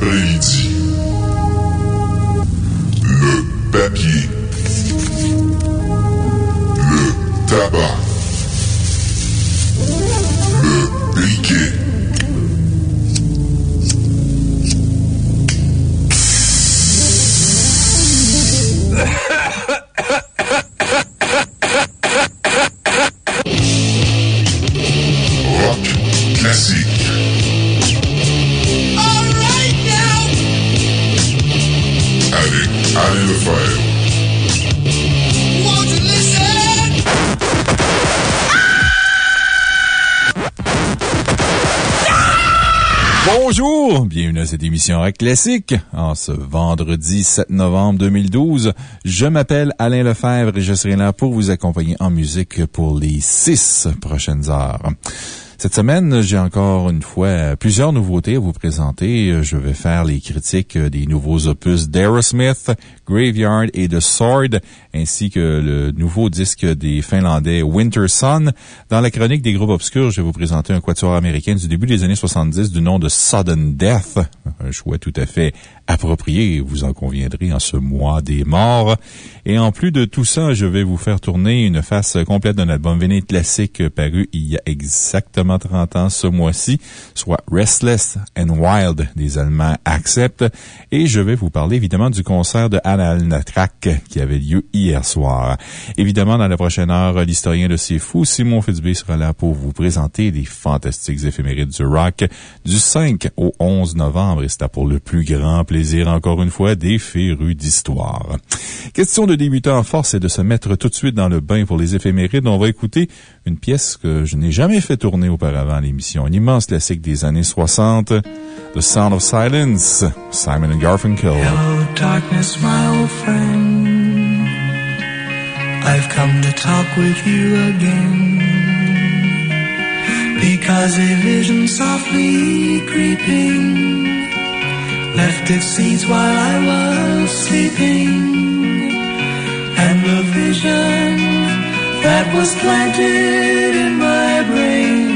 vendredi cette émission Rock Classique. En ce vendredi 7 novembre 2012, je m'appelle Alain Lefebvre et je serai là pour vous accompagner en musique pour les six prochaines heures. Cette semaine, j'ai encore une fois plusieurs nouveautés à vous présenter. Je vais faire les critiques des nouveaux opus d'Aerosmith, Graveyard et The Sword, ainsi que le nouveau disque des Finlandais Winter Sun. Dans la chronique des groupes obscurs, je vais vous présenter un quatuor américain du début des années 70 du nom de Sudden Death. Un choix tout à fait approprié, vous en conviendrez, en ce mois des morts. Et en plus de tout ça, je vais vous faire tourner une face complète d'un album véné classique paru il y a exactement 30 ans ce mois-ci, soit Restless and Wild des Allemands Accept. Et je vais vous parler évidemment du concert de Anna Natrak qui avait lieu hier soir. Évidemment, dans la prochaine heure, l'historien de C'est Fou, Simon Fitzbé sera là pour vous présenter les fantastiques éphémérides du rock du 5 au 11 novembre et c'est pour le plus grand plaisir, encore une fois, des férus d'histoire. Question de débuter en force et de se mettre tout de suite dans le bain pour les éphémérides. On va écouter une pièce que je n'ai jamais fait tourner auparavant à l'émission. Un immense classique des années 60, The Sound of Silence, Simon and Garfunkel. Hello, darkness, my old friend. I've come to talk with you again. Because a vision softly creeping left its seeds while I was sleeping. And the vision that was planted in my brain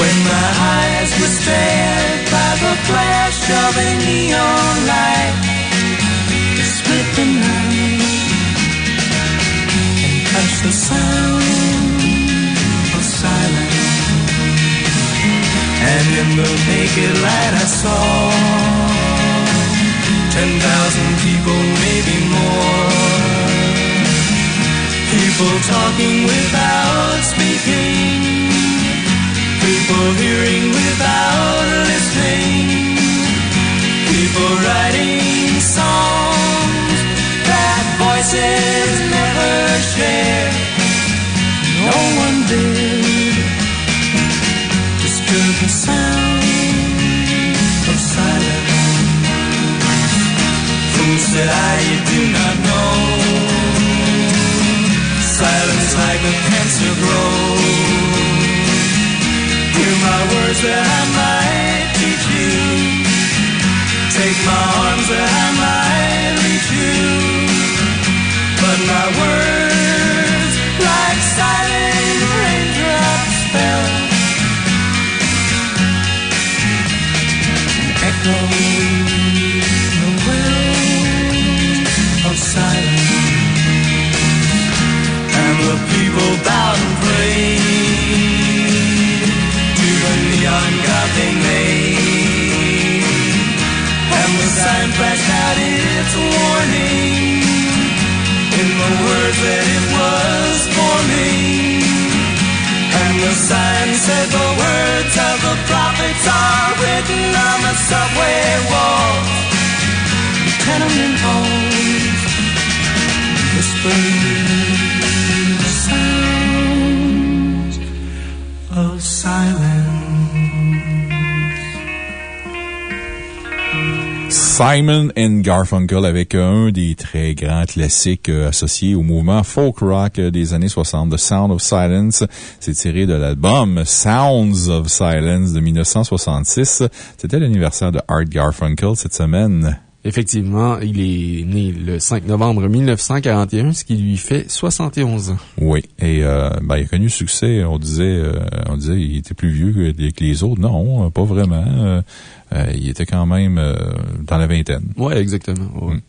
When my eyes were stared by the flash of a neon light, it split the night and touched the sound of silence. And in the naked light I saw ten thousand people, maybe more. People talking without speaking. People hearing without listening. People writing songs that voices never share. No one did disturb the sound of silence. Fool said I, do not know. Silence like a cancer grows. Hear my words that I might teach you. Take my arms that I might reach you. But my words, like silent raindrops, fell. Echo the wells of silence. And the people bowed out its warning in the words that it was forming. And the sign said the words of the prophets are written on the subway walls, tenement halls, whispering Simon and Garfunkel avec un des très grands classiques euh, associés au mouvement folk rock euh, des années 60, The Sound of Silence. C'est tiré de l'album Sounds of Silence de 1966. C'était l'anniversaire de Art Garfunkel cette semaine. Effectivement, il est né le 5 novembre 1941, ce qui lui fait 71 ans. Oui, et euh, ben, il a connu succès. On disait, euh, on disait il était plus vieux que, que les autres. Non, pas vraiment. Euh, euh, il était quand même euh, dans la vingtaine. Oui, exactement. Ouais. Mm.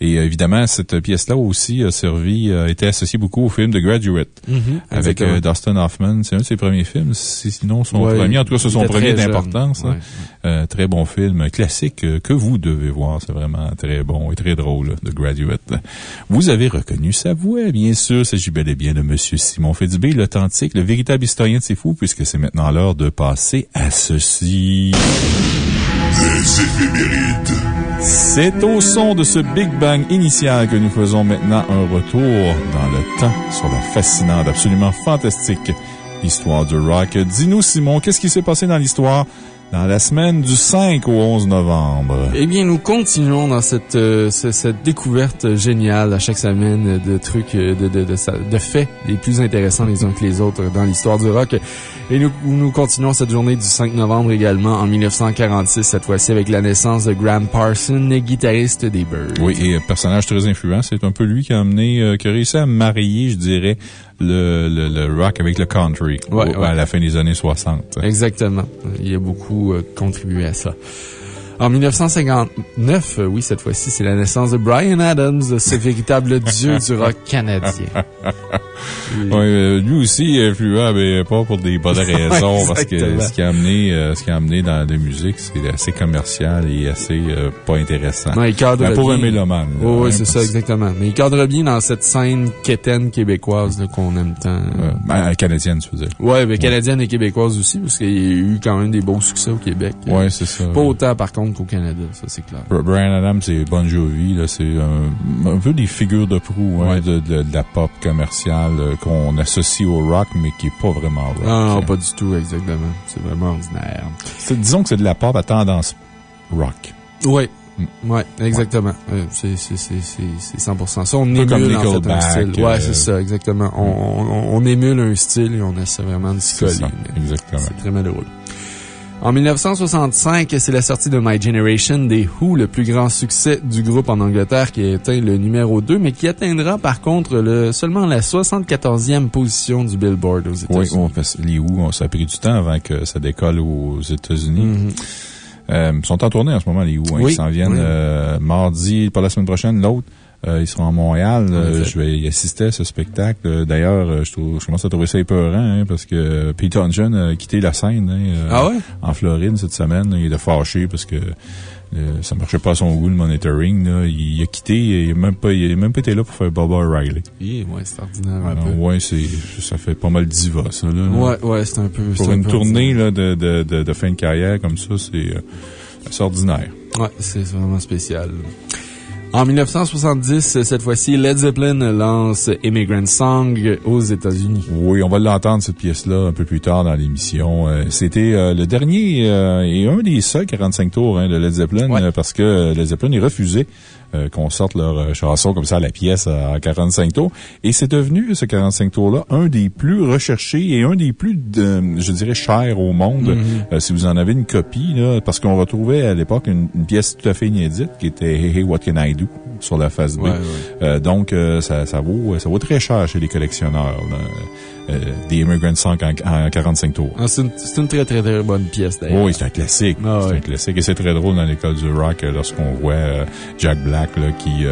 Et euh, évidemment, cette pièce-là aussi a servi, a été associée beaucoup au film The Graduate. Mm -hmm, avec euh, Dustin Hoffman. C'est un de ses premiers films, sinon son ouais, premier. En tout cas, c'est son premier d'importance. Ouais, ouais. euh, très bon film, classique euh, que vous devez voir. C'est vraiment très bon et très drôle, The Graduate. Vous avez reconnu sa voix, bien sûr. S'agit bel et bien de M. Simon Fitzbé, l'authentique, le véritable historien de C'est Fou, puisque c'est maintenant l'heure de passer à ceci. Les éphémérides. C'est au son de ce Big Bang initial que nous faisons maintenant un retour dans le temps sur la fascinante, absolument fantastique histoire du rock. Dis-nous, Simon, qu'est-ce qui s'est passé dans l'histoire dans la semaine du 5 au 11 novembre. Eh bien, nous continuons dans cette, euh, cette découverte géniale à chaque semaine de trucs, euh, de, de, de, de, faits les plus intéressants les uns que les autres dans l'histoire du rock. Et nous, nous continuons cette journée du 5 novembre également en 1946, cette fois-ci avec la naissance de Graham Parson, guitariste des Birds. Oui, et personnage très influent. C'est un peu lui qui a amené, euh, qui a réussi à marier, je dirais, le, le, le, rock avec le country ouais, au, ouais. à la fin des années 60. Exactement. Il a beaucoup euh, contribué à ça. En 1959, euh, oui, cette fois-ci, c'est la naissance de Brian Adams, ce véritable dieu du rock canadien. Oui, euh, lui aussi est influent, mais pas pour des bonnes raisons, parce que ce qui a amené, euh, ce qui a amené dans la musique, c'est assez commercial et assez euh, pas intéressant. Non, il cadre mais pour un mélomane. Oui, oh, oui, c'est ça, exactement. Mais il cadre bien dans cette scène quétaine québécoise qu'on aime tant. Ben, canadienne, tu veux dire. Oui, mais canadienne et québécoise aussi, parce qu'il y a eu quand même des beaux succès au Québec. Oui, c'est ça. Pas autant, par contre, qu'au Canada, ça, c'est clair. Brian Adams et Bon Jovi, c'est un, un, peu des figures de proue hein, ouais. de, de, de, la pop commerciale euh, qu'on associe au rock, mais qui n'est pas vraiment rock. Non, non, pas du tout, exactement. C'est vraiment ordinaire. Disons que c'est de la pop à tendance rock. Oui. Mm. Ouais, exactement. Euh, c'est 100% ça. On émule comme en fait, un style. Euh... Ouais, c'est ça, exactement. Mm. On, on, on, émule un style et on essaie vraiment de s'y coller. Exactement. C'est très malheureux. En 1965, c'est la sortie de My Generation des Who, le plus grand succès du groupe en Angleterre qui a atteint le numéro 2, mais qui atteindra par contre le, seulement la 74e position du Billboard aux États-Unis. Oui, parce les Who, ça a pris du temps avant que ça décolle aux États-Unis. Mm -hmm. euh, ils sont en tournée en ce moment, les Who. Hein, oui, ils s'en viennent oui. euh, mardi, pas la semaine prochaine, l'autre. Euh, ils seront à Montréal. Euh, je vais y assister à ce spectacle. D'ailleurs, je, je, commence à trouver ça épeurant, hein, parce que Pete Townshend a quitté la scène hein, ah ouais? en Floride cette semaine. Il est fâché parce que euh, ça marchait pas à son goût, le monitoring. Là. Il, il, a quitté. Il n'a même, pas, il a même pas été là pour faire Bubba O'Reilly. Oui, ouais, c'est ordinaire un Alors, peu. Ouais, ça fait pas mal diva, ça. Là, ouais, ouais, c'est un peu... Pour un une peu tournée là, de, de, de, de, fin de carrière comme ça, c'est ordinaire. Ouais, c'est vraiment spécial. En 1970, cette fois-ci, Led Zeppelin lance Immigrant Song aux États-Unis. Oui, on va l'entendre, cette pièce-là, un peu plus tard dans l'émission. C'était euh, le dernier euh, et un des seuls 45 tours hein, de Led Zeppelin, ouais. parce que Led Zeppelin est refusé euh, qu'on sorte leur chanson comme ça à la pièce à 45 tours. Et c'est devenu, ce 45 tours-là, un des plus recherchés et un des plus, de, je dirais, chers au monde. Mm -hmm. si vous en avez une copie, là, parce qu'on retrouvait à l'époque une, une, pièce tout à fait inédite qui était Hey Hey What Can I Do sur la face B. Ouais, ouais. Euh, donc, euh, ça, ça, vaut, ça vaut très cher chez les collectionneurs. Euh, des Immigrant Song en, en 45 tours. Ah, c'est une, une, très, très, très bonne pièce, d'ailleurs. Oui, c'est un classique. Ah, c'est un classique. Et c'est très drôle dans l'école du rock lorsqu'on voit Jack Black là, qui,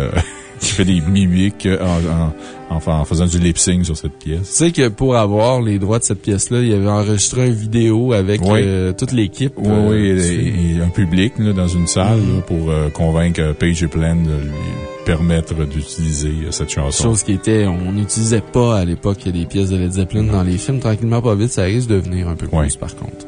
qui fait des mimiques en, en, en, faisant du lip-sync sur cette pièce. Tu sais que pour avoir les droits de cette pièce-là, il avait enregistré une vidéo avec oui. euh, toute l'équipe. Oui, euh, oui, et, et, un public là, dans une salle mm -hmm. là, pour euh, convaincre Page et Plan de lui permettre d'utiliser euh, cette chanson. Chose qui était, on n'utilisait pas à l'époque des pièces de Led Zeppelin dans les films. Tranquillement, pas vite, ça risque de devenir un peu plus oui. par contre.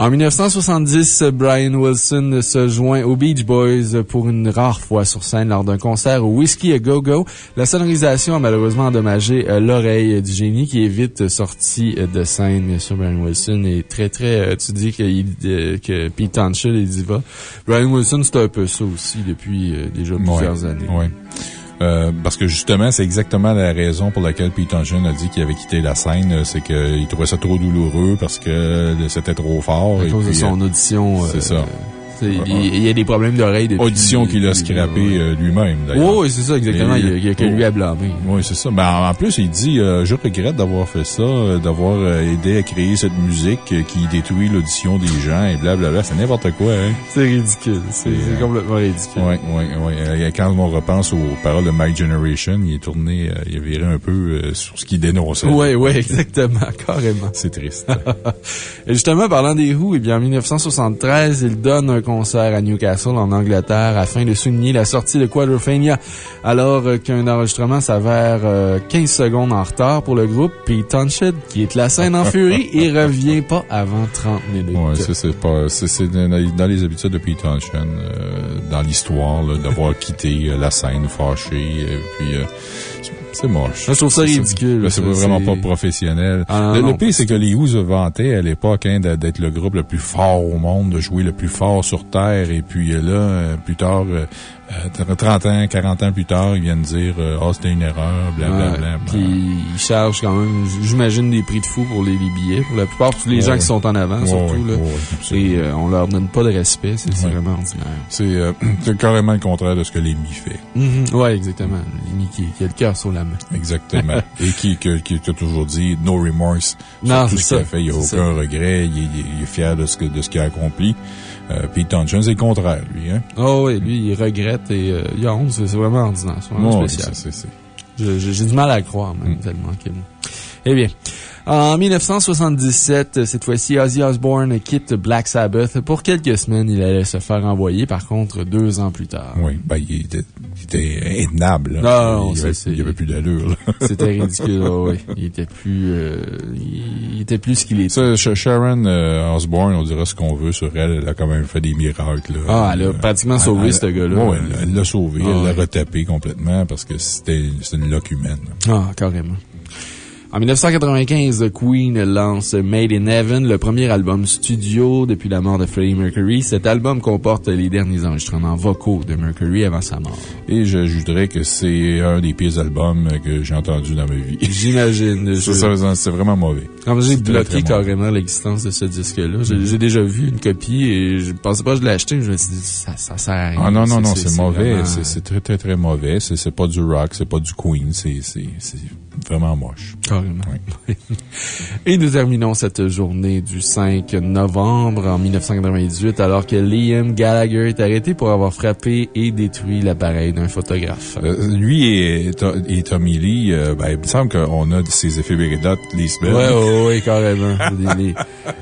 En 1970, Brian Wilson se joint aux Beach Boys pour une rare fois sur scène lors d'un concert au Whiskey a Go Go. La sonorisation a malheureusement endommagé euh, l'oreille du génie qui est vite sorti euh, de scène. sur Brian Wilson est très, très, euh, tu dis que, que Pete Townshend est diva. Brian Wilson, c'est un peu ça aussi depuis déjà plusieurs années. Euh, parce que justement, c'est exactement la raison pour laquelle Pete Townshend a dit qu'il avait quitté la scène. C'est qu'il trouvait ça trop douloureux parce que c'était trop fort. À cause de son euh, audition. c'est ça. Il, y a des problèmes d'oreille depuis. Audition qu'il a scrappé euh, lui-même, d'ailleurs. Oui, c'est ça, exactement. il n'y a, que lui à blâmer. Oui, c'est ça. Mais en plus, il dit euh, Je regrette d'avoir fait ça, euh, d'avoir aidé à créer cette musique qui détruit l'audition des gens et blablabla. C'est n'importe quoi, hein. C'est ridicule. C'est complètement ridicule. Oui, oui, oui. Quand on repense aux paroles de My Generation, il est tourné, il a viré un peu sur ce qu'il dénonçait. Oui, oui, exactement. Carrément. C'est triste. et justement, parlant des Who, eh bien, en 1973, il donne un concert à Newcastle, en Angleterre, afin de souligner la sortie de Quadrophenia, alors qu'un enregistrement s'avère 15 euh, secondes en retard pour le groupe, puis Townshend, qui est la scène en furie, et revient pas avant 30 minutes. Oui, c'est dans les habitudes de Pete Townshend, euh, dans l'histoire, d'avoir quitté euh, la scène fâché, puis c'est moche. je trouve ça ridicule. C'est vraiment pas professionnel. Ah, le, pire, c'est que les Who se vantaient à l'époque hein, d'être le groupe le plus fort au monde, de jouer le plus fort sur Terre. Et puis là, euh, plus tard, euh, 30 euh, ans, 40 ans plus tard, ils viennent dire euh, Ah, oh, c'était une erreur, blablabla. Bla, bla, Puis ils chargent quand même, j'imagine, des prix de fou pour les, billets. Pour la plupart, tous les gens qui sont en avant, surtout. là, et euh, on leur donne pas de respect. C'est vraiment ordinaire. C'est carrément le contraire de ce que l'EMI fait. Mm Oui, exactement. L'EMI qui, qui, a le cœur sur la main. Exactement. et qui, qui, qui, a toujours dit no remorse. Non, tout ce qu'il a fait. Il n'y a aucun regret. Il est, il est, fier de ce qu'il ce qu'il a accompli. Euh, Pete Townshend, c'est le contraire, lui. Hein? Oh oui, lui, il regrette et euh, il a honte. C'est vraiment ordinaire. C'est vraiment spécial. J'ai du mal à le croire, même, mm. tellement qu'il... Eh bien, en 1977, cette fois-ci, Ozzy Osbourne quitte Black Sabbath. Pour quelques semaines, il allait se faire envoyer, par contre, deux ans plus tard. Oui, ben, il était, il était intenable. Non, il, n'y avait, plus d'allure. C'était ridicule, oui. Il était plus, euh, il était plus ce qu'il était. Ça, Sharon euh, Osbourne, on dira ce qu'on veut sur elle, elle a quand même fait des miracles. Ah, elle a pratiquement sauvé ce gars-là. Oui, elle l'a sauvé, elle l'a retapé complètement parce que c'était une loque humaine. Ah, carrément. En 1995, Queen lance Made in Heaven, le premier album studio depuis la mort de Freddie Mercury. Cet album comporte les derniers enregistrements vocaux de Mercury avant sa mort. Et j'ajouterais que c'est un des pires albums que j'ai entendu dans ma vie. J'imagine. C'est vraiment mauvais. Quand j'ai bloqué carrément l'existence de ce disque-là, j'ai déjà vu une copie et je pensais pas que je l'ai acheté, je me suis dit, ça, ça sert à rien. Ah non, non, non, c'est mauvais. C'est très, très, très mauvais. C'est pas du rock, c'est pas du Queen, c'est vraiment moche. Carrément. Et nous terminons cette journée du 5 novembre en 1998 alors que Liam Gallagher est arrêté pour avoir frappé et détruit l'appareil d'un photographe. Euh, lui et, et, Tommy Lee, euh, ben, il me semble qu'on a ces éphéméridotes, les semaines. Oui, oui, ouais, carrément. les,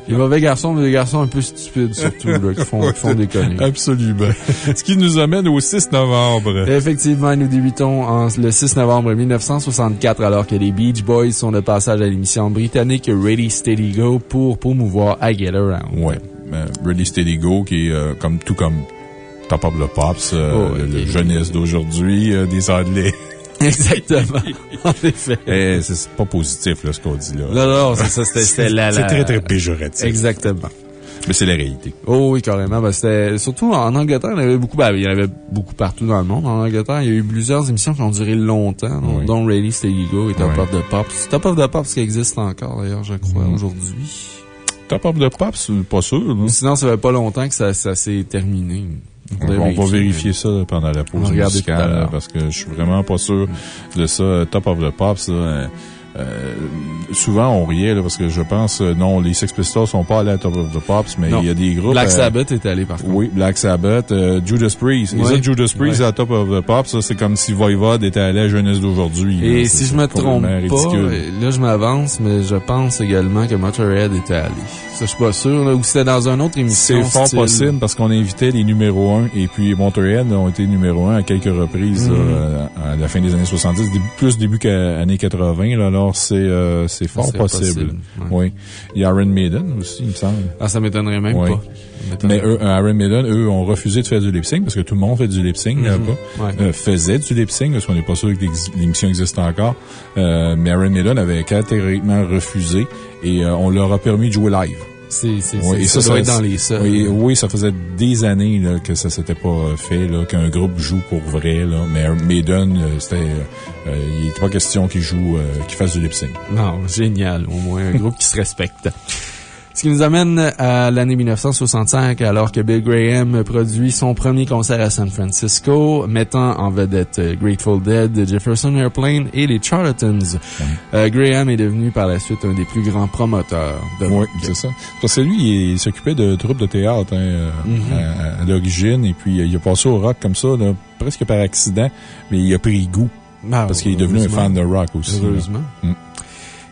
les, mauvais garçons, mais des garçons un peu stupides surtout, là, qui font, qui font des conneries. Absolument. Ce qui nous amène au 6 novembre. Effectivement, nous débutons en, le 6 novembre 1964 alors que les Beach Boys sont de passage à l'émission britannique Ready Steady Go pour promouvoir I Get Around. Ouais. Euh, Ready Steady Go qui est euh, comme, tout comme Top of the Pops, euh, oh, le jeunesse d'aujourd'hui des Anglais. Exactement. en effet. Eh, c'est pas positif, là, ce qu'on dit là. Non, non, c'est ça, c'était la, C'est très, très péjoratif. Exactement. Mais c'est la réalité. Oh oui, carrément. Ben, c'était, surtout en Angleterre, il y avait beaucoup, ben, il y en avait beaucoup partout dans le monde. En Angleterre, il y a eu plusieurs émissions qui ont duré longtemps, oui. dont Ready, Steady Go et Top of the Pops. Top of the Pops qui existe encore, d'ailleurs, je crois, mm. aujourd'hui. Top of the Pops, pas sûr, Sinon, ça fait pas longtemps que ça, ça s'est terminé. On, on, va vérifier ça pendant la pause musicale, parce que je suis vraiment pas sûr de ça. Top of the Pops, là, euh, souvent, on riait, là, parce que je pense, euh, non, les Sex Pistols sont pas allés à Top of the Pops, mais il y a des groupes. Black euh, Sabbath est allé, par contre. Oui, Black Sabbath, Judas Priest. Et ça, Judas Priest à Top of the Pops, ça, c'est comme si Voivod était allé à Jeunesse d'aujourd'hui. Et si je me trompe pas, là, je m'avance, mais je pense également que Motorhead était allé. Ça, je suis pas sûr, là, ou c'était dans un autre émission. C'est fort possible, parce qu'on invitait les numéros 1, et puis Motorhead ont été numéro 1 à quelques reprises, mhm. à la fin des années 70, plus début qu'années 80, là, alors Alors, c'est euh, c'est fort possible. Oui. Il y a Iron Maiden aussi, il me semble. Ah, ça m'étonnerait même Oui. pas. Mais eux, euh, Iron Maiden, eux, ont refusé de faire du lip-sync parce que tout le monde fait du lip-sync là-bas. Mhm. Ouais. Euh, faisait du lip-sync parce qu'on n'est pas sûr que l'émission existe encore. Euh, mais Iron Maiden avait catégoriquement refusé et euh, on leur a permis de jouer live. C'est, c'est, Oui, ça, ça, doit ça- être dans les seuls. Oui, oui, ça faisait des années là, que ça s'était pas fait, qu'un groupe joue pour vrai. Là. Mais Maiden, euh, c'était, euh, euh, il n'est pas question qu'ils jouent, euh, qu'ils fassent du lip-sync. Non, génial. Au moins, un groupe qui se respecte. Ce qui nous amène à l'année 1965, alors que Bill Graham produit son premier concert à San Francisco, mettant en vedette euh, Grateful Dead, Jefferson Airplane et les Charlatans. Euh, Graham est devenu par la suite un des plus grands promoteurs de Oui, c'est ça. Parce que lui, il, s'occupait de troupes de théâtre hein, euh, à, à l'origine, et puis euh, il a passé au rock comme ça, là, presque par accident, mais il a pris goût Ah, parce qu'il est devenu un fan de rock aussi. Heureusement.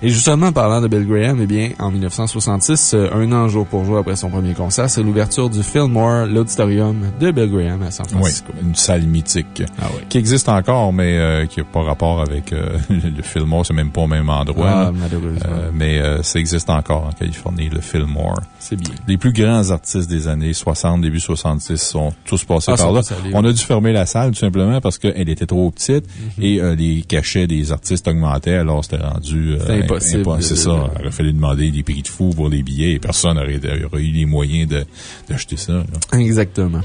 Et justement, parlant de Bill Graham, eh bien, en 1966, euh, un an jour pour jour après son premier concert, c'est l'ouverture du Fillmore, l'auditorium de Bill Graham à San Oui, Francisco. une salle mythique. Ah oui. Qui existe encore, mais euh, qui n'a pas rapport avec euh, le Fillmore, c'est même pas au même endroit. Ah, malheureusement. Euh, mais euh, ça existe encore en Californie, le Fillmore. c'est bien. Les plus grands artistes des années 60, début 70 sont tous passés Ah, par là. On oui. a dû fermer la salle tout simplement parce qu'elle était trop petite Mhm. et euh, les cachets des artistes augmentaient, alors c'était rendu euh, impossible C'est de- ça. Il aurait fallu demander des prix de fou pour les billets et personne n'aurait aurait eu les moyens d'acheter ça. là. Exactement.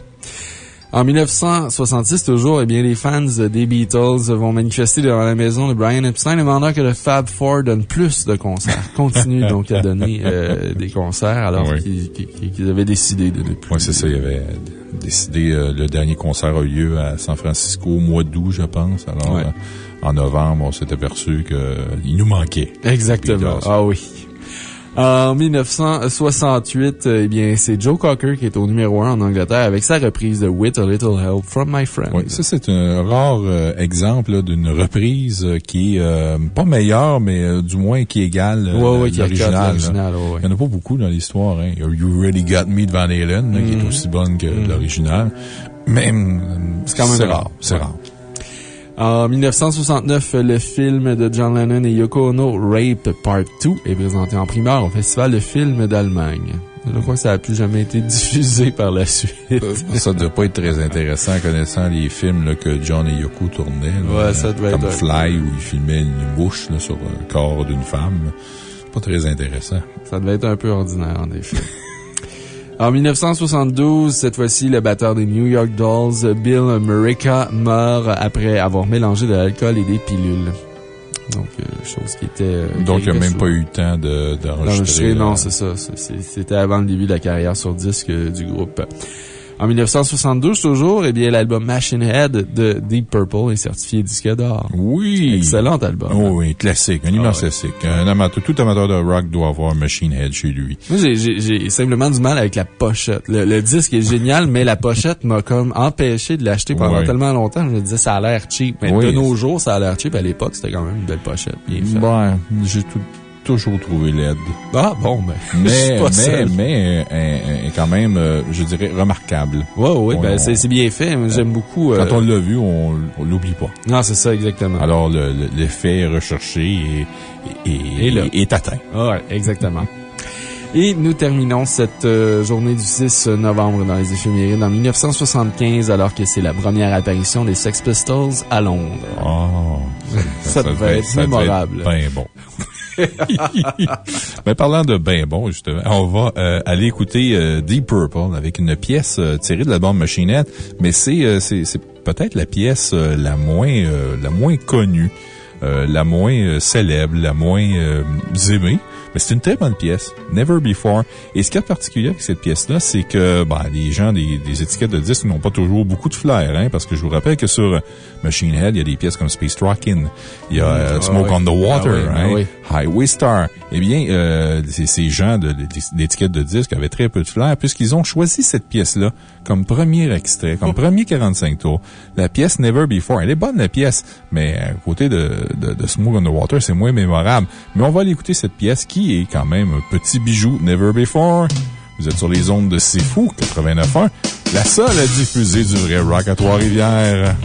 En 1966, toujours, eh bien, les fans des Beatles vont manifester devant la maison de Brian Epstein demandant que le Fab Four donne plus de concerts. Continue donc à donner euh, des concerts alors Oui. qu'ils avaient décidé de ne plus. Oui, c'est ça. Il avait décidé, euh, le dernier concert a eu lieu à San Francisco au mois d'août, je pense. Alors, euh, en novembre, on s'est aperçu qu'il nous manquait. Exactement. Ah oui. En 1968, eh bien, c'est Joe Cocker qui est au numéro 1 en Angleterre avec sa reprise de With a Little Help from My Friend. Oui, ça, c'est un rare euh, exemple d'une reprise euh, qui est euh, pas meilleure, mais euh, du moins qui égale Ouais, ouais, qui l'original. ouais. Il n'y en a pas beaucoup dans l'histoire. Hein. You Really Got Me de Van Halen, qui est aussi bonne que l'original. Mais C'est quand même rare. C'est rare. En 1969, le film de John Lennon et Yoko Ono, Rape Part 2, est présenté en primeur au Festival de films d'Allemagne. Je crois que ça n'a plus jamais été diffusé par la suite. Ça ne doit pas être très intéressant connaissant les films là, que John et Yoko tournaient. là, Ouais, ça devait comme être- Fly, où ils filmaient une bouche là, sur le corps d'une femme. Pas très intéressant. Ça devait être un peu ordinaire, en effet. En 1972, cette fois-ci, le batteur des New York Dolls, Bill Murica, meurt après avoir mélangé de l'alcool et des pilules. Donc, euh, chose qui était... euh, Donc, il n'a qui même pas eu le temps de- d'enregistrer. Là. non, c'est ça. C'est- c'est- C'était avant le début de la carrière sur disque euh, du groupe. En 1972, toujours, eh bien, l'album Machine Head de Deep Purple est certifié disque d'or. Oui. Excellent album. Oh oui, classique, un immense Ah ouais. classique. Un amateur, tout amateur de rock doit avoir Machine Head chez lui. Moi, j'ai- simplement du mal avec la pochette. Le, le disque est génial, mais la pochette m'a comme empêché de l'acheter pendant Ouais. tellement longtemps. Je me disais, ça a l'air cheap. Mais Oui. de nos jours, ça a l'air cheap. À l'époque, c'était quand même une belle pochette. Bien. Bon, j'ai tout- toujours trouvé laide. Ah, bon, ben. Mais, pas mais, seul. mais, euh, est quand même, euh, je dirais, remarquable. Ouais, ouais, On- ben, c'est bien fait. J'aime beaucoup. euh, Quand on l'a vu, on, on l'oublie pas. Non, c'est ça, exactement. Alors, le- le- l'effet recherché est, est, Et là. est atteint. Ah Ouais, exactement. Et nous terminons cette euh, journée du 6 novembre dans les éphémérides en 1975, alors que c'est la première apparition des Sex Pistols à Londres. Oh, Ça devait être ça mémorable. Ben bon. Mais parlant de ben bon, justement, on va euh, aller écouter euh, Deep Purple avec une pièce euh, tirée de l'album Machinette, mais c'est peut-être la pièce la moins la moins connue, la moins célèbre, la moins aimée. Mais c'est une très bonne pièce. Never Before. Et ce qui est particulier avec cette pièce-là, c'est que, ben, les gens des, des étiquettes de disques n'ont pas toujours beaucoup de flair, hein, parce que je vous rappelle que sur euh, Machine Head, il y a des pièces comme Space Rockin', il y a euh, Ah Smoke oui. on the Water, Ah oui, ah hein, oui. Highway Star. Eh bien, euh, ces, gens de, de- d'étiquettes de disques avaient très peu de flair, puisqu'ils ont choisi cette pièce-là comme premier extrait, comme premier 45 tours. La pièce Never Before. Elle est bonne, la pièce, mais à côté de, de, de Smoke on the Water, c'est moins mémorable. Mais on va aller écouter cette pièce qui est quand même un petit bijou Never Before. Vous êtes sur les ondes de C'est Fou, 89.1, la seule à diffuser du vrai rock à Trois-Rivières.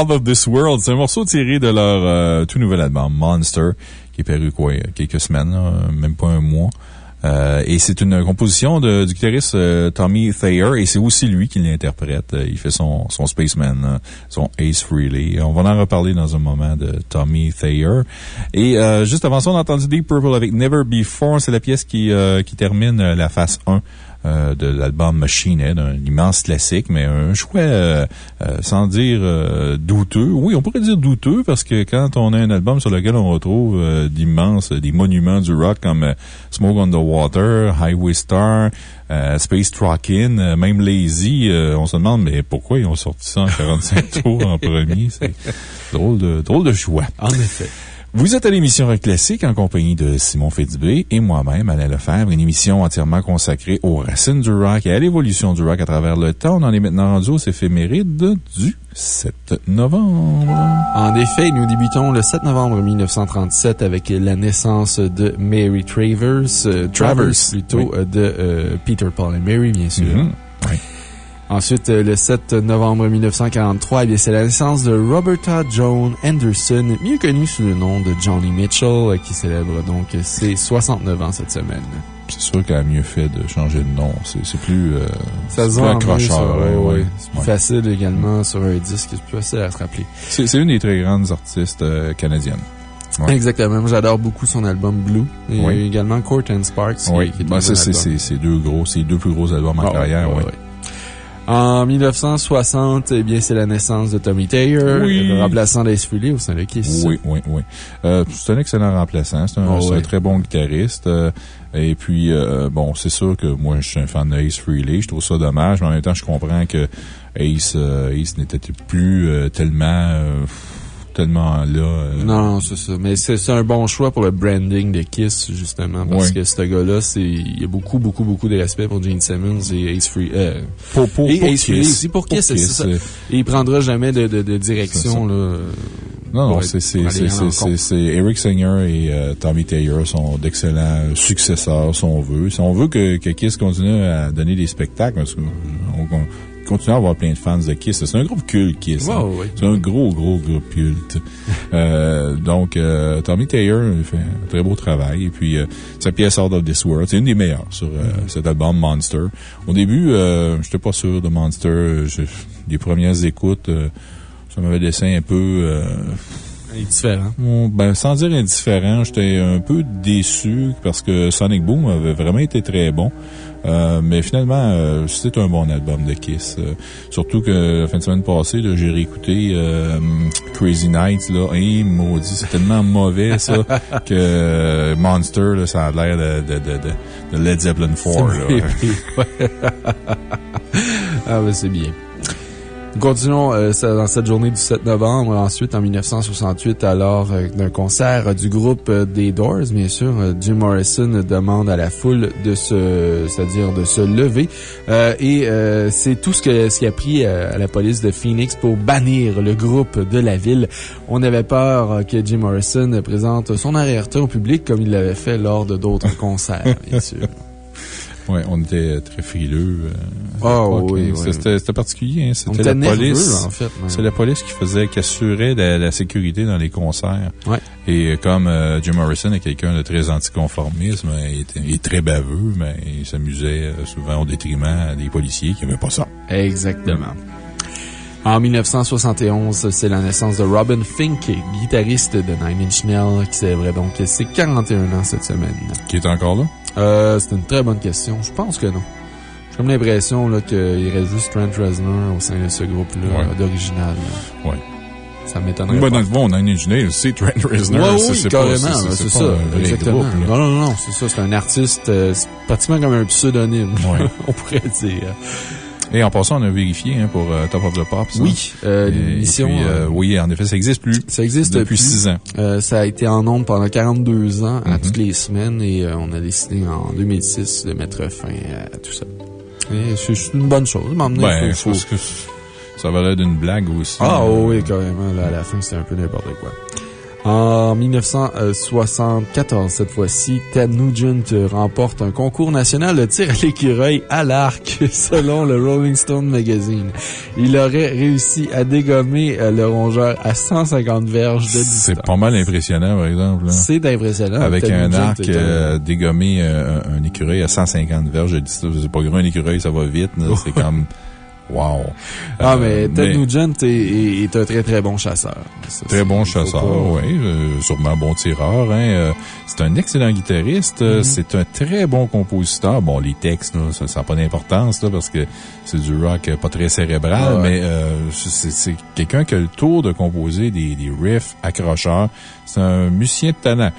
Out of This World. C'est un morceau tiré de leur euh, tout nouvel album, Monster, qui est paru quoi, quelques semaines, même pas un mois. Euh, et c'est une composition du guitariste euh, Tommy Thayer, et c'est aussi lui qui l'interprète. Il fait son, son Spaceman, son Ace Frehley. On va en reparler dans un moment de Tommy Thayer. Et juste avant ça, on a entendu Deep Purple avec Never Before. C'est la pièce qui, qui termine la phase 1 euh, de l'album Machine Head, un immense classique, mais un choix, euh, euh, sans dire douteux. Oui, on pourrait dire douteux parce que quand on a un album sur lequel on retrouve d'immenses, des monuments du rock comme Smoke on the Water, Highway Star, Space Truckin', même Lazy, on se demande, mais pourquoi ils ont sorti ça en 45 tours en premier? C'est drôle de, drôle de choix. En effet. Vous êtes à l'émission Rock Classique en compagnie de Simon Fitzbé et moi-même, Alain Lefebvre, une émission entièrement consacrée aux racines du rock et à l'évolution du rock à travers le temps. On en est maintenant rendu aux éphémérides du 7 novembre. En effet, nous débutons le 7 novembre 1937 avec la naissance de Mary Travers, euh, Travers plutôt, euh, de euh, Peter Paul et Mary, bien sûr. Mm-hmm. oui. Ensuite, euh, le 7 novembre 1943, eh c'est la naissance de Roberta Joan Anderson, mieux connue sous le nom de Johnny Mitchell, euh, qui célèbre donc ses 69 ans cette semaine. C'est sûr qu'elle a mieux fait de changer de nom. C'est plus, euh, ça plus accrocheur. C'est plus facile également sur un disque, c'est plus facile à se rappeler. C'est une des très grandes artistes canadiennes. Exactement. J'adore beaucoup son album Blue. Et également Court and Sparks. Oui, ben, c'est deux gros, c'est deux plus gros albums en ah carrière. oui. En 1960, eh bien, c'est la naissance de Tommy Taylor, le remplaçant d'Ace Frehley au sein de Kiss. Oui, oui, oui. Euh, c'est un excellent remplaçant. C'est un, oh, très bon guitariste. Euh, et puis, euh, bon, c'est sûr que moi, je suis un fan d'Ace Frehley. Je trouve ça dommage, mais en même temps, je comprends que Ace, Ace n'était plus tellement tellement là. Euh. Non, c'est ça. Mais c'est un bon choix pour le branding de Kiss, justement, parce que ce gars-là, il y a beaucoup, beaucoup, beaucoup de respect pour Gene Simmons et Ace Free. Euh, pour, pour, et pour Ace Free aussi pour Kiss, c'est ça. Et il prendra jamais de, de, de direction, là. Non, non, c'est Eric Singer et euh, Tommy Taylor sont d'excellents successeurs, si on veut. Si on veut que, que Kiss continue à donner des spectacles, parce qu'on continue à avoir plein de fans de Kiss. C'est un groupe culte, Kiss. Hein. C'est un gros, gros groupe culte. euh, donc, euh, Tommy Taylor fait un très beau travail. Et puis, euh, sa pièce Out of This World, c'est une des meilleures sur mm-hmm. cet album Monster. Au début, je n'étais pas sûr de Monster. les premières écoutes, ça m'avait laissé un peu... Indifférent. Ben, sans dire indifférent, j'étais un peu déçu parce que Sonic Boom avait vraiment été très bon. Euh, mais finalement, euh, c'est un bon album de Kiss. Euh, surtout que la fin de semaine passée, j'ai réécouté Crazy Nights. Là, et maudit, c'est tellement mauvais, ça, que Monster, ça a l'air de, de, de, de, Led Zeppelin 4. ah, ben c'est bien. Nous continuons euh, dans cette journée du 7 novembre. Ensuite, en 1968, alors euh, d'un concert du groupe euh, des Doors, bien sûr, Jim Morrison demande à la foule de se, c'est-à-dire de se lever. et c'est tout ce que ce qui a pris à la police de Phoenix pour bannir le groupe de la ville. On avait peur que Jim Morrison présente son arrière-temps au public comme il l'avait fait lors de d'autres concerts, bien sûr. Oui, on était très frileux. oh, oui, C'était particulier. Hein. C'était la police. en fait. C'est la police qui faisait, qui assurait la, sécurité dans les concerts. Ouais. Et comme euh, Jim Morrison est quelqu'un de très anticonformisme, il, est très baveux, mais il s'amusait euh, souvent au détriment des policiers qui n'aimaient pas ça. Exactement. En 1971, c'est la naissance de Robin Fink, guitariste de Nine Inch Nails, qui célébrait donc ses 41 ans cette semaine. Qui est encore là? Euh, c'est une très bonne question. Je pense que non. J'ai comme l'impression qu'il reste juste Trent Reznor au sein de ce groupe-là, d'original. Oui. Ça m'étonnerait. Ben, dans le fond, Nine Inch Nails, c'est Trent Reznor. Oui, oui, carrément. C'est ça. Exactement. non, non, non. C'est ça. C'est un artiste, euh, pratiquement comme un pseudonyme. on pourrait dire. Et en passant, on a vérifié hein, pour euh, Top of the Pops. Oui, euh, l'émission. Euh, oui, en effet, ça n'existe plus. Ça existe depuis six ans. ça a été en ondes pendant 42 ans, à mm-hmm. toutes les semaines, et on a décidé en 2006 de mettre fin à tout ça. C'est une bonne chose. Ben, faut. Que ça valait d'une blague aussi. Ah oui, carrément. Là, à la fin, c'était un peu n'importe quoi. En 1974, cette fois-ci, Ted Nugent remporte un concours national de tir à l'écureuil à l'arc, selon le Rolling Stone Magazine. Il aurait réussi à dégommer euh, le rongeur à 150 verges de distance. C'est pas mal impressionnant, par exemple. C'est impressionnant. Avec un arc, euh, dégommer euh, un écureuil à 150 verges de distance. C'est pas grand, un écureuil, ça va vite. C'est comme... Wow. Ah, mais Euh, Ted mais- Nugent est, est- est un très très bon chasseur. Ça, Très bon chasseur, pas- oui. euh, sûrement bon tireur. Hein, euh, c'est un excellent guitariste. euh, C'est un très bon compositeur. Bon, les textes, là, ça n'a pas d'importance parce que c'est du rock pas très cérébral, mais euh, c'est c'est quelqu'un qui a le tour de composer des, des riffs accrocheurs. C'est un musicien de talent.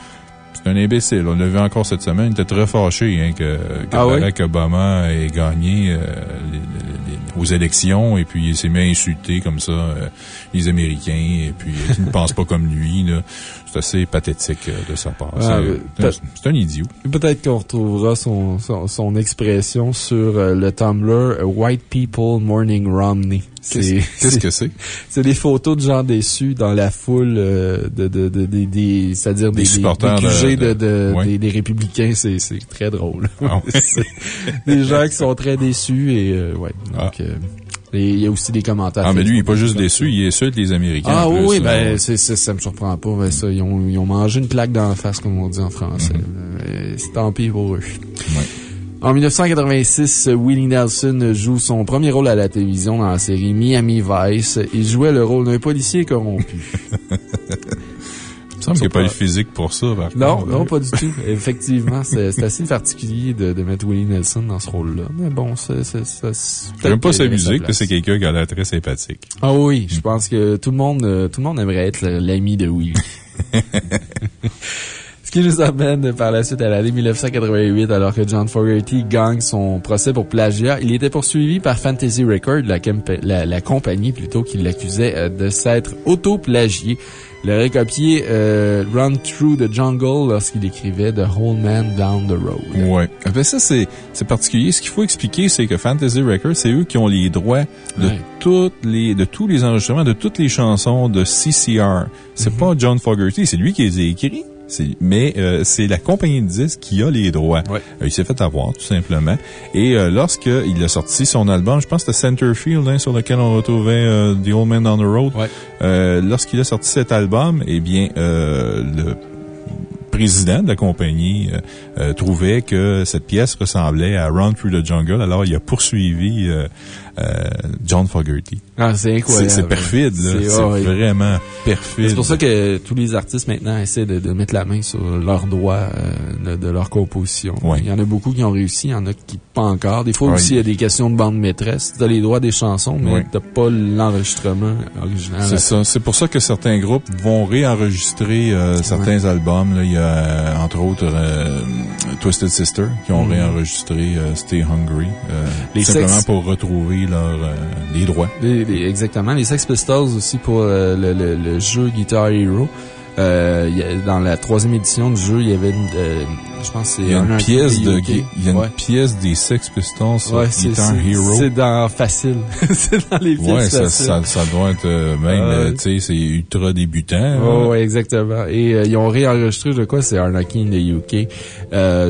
C'est un imbécile. On l'a vu encore cette semaine. Il était très fâché hein, que, que Ah oui? Obama ait gagné euh, les- les- les- aux élections et puis il s'est mis à insulter comme ça euh, les Américains et puis euh, ils ne pensent pas comme lui. C'est assez pathétique euh, de sa part. Ah, C'est- euh, c'est un- idiot. Peut-être qu'on retrouvera son, son, son expression sur euh, le Tumblr euh, White People Morning Romney. C'est- Qu'est-ce que c'est? C'est des photos de gens déçus dans la foule euh, de, de, de, c'est-à-dire des, Des supporters des de- ouais. des, des républicains. C'est, c'est très drôle. Ah ouais. Des gens qui sont très déçus et, euh, ouais. Donc, Ah. euh, il y a aussi des commentaires. Ah, mais lui, il n'est pas juste déçu, il insulte les Américains. Ah oui, plus, oui, là. ben, ça me surprend pas. Ben, ça, ils, ont, ils ont mangé une plaque dans la face, comme on dit en français. Euh, C'est tant pis pour eux. Ouais. En 1986, Willie Nelson joue son premier rôle à la télévision dans la série Miami Vice. Il jouait le rôle d'un policier corrompu. Il me semble qu'il n'y a pas le physique pour ça. par non, contre. non, pas du tout. Effectivement, c'est assez particulier de, de mettre Willie Nelson dans ce rôle-là. Mais bon, c'est... J'aime pas sa musique, c'est quelqu'un qui a l'air très sympathique. Ah oui, je pense que tout le monde, euh, tout le monde aimerait être l'ami de Willy. Ce qui nous amène par la suite à l'année 1988, alors que John Fogerty gagne son procès pour plagiat. Il était poursuivi par Fantasy Records, la- la compagnie plutôt, qui l'accusait euh, de s'être auto-plagié. Aurait copié euh, Run Through the Jungle lorsqu'il écrivait The Whole Man Down the Road. Ouais. Ben ça, c'est, c'est particulier. Ce qu'il faut expliquer, c'est que Fantasy Records, c'est eux qui ont les droits de Ouais. toutes les, de tous les enregistrements, de toutes les chansons de CCR. C'est pas John Fogerty, c'est lui qui les a écrits. Mais euh, c'est la compagnie de disques qui a les droits. Ouais. Euh, il s'est fait avoir, tout simplement. Et euh, lorsqu'il a sorti son album, je pense que c'était Centerfield, hein, sur lequel on retrouvait euh, The Old Man on the Road. Ouais. Euh, lorsqu'il a sorti cet album, eh bien, euh, le président de la compagnie euh, euh, trouvait que cette pièce ressemblait à Run Through the Jungle, alors il a poursuivi euh, euh, John Fogerty. Ah, c'est incroyable. c'est perfide, là. C'est- ah, vraiment perfide. C'est pour ça que tous les artistes maintenant essaient de, de mettre la main sur leurs droits euh, de, de leur composition. Ouais. Il y en a beaucoup qui ont réussi, il y en a qui pas encore. Des fois Ouais. aussi, il y a des questions de bande maîtresse. Tu as les droits des chansons, mais Ouais. t'as pas l'enregistrement original. C'est ça. C'est pour ça que certains groupes vont réenregistrer euh, certains albums. Là, il y a, entre autres, Twisted Sister qui ont Mhm. réenregistré Stay Hungry. Les simplement pour retrouver leur, euh, droits. Exactement. Les Sex Pistols aussi pour euh, le jeu Guitar Hero. Euh, dans la troisième édition du jeu, il y avait une, euh, je pense c'est un une pièce de, il y a une pièce des Sex Pistols Ouais, c'est c'est- Hero. c'est dans Facile. c'est dans les pièces Ouais, ça, faciles. ça, ça doit être euh, même, tu sais, c'est ultra débutant. Oh, ouais, exactement. Et ils ont réenregistré, je crois, c'est Arnaki in the UK,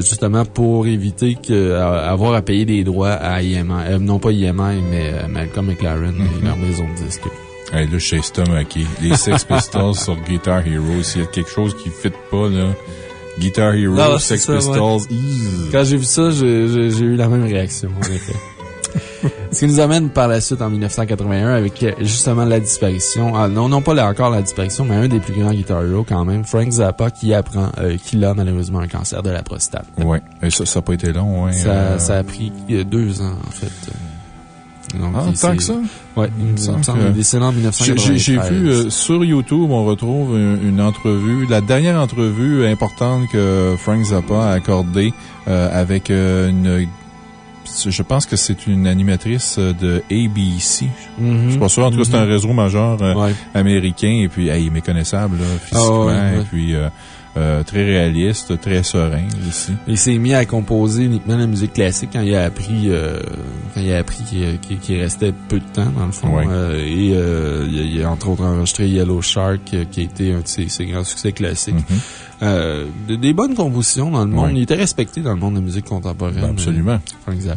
justement pour éviter que à- avoir à payer des droits à IMI, non pas IMI, mais Malcolm McLaren Mm-hmm. et leur maison de disques. Hey, là, je suis estomaqué. Les Sex Pistols sur Guitar Hero, s'il y a quelque chose qui fit pas, là, Guitar Hero, Non, Sex ça. Pistols. Quand j'ai vu ça, j'ai eu la même réaction, en effet. Ce qui nous amène par la suite en 1981 avec euh, justement la disparition, ah, non, non pas là encore la disparition, mais un des plus grands Guitar Hero quand même, Frank Zappa, qui apprend euh, qu'il a malheureusement un cancer de la prostate. Et ça, ça a pas été long, ouais. Ça, euh, ça a pris deux ans, en fait. Donc, Ah, il tant que ça? Ouais, il me semble que- qu'il est décédé en J'ai 1993. j'ai- j'ai vu euh, sur YouTube, on retrouve une, une entrevue, la dernière entrevue importante que Frank Zappa a accordée euh, avec euh, une. Je pense que c'est une animatrice de ABC. Mhm. Je suis pas sûr. En tout cas, c'est un réseau majeur euh, Ouais. américain. Et puis, hey, il est méconnaissable, là, physiquement. Ah ouais, ouais. Et puis, euh, euh, très réaliste, très serein aussi. Il s'est mis à composer uniquement la musique classique quand il a appris, euh, quand il a appris qu'il qu'il- qu'il restait peu de temps, dans le fond. Ouais. Euh, et euh, il, a, il a entre autres enregistré Yellow Shark, qui a été un de ses, ses grands succès classiques. Mhm. Euh, de- des bonnes compositions dans le monde. Ouais. Il était respecté dans le monde de la musique contemporaine. Ben, absolument.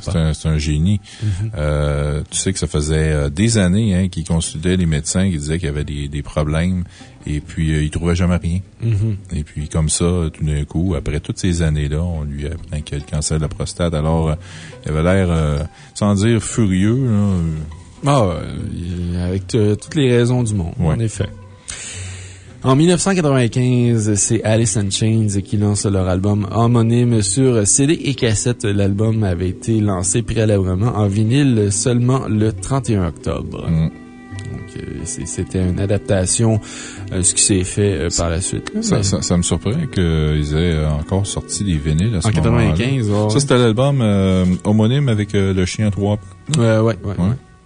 C'est un, un génie. Mhm. Euh, tu sais que ça faisait des années hein, qu'il consultait les médecins qui disaient qu'il y avait des, des problèmes et puis euh, il trouvait jamais rien. Mhm. Et puis comme ça, tout d'un coup, après toutes ces années-là, on lui apprend qu'il a le cancer de la prostate. Alors, euh, il avait l'air, euh, sans dire furieux, là, euh, Ah, avec toutes les raisons du monde, Ouais. en effet. En 1995, c'est Alice in Chains qui lance leur album homonyme sur CD et cassette. L'album avait été lancé préalablement en vinyle seulement le 31 octobre. Mm. C'était une adaptation, euh, ce qui s'est fait euh, par la suite. là. Ça, Mais- ça, ça me surprend qu'ils aient euh, encore sorti des vinyles à ce en moment-là. 95, ouais. Ça, c'était l'album euh, homonyme avec euh, le chien à trois. Ouais. Ouais. ouais.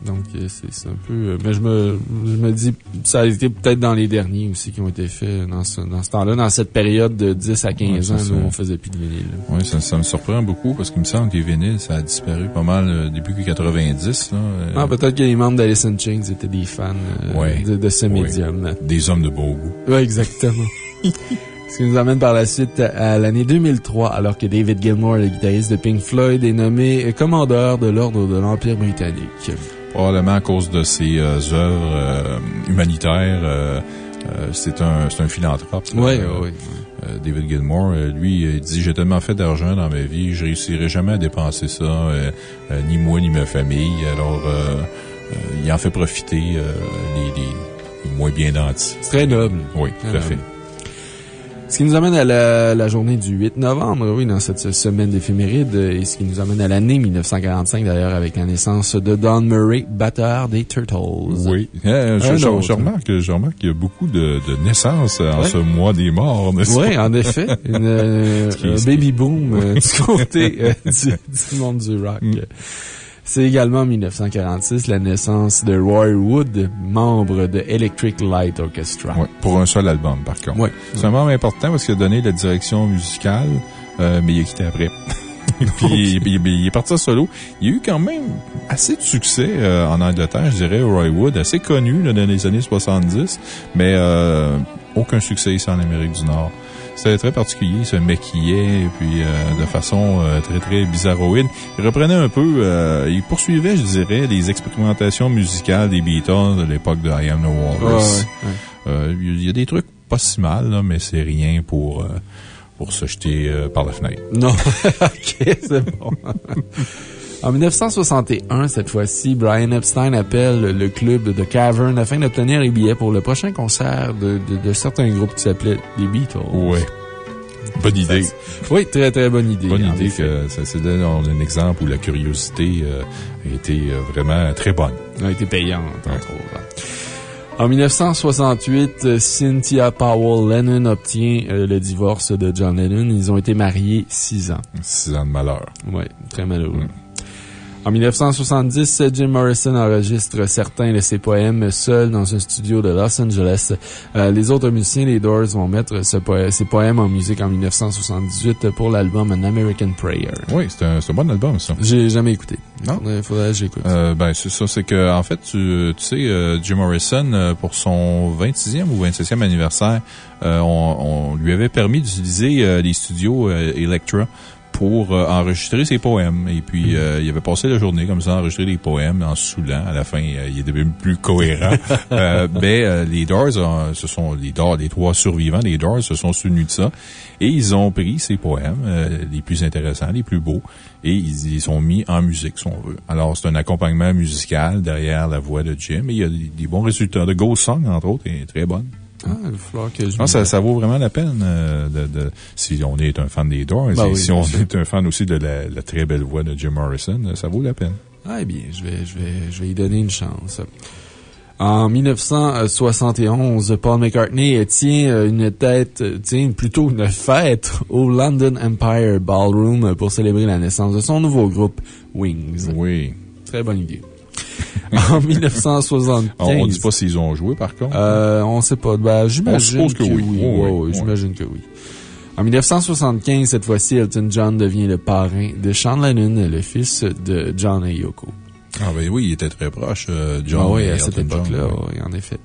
Donc, euh, c'est un peu... euh, mais je me, je me dis, ça a été peut-être dans les derniers aussi qui ont été faits dans ce, dans ce temps-là, dans cette période de 10 à 15 Ouais, c'est ans, ça. où on faisait plus de vinyle. Oui, ça, ça me surprend beaucoup parce qu'il me semble que les vinyles, ça a disparu pas mal euh, début 90. Là, Euh, Ah, peut-être que les membres d'Alice in Chains étaient des fans euh, Ouais. de, de ce Ouais. médium. des hommes de beau goût. Oui, exactement. Ce qui nous amène par la suite à l'année 2003, alors que David Gilmour, le guitariste de Pink Floyd, est nommé commandeur de l'Ordre de l'Empire britannique. Probablement à cause de ses euh, œuvres euh, humanitaires. euh, c'est un, c'est un philanthrope. Oui, oui, David Gilmour, euh, lui, il dit J'ai tellement fait d'argent dans ma vie, je réussirai jamais à dépenser ça, euh, euh, ni moi, ni ma famille. Alors, euh, il en fait profiter euh, les, les- moins bien nantis. C'est très noble. Oui, tout à fait. Ce qui nous amène à la, la journée du 8 novembre, oui, dans cette semaine d'éphéméride, et ce qui nous amène à l'année 1945, d'ailleurs, avec la naissance de Don Murray, batteur des Turtles. Oui. Euh, je, je- je remarque, je remarque qu'il y a beaucoup de, de naissances en ce mois des morts, n'est-ce pas? Oui, en effet. Une, euh, un baby boom euh, du côté euh, du, du monde du rock. Mm. C'est également en 1946 la naissance de Roy Wood, membre de Electric Light Orchestra. Ouais, pour un seul album, par contre. Ouais. C'est un membre important parce qu'il a donné la direction musicale, euh, mais il a quitté après. Puis, il est parti en solo. Il y a eu quand même assez de succès euh, en Angleterre, je dirais, Roy Wood, assez connu là, dans les années 70, mais euh, aucun succès ici en Amérique du Nord. C'était très particulier, il se maquillait, puis euh, de façon euh, très, très bizarroïde. Il reprenait un peu, euh, il poursuivait, je dirais, les expérimentations musicales des Beatles de l'époque de I Am No Ouais, Walrus. ouais, ouais. Euh, Il y a des trucs pas si mal, là, mais c'est rien pour, euh, pour se jeter euh, par la fenêtre. Non. ok, c'est bon. En 1961, cette fois-ci, Brian Epstein appelle le club de Cavern afin d'obtenir les billets pour le prochain concert de, de, de certains groupes qui s'appelaient les Beatles. Ouais. Bonne idée. Oui, très très bonne idée. Bonne idée que ça, c'est un exemple où la curiosité euh, a été euh, vraiment très bonne. a été payante, entre autres. En 1968, euh, Cynthia Powell Lennon obtient euh, le divorce de John Lennon. Ils ont été mariés six ans. Six ans de malheur. Oui, très malheureux. En 1970, Jim Morrison enregistre certains de ses poèmes seul dans un studio de Los Angeles. Euh, les autres musiciens, les Doors, vont mettre ce ces poèmes en musique en 1978 pour l'album An American Prayer. Oui, c'est un, bon album, ça. J'ai jamais écouté. Non? Il faudrait que j'écoute. Euh, ben, c'est ça, c'est que, en fait, tu, tu sais, euh, Jim Morrison, pour son 26e ou 27e anniversaire, on, on lui avait permis d'utiliser les studios Electra pour euh, enregistrer ses poèmes. Et puis, euh, il avait passé la journée comme ça, à enregistrer les poèmes en se saoulant. À la fin, euh, il est devenu plus cohérent. euh, mais euh, les Doors, ce sont les Doors, les trois survivants des Doors se sont souvenus de ça. Et ils ont pris ces poèmes, euh, les plus intéressants, les plus beaux, et ils les ont mis en musique, si on veut. Alors, c'est un accompagnement musical derrière la voix de Jim, et il y a des, des bons résultats. De Ghost Song, entre autres, est très bonne. Ah, il va falloir que je Non, me- ça, ça vaut vraiment la peine euh, de, de- si on est un fan des Doors, Ben et oui, si on sûr. est un fan aussi de la, la très belle voix de Jim Morrison, euh, ça vaut la peine. Ah, eh bien, je vais, je vais, je vais y donner une chance. En 1971, Paul McCartney tient euh, une tête, tient plutôt une fête au London Empire Ballroom pour célébrer la naissance de son nouveau groupe, Wings. Oui. Très bonne idée. En 1975. On, on dit pas s'ils ont joué, par contre. Euh, on sait pas. Ben, j'imagine que oui. Oui, oui. J'imagine que oui. En 1975, cette fois-ci, Elton John devient le parrain de Sean Lennon, le fils de John et Yoko. Ah, ben oui, il était très proche, euh, John. Ah oui, et à cette époque-là, oui, en effet.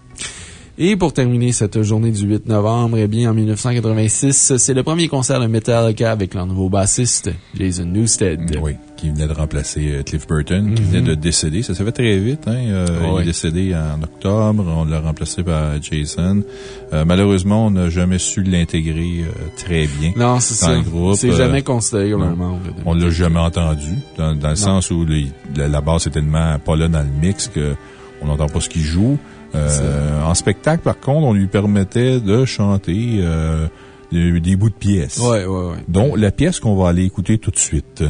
Et pour terminer cette journée du 8 novembre, eh bien, en 1986, c'est le premier concert de Metallica avec leur nouveau bassiste, Jason Newsted. Oui, qui venait de remplacer Cliff Burton, qui venait Mhm. de décéder. Ça s'est fait très vite. Hein? euh. Il est décédé en octobre. On l'a remplacé par Jason. Euh, malheureusement, on n'a jamais su l'intégrer euh, très bien. Non, c'est dans ça. le groupe. C'est euh, jamais considéré comme un membre. On l'a jamais entendu, dans, dans le Non. sens où les- la, la basse est tellement pas là dans le mix que on n'entend pas ce qu'il joue. Euh, en spectacle, par contre, on lui permettait de chanter euh, des, des bouts de pièces. Ouais, ouais, ouais. Dont la pièce qu'on va aller écouter tout de suite.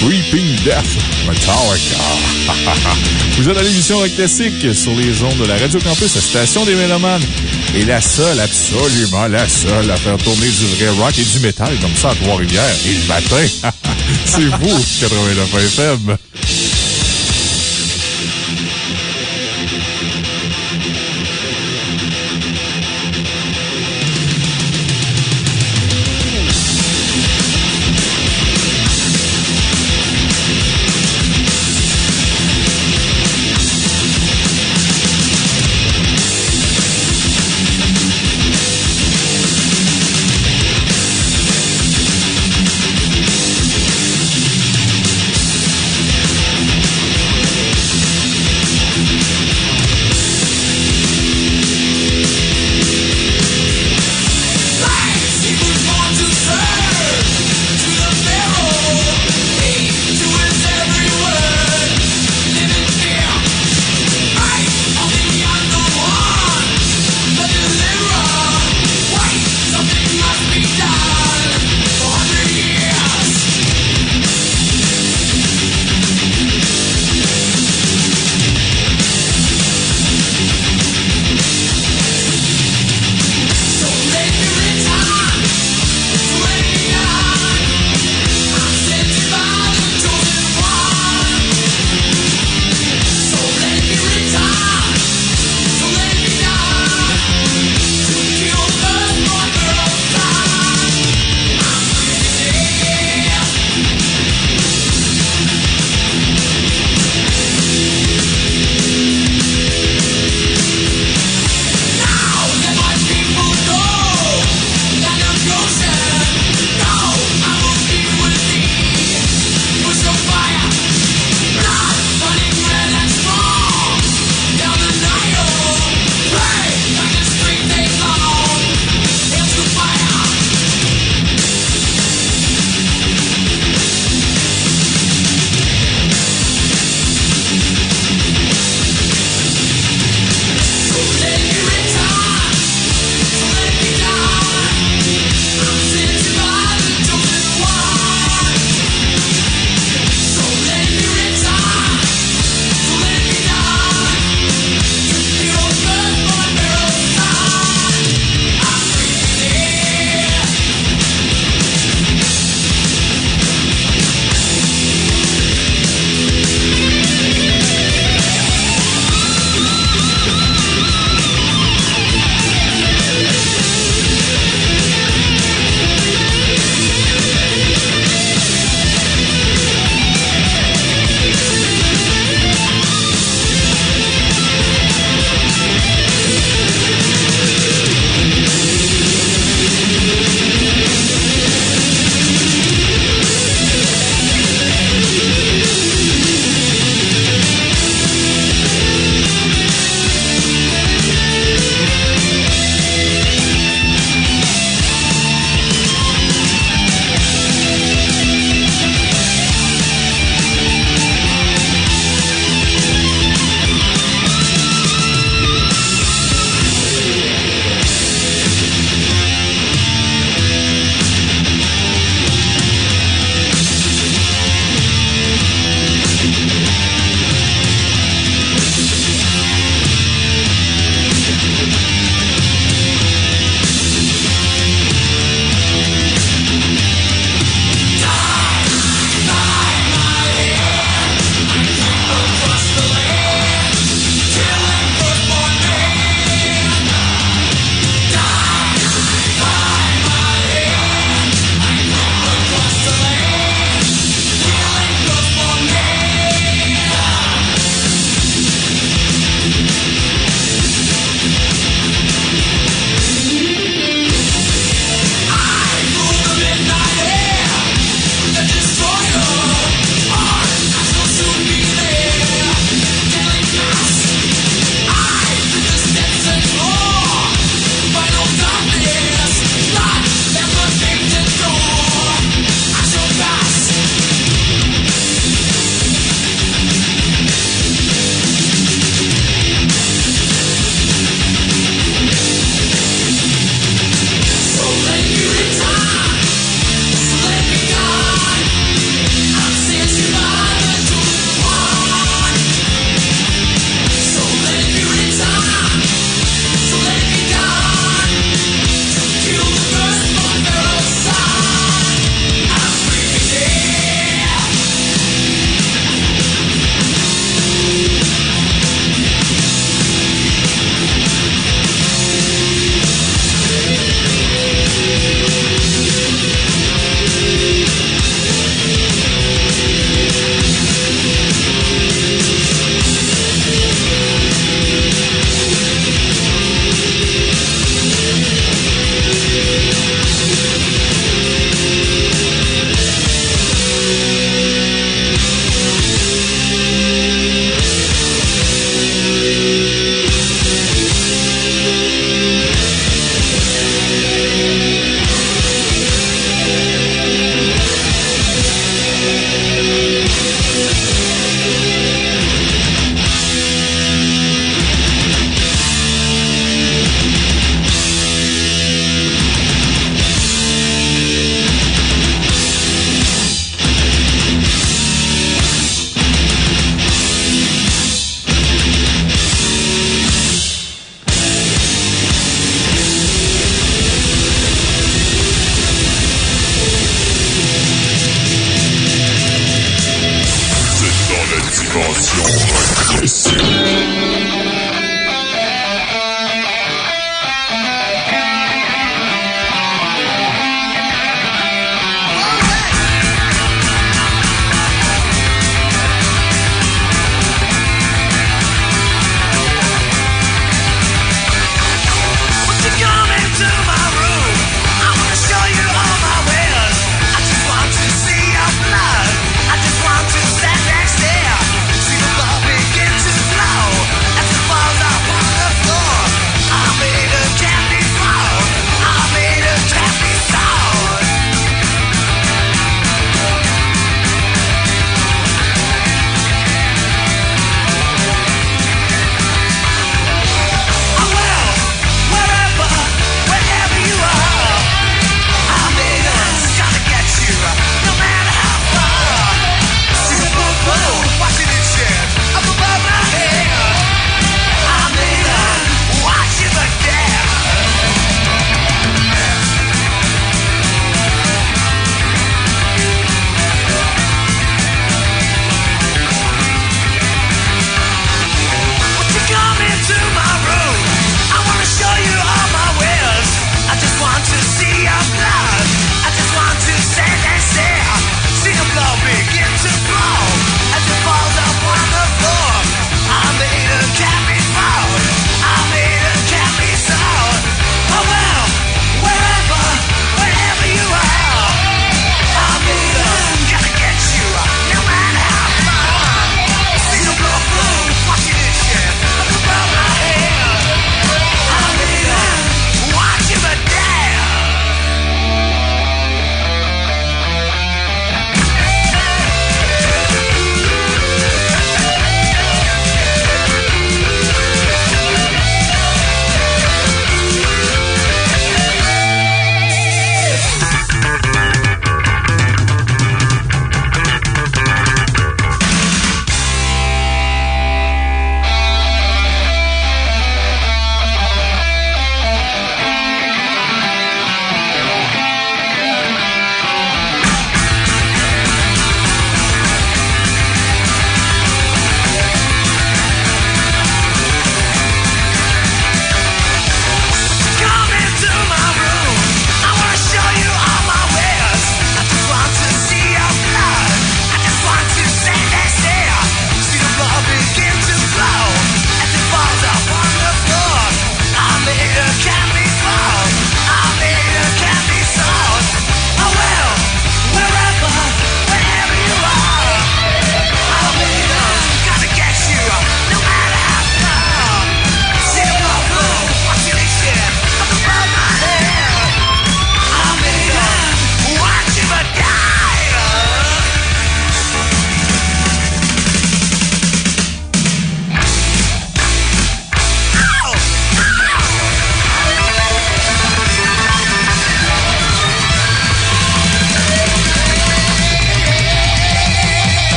Creeping Death Metallica. Vous êtes à l'émission Rock Classique sur les ondes de la Radio Campus, la station des Mélomanes. Et la seule, absolument la seule à faire tourner du vrai rock et du métal comme ça à Trois-Rivières. Et le matin, c'est vous, 89 FM.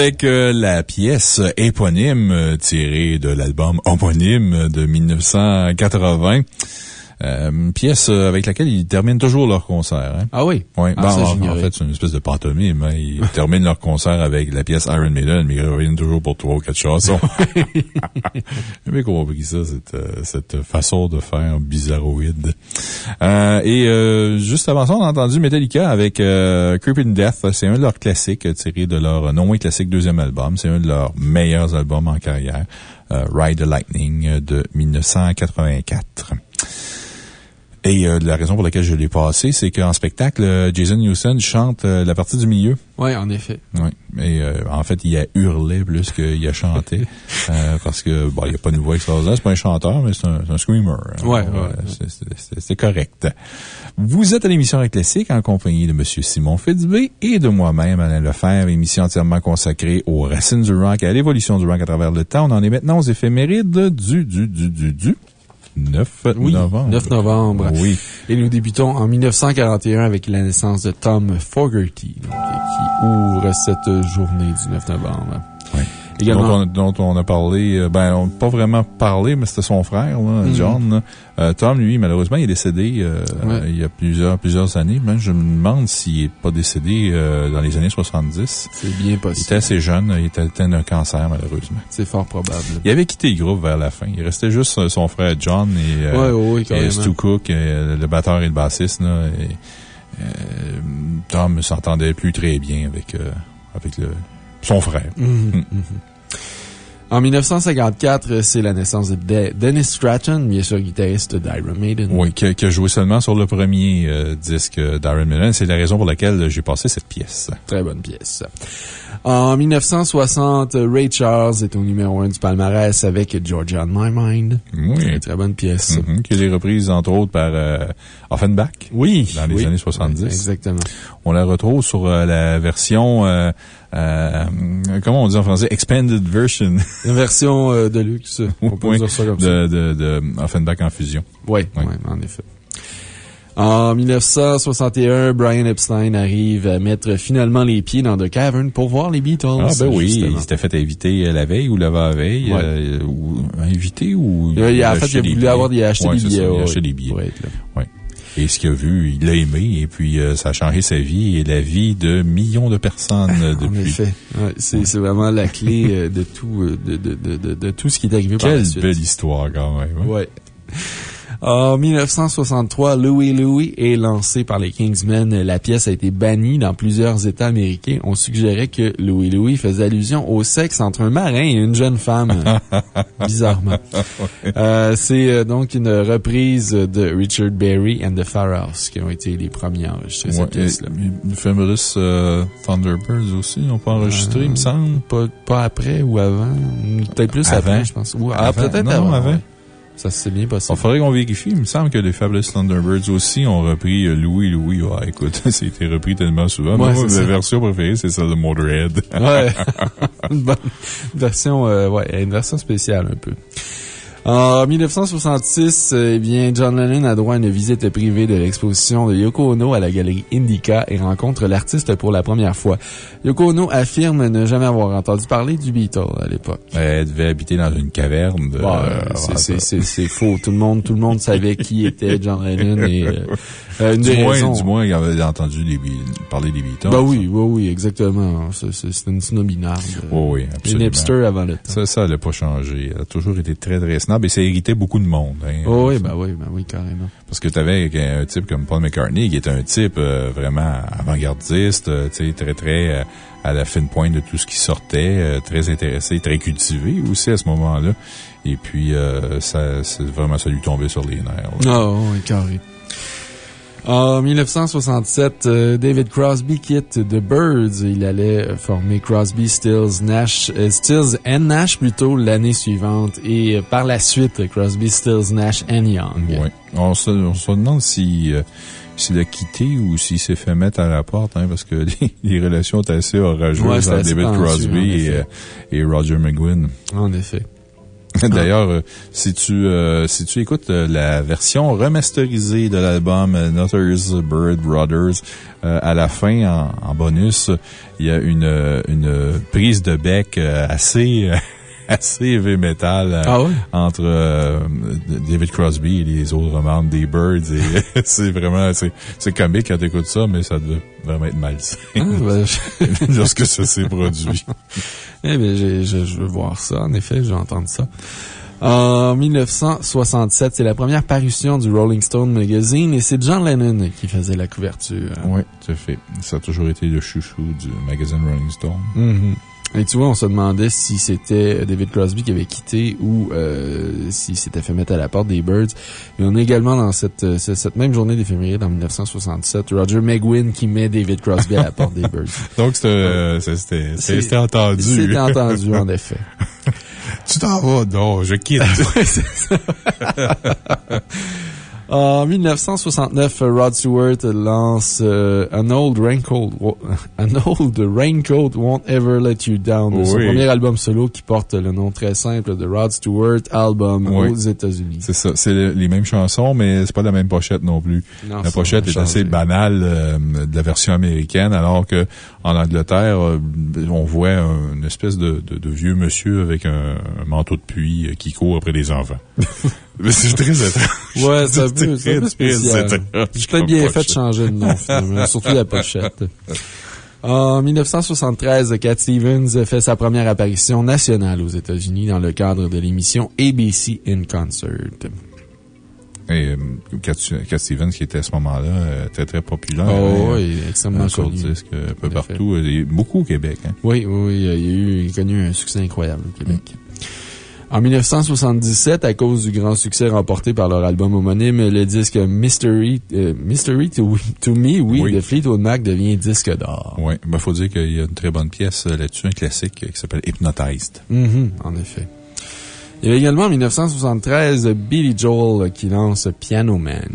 Avec euh, la pièce éponyme euh, tirée de l'album homonyme de 1980. Euh, une pièce euh, avec laquelle ils terminent toujours leur concert. Hein? Ah oui? Oui. Ah, Bon, en, fait, c'est une espèce de pantomime. Hein. Ils terminent leur concert avec la pièce Iron Maiden, mais ils reviennent toujours pour trois ou quatre chansons. J'ai bien compris ça, cette, euh, cette façon de faire bizarroïde. Euh, et euh, juste avant ça, on a entendu Metallica avec euh, Creeping Death. C'est un de leurs classiques tiré de leur non moins classique deuxième album. C'est un de leurs meilleurs albums en carrière. Ride the Lightning de 1984. Et euh, la raison pour laquelle je l'ai passé, c'est qu'en spectacle, euh, Jason Newston chante euh, la partie du milieu. Oui, en effet. Oui. Et euh, en fait, il a hurlé plus qu'il a chanté. euh, parce que, bon, il n'y a pas une voix extraordinaire. C'est pas un chanteur, mais c'est un, screamer. Ouais, Alors, ouais. euh, c'est- correct. Vous êtes à l'émission Classique en compagnie de M. Simon Fitzbé et de moi-même, Alain Lefebvre, émission entièrement consacrée aux racines du rock et à l'évolution du rock à travers le temps. On en est maintenant aux éphémérides du, du, du, du, du 9 Oui, novembre. 9 novembre. Oui. Et nous débutons en 1941 avec la naissance de Tom Fogerty, donc, qui ouvre cette journée du 9 novembre. Également, Dont, on, dont on a parlé, euh, ben, on n'a pas vraiment parlé, mais c'était son frère, là, Mhm. John. là. Euh, Tom, lui, malheureusement, il est décédé euh, Ouais. il y a plusieurs, plusieurs années. Même, je me demande s'il n'est pas décédé euh, dans les années 70. c'est bien Il possible. était assez jeune, il était atteint d'un cancer, malheureusement. C'est fort probable. Il avait quitté le groupe vers la fin. Il restait juste son frère John et, euh, Ouais, et. Stu Cook, le batteur et le bassiste. Là, et, Tom s'entendait plus très bien avec, euh, avec le, son frère. Mhm, mhm. En 1954, c'est la naissance de De- Dennis Stratton, bien sûr guitariste d'Iron Maiden. Oui, qui, a- qui a joué seulement sur le premier euh, disque d'Iron Maiden. C'est la raison pour laquelle j'ai passé cette pièce. Très bonne pièce. En 1960, Ray Charles est au numéro 1 du palmarès avec Georgia on My Mind. Oui. Très, très bonne pièce. Mhm, qui est reprise, entre autres, par euh, Offenbach. Oui. Dans les oui. années 70. Oui, exactement. On la retrouve sur euh, la version, euh, comment on dit en français, expanded version Une version euh, de luxe. On peut Oui, dire ça comme ça. de, de, de Offenbach en fusion. Oui, en effet. En 1961, Brian Epstein arrive à mettre finalement les pieds dans The Cavern pour voir les Beatles. Ah, ben oui, justement. il s'était fait inviter la veille ou l'avant-veille. Ouais. euh, ou, invité ou. Il a- en fait, il a voulu billets. avoir des, acheter Ouais, des c'est ça, billets. il a ouais, acheté des billets. pour être là. Et ce qu'il a vu, il l'a aimé et puis euh, ça a changé sa vie et la vie de millions de personnes euh, En depuis. effet. Ouais, c'est vraiment la clé euh, de tout, de, de, de, de, tout ce qui est arrivé par la Quelle belle histoire quand même. hein. Ouais. En 1963, Louis Louis est lancé par les Kingsmen. La pièce a été bannie dans plusieurs États américains. On suggérait que Louis Louis faisait allusion au sexe entre un marin et une jeune femme. Bizarrement. Euh, C'est euh, donc une reprise de Richard Berry and the Pharaohs qui ont été les premiers à enregistrer Ouais, cette pièce-là. et Fabulous euh, Thunderbirds aussi, on peut enregistrer, il me semble. Pas, pas après ou avant? Peut-être plus Avant. je pense. Ou, ah, Avant. peut-être avant. avant. ouais. Ça, c'est bien Il possible. faudrait qu'on vérifie. Il me semble que les Fabulous Thunderbirds aussi ont repris euh, Louis Louis. Ouais, écoute, ça a été repris tellement souvent. Ouais, Moi, ma ça. version préférée, c'est celle de Motorhead. Ouais. une bonne version, euh, ouais, une version spéciale un peu. En 1966, euh, eh bien, John Lennon a droit à une visite privée de l'exposition de Yoko Ono à la galerie Indica et rencontre l'artiste pour la première fois. Yoko Ono affirme ne jamais avoir entendu parler du Beatle à l'époque. Elle devait habiter dans une caverne. De, Ouais, euh, c'est faux. Tout le monde, tout le monde savait qui était John Lennon et euh, euh, une du, moins, raisons- du moins, il avait entendu les, parler des Beatles. Ben oui, oui, oui, exactement. C'est une snobinarde. Oui, oui, Une absolument. hipster avant le temps. Ça, ça n'a pas changé. Elle a toujours été très, très snob et ça irritait beaucoup de monde. Hein, Oh, oui, ben oui, ben oui, carrément. Parce que tu avais un type comme Paul McCartney qui était un type euh, vraiment avant-gardiste, euh, tu sais, très, très à la fine pointe de tout ce qui sortait, très intéressé, très cultivé aussi à ce moment-là. Et puis, euh, ça, c'est vraiment ça lui tombait sur les nerfs. Ah, oui, carré. En 1967, euh, David Crosby quitte The Birds. Il allait former Crosby, Stills, Nash, euh, Stills and Nash plutôt l'année suivante et euh, par la suite Crosby, Stills, Nash and Young. Ouais. On se, on se demande si, euh, s'il a quitté ou s'il s'est fait mettre à la porte, hein, parce que les, les relations étaient assez orageuses Ouais, entre David Crosby et Roger McGuinn. En effet. D'ailleurs, euh, si tu euh, si tu écoutes euh, la version remasterisée de l'album Nutters Bird Brothers, euh, à la fin, en, en bonus, il y a une, une prise de bec assez, assez heavy metal euh, Ah entre euh, David Crosby et les autres membres des Birds. Et c'est vraiment, c'est comique quand t'écoutes ça, mais ça doit vraiment être malsain Ah, ben, je- lorsque ça s'est produit. Eh bien, j'ai- je, je veux voir ça. En effet, je vais entendre ça. En 1967, c'est la première parution du Rolling Stone Magazine et c'est John Lennon qui faisait la couverture. Oui, tout à fait. Ça a toujours été le chouchou du magazine Rolling Stone. Mhm. Et tu vois, on se demandait si c'était David Crosby qui avait quitté ou euh, s'il s'était fait mettre à la porte des Birds. Et on a également dans cette, euh, cette cette même journée d'éphéméride en 1967, Roger McGuinn qui met David Crosby à la porte des Birds. Donc, c'était euh, c'était- C'est- entendu. C'était entendu, en effet. Tu t'en vas? Non, je quitte. En 1969, Rod Stewart lance euh, An Old Raincoat, An Old Raincoat Won't Ever Let You Down, son Oui. premier album solo qui porte le nom très simple de Rod Stewart Album Oui. aux États-Unis. C'est ça. C'est le- les mêmes chansons, mais c'est pas la même pochette non plus. Non, la pochette est assez banale euh, de la version américaine, alors que en Angleterre, euh, on voit un- une espèce de, de- de vieux monsieur avec un, un manteau de pluie euh, qui court après des enfants. Mais c'est très étrange. Ouais, c'est un peu, c'est un peu spécial. bien fait de changer de nom, finalement, surtout la pochette. En 1973, Cat Stevens fait sa première apparition nationale aux États-Unis dans le cadre de l'émission ABC in Concert. Et euh, Cat, Cat Stevens, qui était à ce moment-là euh, très, très populaire. Oh, oui, extrêmement sur connu. disque, un peu partout. Et beaucoup au Québec. Hein. Oui, oui, il a, eu, il a connu un succès incroyable au Québec. En 1977, à cause du grand succès remporté par leur album homonyme, le disque Mystery, euh, Mystery to, to Me, oui, Oui. de Fleetwood Mac devient disque d'or. Oui, ben, faut dire qu'il y a une très bonne pièce là-dessus, un classique qui s'appelle Hypnotized. Mhm, en effet. Il y a également en 1973 Billy Joel euh, qui lance Piano Man.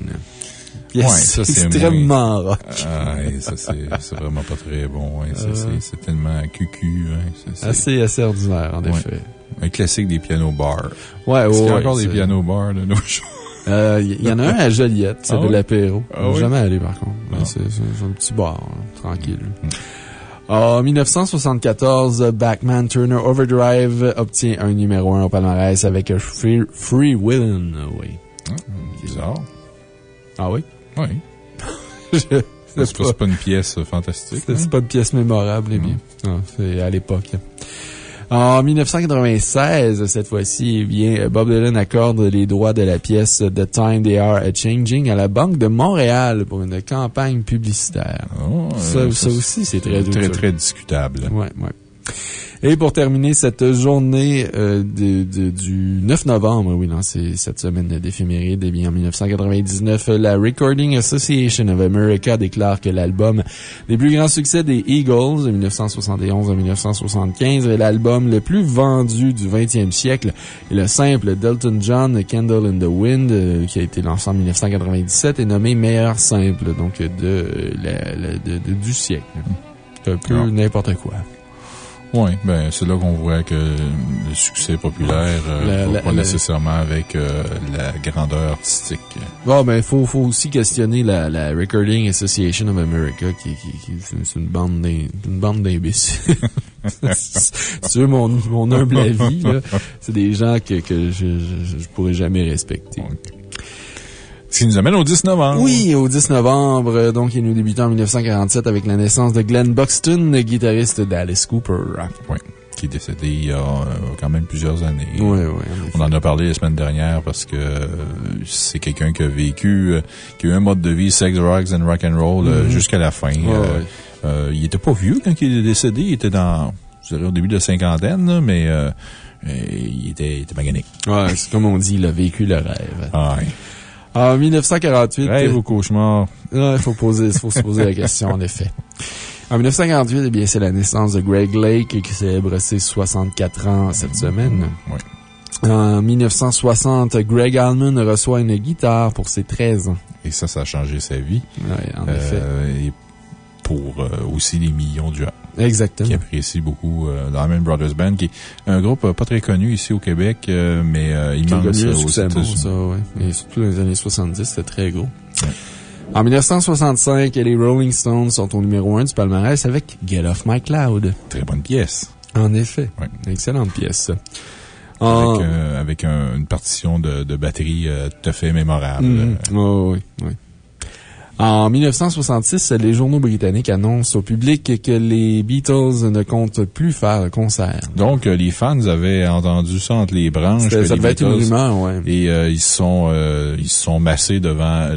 Ouais, ça, c'est extrêmement rock. Ah, ouais, ça, c'est c'est vraiment pas très bon. Ouais, c'est- Euh. c'est- c'est tellement cucu. Hein, c'est- c'est Assez, assez ordinaire, en effet. Un classique des pianos bars. Ouais, Est-ce qu'il y a encore des c'est- pianos bars de nos jours? Euh, Il y, y en a un à Joliette, c'est Ah de ouais? l'apéro. Ah jamais allé, par contre. Ah. C'est c'est- c'est un petit bar, hein, tranquille. Mm. En 1974, Backman Turner Overdrive obtient un numéro 1 au palmarès avec Free, Free Willin' Away. Bizarre. Ah oui? Oui. Je- C'est pas, une pièce fantastique. c'est- hein? pas une pièce mémorable, eh bien. C'est à l'époque. En 1996, cette fois-ci, eh bien, Bob Dylan accorde les droits de la pièce The Time They Are a Changing à la Banque de Montréal pour une campagne publicitaire. Oh, Ça, euh, ça aussi, c'est très très, très discutable. Ouais, ouais. Et pour terminer cette journée euh, de, de- du 9 novembre, oui, non, c'est cette semaine d'éphéméride, eh bien, en 1999, la Recording Association of America déclare que l'album des plus grands succès des Eagles de 1971 à 1975 est l'album le plus vendu du 20e siècle et le simple d'Elton John, Candle in the Wind, euh, qui a été lancé en 1997, est nommé meilleur simple, donc de, euh, la- la- de- de- du siècle. C'est un peu n'importe quoi. Oui, ben, c'est là qu'on voit que le succès populaire euh, La- la- pas la- nécessairement avec euh, la grandeur artistique. Bon, ben, faut, faut aussi questionner la, Recording Association of America, qui, qui, qui c'est c'est une bande une bande d'imbéciles. veux mon, mon humble avis, c'est des gens que, que je, je, je pourrais jamais respecter. Ce qui nous amène au 10 novembre. Oui, au 10 novembre, euh, donc, il nous débutons en 1947 avec la naissance de Glenn Buxton, guitariste d'Alice Cooper. Oui, qui est décédé il y a euh, quand même plusieurs années. Oui, oui. On en a parlé la semaine dernière parce que euh, c'est quelqu'un qui a vécu, qui a eu un mode de vie sex, drugs and rock and roll Mhm. jusqu'à la fin. Ouais, Euh, ouais. euh, il était pas vieux quand il est décédé. Il était dans, je dirais au début de la cinquantaine, là, mais euh, il était, il était magané. Ouais, c'est comme on dit, il a vécu le rêve. Ah, ouais. En 1948... Rêve ou cauchemar? Il faut, poser, faut se poser la question, en effet. En 1948, eh bien, c'est la naissance de Greg Lake qui célèbre ses 64 ans cette semaine. Oui. En 1960, Greg Allman reçoit une guitare pour ses 13 ans. Et ça, ça a changé sa vie. Ouais, en effet. Euh, il, pour aussi les millions gens. Exactement. Qui apprécient beaucoup Diamond Brothers Band, qui est un groupe pas très connu ici au Québec, mais immense aux États-Unis. ça, ouais. Et surtout dans les années 70, c'était très gros. En 1965, les Rolling Stones sont au numéro 1 du palmarès avec Get Off My Cloud. Très bonne pièce. En effet. Excellente pièce. Avec, une partition de, batterie euh, tout à fait mémorable. Mm-hmm. oui, oui. En 1966, les journaux britanniques annoncent au public que les Beatles ne comptent plus faire de concert. Donc, euh, les fans avaient entendu ça entre les branches. Ça devait être une rumeur, ouais. Et euh, ils sont euh, ils sont massés devant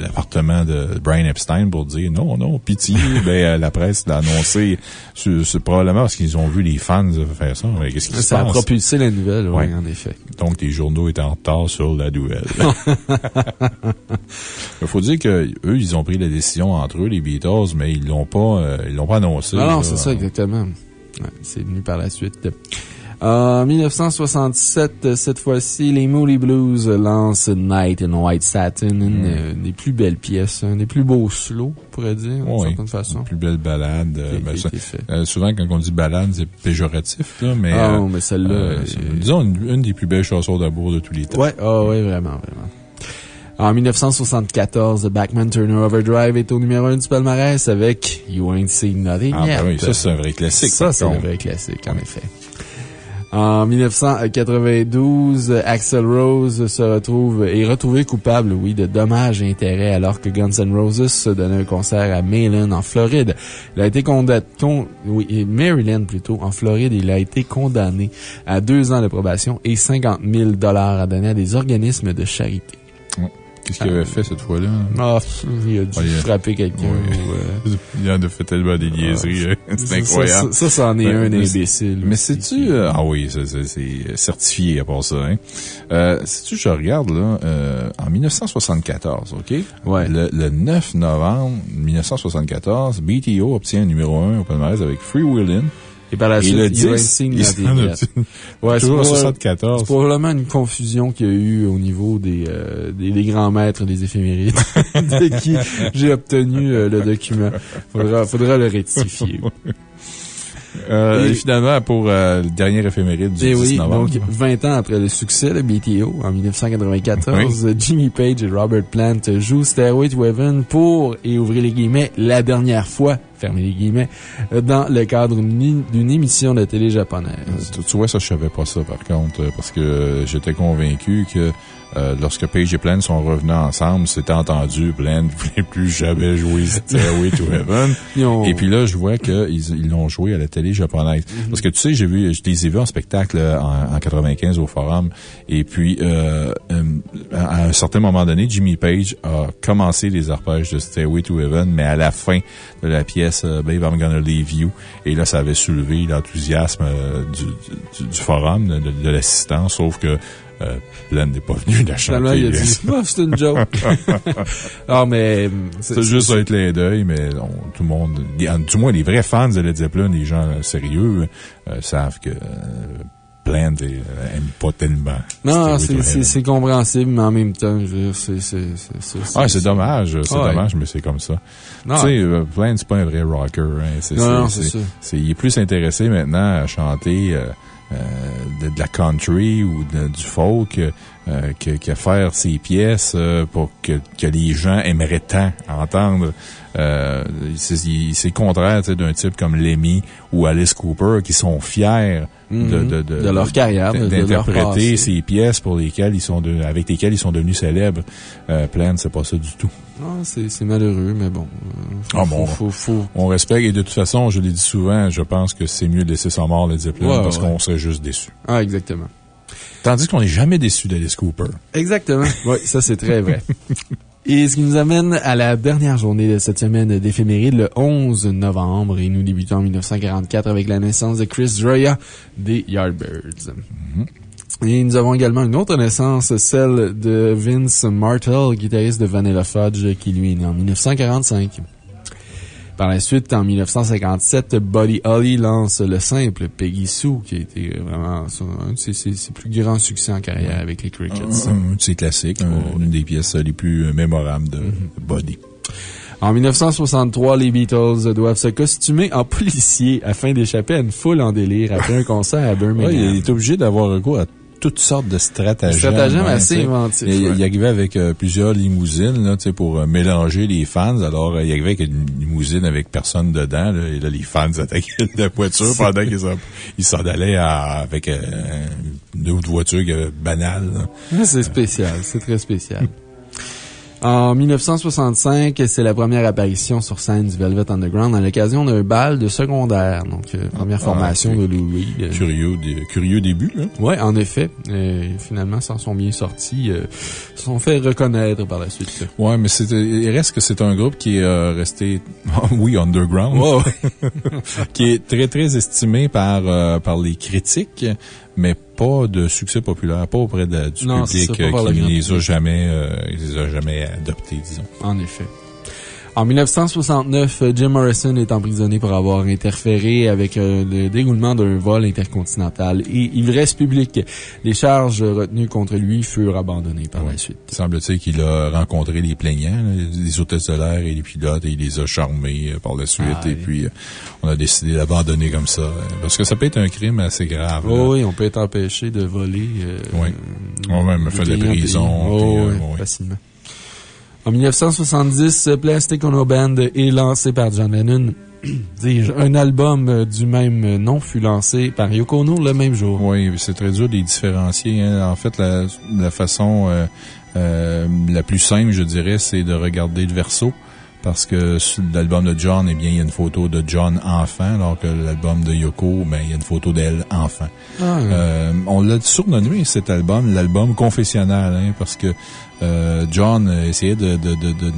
l'appartement de Brian Epstein pour dire non, non, pitié. ben, la presse l'a annoncé. C'est probablement parce qu'ils ont vu les fans faire ça. Qu'est-ce qui se Ça a propulsé la nouvelle, oui, en effet. Donc, les journaux étaient en retard sur la nouvelle. Il faut dire que eux, ils ont pris la décision entre eux, les Beatles, mais ils l'ont pas, euh, ils l'ont pas annoncé. Non, non, c'est ça, exactement. c'est venu par la suite. En 1967, cette fois-ci, les Moody Blues lancent Night in White Satin, une mm. des plus belles pièces, un des plus beaux slows, on pourrait dire, d'une certaine façon. Une plus belle balade. Euh, ben, euh, souvent, quand on dit balade, c'est péjoratif, là, mais. Ah, mais celle-là. disons, une, des plus belles chansons d'amour de tous les temps. Ouais, ah, ouais, vraiment, vraiment. En 1974, Backman Turner Overdrive est au numéro 1 du palmarès avec You Ain't Seen Nothing ah, Ben oui, ça, c'est un vrai classique. Ça, c'est un vrai classique, en effet. En 1992, Axel Rose se retrouve, est retrouvé coupable, oui, de dommages et intérêts alors que Guns N' Roses se donnait un concert à Maryland, en Floride. Il a été condamné, oui, Maryland plutôt, en Floride, il a été condamné à deux ans de probation et 50 000 dollars à donner à des organismes de charité. Qu'est-ce qu'il avait fait cette fois-là? Ah, il a dû frapper quelqu'un. Euh, il en a fait tellement des niaiseries. Ah, hein. c'est incroyable. Ça, ça, en est un imbécile. Mais sais-tu... Euh, ah oui, c'est certifié à part ça. Hein? Euh, sais-tu, je regarde, là, euh, en 1974, OK? Ouais. Le, le 9 novembre 1974, BTO obtient un numéro 1 au palmarès avec Free Willin'. Et par la suite, le 10, il ouais, toujours 74. C'est probablement une confusion qu'il y a eu au niveau des, euh, des, des, grands maîtres des éphémérides de qui j'ai obtenu euh, le document. Faudra, faudra le rectifier. Euh, et, finalement, pour euh, le dernier éphéméride du 10 oui, novembre. Donc, 20 ans après le succès de BTO, en 1994, Jimmy Page et Robert Plant jouent Stairway to Heaven pour, et ouvrez les guillemets, la dernière fois, fermez les guillemets, dans le cadre d'une émission de télé japonaise. Tu, vois, ça, je savais pas ça, par contre, parce que j'étais convaincu que euh, lorsque Page et Plan sont revenus ensemble, c'était entendu, Plan ne voulait plus jamais jouer Stairway to Heaven. Et puis là, je vois qu'ils l'ont joué à la télé japonaise. Mm-hmm. Parce que tu sais, j'ai vu, je les ai vus en spectacle en, en 95 au Forum. Et puis, euh, euh, à un certain moment donné, Jimmy Page a commencé les arpèges de Stairway to Heaven, mais à la fin de la pièce Babe, I'm Gonna Leave You. Et là, ça avait soulevé l'enthousiasme du, du, forum, de, de l'assistant, sauf que euh, n'est pas venu la chanter. il a dit, oh, c'est une joke. non, mais. C'est juste un clin d'œil, mais tout le monde, du moins les vrais fans de Led Zeppelin, les gens euh, sérieux, euh, savent que, euh, Plant n'aime pas tellement. Non, c'est compréhensible, mais en même temps, c'est. Ah, c'est dommage, c'est dommage, mais c'est comme ça. Tu sais, Plant, c'est pas un vrai rocker. Hein, non, c'est ça. Il est plus intéressé maintenant à chanter euh, de, de, la country ou de, du folk euh, que, que, faire ces pièces euh, pour que, que les gens aimeraient tant entendre. Euh, c'est contraire d'un type comme Lemmy ou Alice Cooper qui sont fiers de, mm-hmm. de, de, leur carrière, d'interpréter ces pièces pour lesquelles ils sont de, avec lesquelles ils sont devenus célèbres. Euh, Plan, c'est pas ça du tout. Non, c'est malheureux, mais bon. Euh, ah bon, faut, faut, on respecte et de toute façon, je l'ai dit souvent, je pense que c'est mieux de laisser sans mort les Zeppelin parce qu'on serait juste déçus. Ah, exactement. Tandis qu'on n'est jamais déçu d'Alice Cooper. Exactement. oui, ça c'est très vrai. Et ce qui nous amène à la dernière journée de cette semaine d'éphéméride, le 11 novembre, et nous débutons en 1944 avec la naissance de Chris Droya des Yardbirds. Mm-hmm. Et nous avons également une autre naissance, celle de Vince Martel, guitariste de Vanilla Fudge, qui lui est né en 1945. Par la suite, en 1957, Buddy Holly lance le simple Peggy Sue, qui a été vraiment un de ses, plus grands succès en carrière avec les Crickets. C'est classique, une des pièces les plus mémorables de. Buddy. En 1963, les Beatles doivent se costumer en policier afin d'échapper à une foule en délire après un concert à Birmingham. Ouais, il est obligé d'avoir recours à toutes sortes de stratagèmes. Stratagèmes assez inventifs, Il, ouais. il arrivait avec euh, plusieurs limousines là, pour euh, mélanger les fans. Alors, euh, il arrivait avec une limousine avec personne dedans. Là, et là, les fans attaquaient la voiture pendant qu'ils s'en- allaient à- avec euh, une autre voiture banale. C'est spécial, c'est très spécial. En 1965, c'est la première apparition sur scène du Velvet Underground à l'occasion d'un bal de secondaire. Donc, euh, première Ah, formation de Lou Reed. Curieux, dé- curieux début. Là. Ouais, en effet. Euh, finalement, s'en sont bien sortis. Euh, se sont fait reconnaître par la suite. Ouais, mais il reste que c'est un groupe qui est euh, resté, oui, underground. qui est très, très estimé par, par les critiques, mais pas de succès populaire, pas auprès de- du Non, public euh, qui ne les a jamais, euh, les a jamais adoptés, disons. En effet. En 1969, euh, Jim Morrison est emprisonné pour avoir interféré avec euh, le déroulement d'un vol intercontinental et ivresse publique. Les charges retenues contre lui furent abandonnées par la suite. Semble-t-il qu'il a rencontré les plaignants, les hôtesses de l'air et les pilotes, et il les a charmés euh, par la suite. Ah, et oui. puis, euh, on a décidé d'abandonner comme ça. euh, Parce que ça peut être un crime assez grave. Oh oui, on peut être empêché de voler. Euh, Oui. On même faire de la prison. Oh, puis, euh, oui, oui. facilement. En 1970, euh, Plastic Ono Band est lancé par John Lennon. Un album euh, du même nom fut lancé par Yoko Ono le même jour. Oui, c'est très dur de les différencier. hein. En fait, la, façon euh, euh, la plus simple, je dirais, c'est de regarder le verso. Parce que sur l'album de John, eh bien, il y a une photo de John enfant, alors que l'album de Yoko, ben, il y a une photo d'elle enfant. Ah, Euh, on l'a surnommé cet album, l'album confessionnal, hein, parce que euh, John essayait de, de, de, de,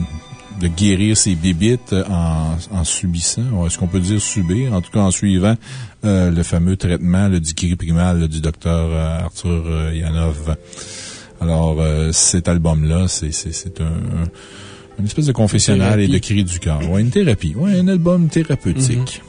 de guérir ses bibites en, en subissant, est-ce qu'on peut dire subir, en tout cas en suivant euh, le fameux traitement le primal là, du docteur euh, Arthur euh, Yanov. Alors, cet album-là, c'est c'est- c'est un, un- une espèce de confessionnal et de cri du cœur. Ouais, une thérapie. Ouais, un album thérapeutique.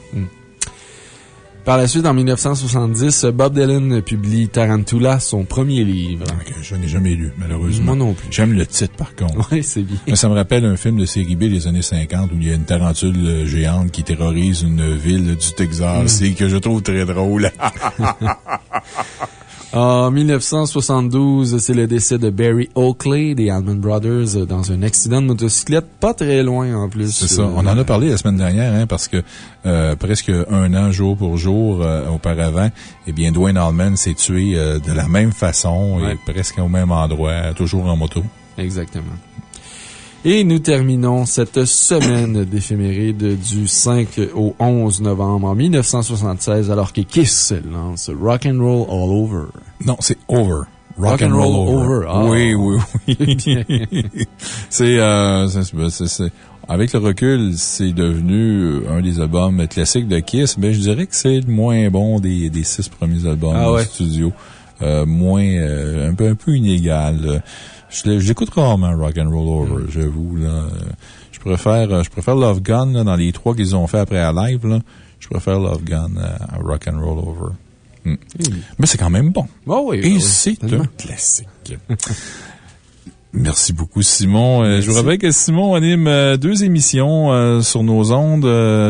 Par la suite, en 1970, Bob Dylan publie Tarantula, son premier livre. Que je n'ai jamais lu, malheureusement. Moi non plus. J'aime le titre, par contre. Oui, c'est bien. Mais ça me rappelle un film de série B des années 50 où il y a une tarentule euh, géante qui terrorise une ville du Texas Mm. et que je trouve très drôle. En 1972, c'est le décès de Barry Oakley des Allman Brothers euh, dans un accident de motocyclette pas très loin en plus. C'est ça. On en a parlé la semaine dernière, hein, parce que euh, presque un an, jour pour jour, euh, auparavant, eh bien, Dwayne Allman s'est tué euh, de la même façon Ouais. et presque au même endroit, toujours en moto. Exactement. Et nous terminons cette semaine d'éphéméride du 5 au 11 novembre en 1976 alors que Kiss lance Rock and Roll All Over. Non, c'est Over. Rock and Roll Over. Ah. Oui, oui, oui. c'est, euh, avec le recul, c'est devenu un des albums classiques de Kiss, mais je dirais que c'est le moins bon des, des six premiers albums Ah ouais. studio. Euh, moins, euh, un peu, un peu inégal. Je J'écoute rarement Rock and Roll Over, Mm. j'avoue, là. Je préfère, euh, je préfère Love Gun, là, dans les trois qu'ils ont fait après à live, là. Je préfère Love Gun à Rock and Roll Over. Hmm. Mais c'est quand même bon. Oh oui, Et ah oui, c'est un classique. Merci beaucoup, Simon. Euh, je vous rappelle que Simon anime euh, deux émissions euh, sur nos ondes,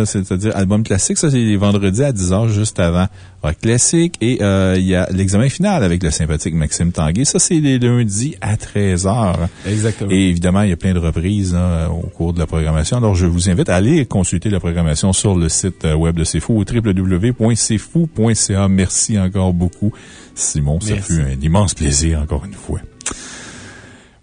c'est-à-dire Album Classique. Ça, c'est les vendredis à 10h, juste avant Rock Classique. Et euh, il y a l'examen final avec le sympathique Maxime Tanguay. Ça, c'est les lundis à 13h. Exactement. Et évidemment, il y a plein de reprises là, au cours de la programmation. Alors, je vous invite à aller consulter la programmation sur le site web de C'est Fou au www.cfou.ca. Merci encore beaucoup, Simon. Ça Merci. fut un immense plaisir encore une fois.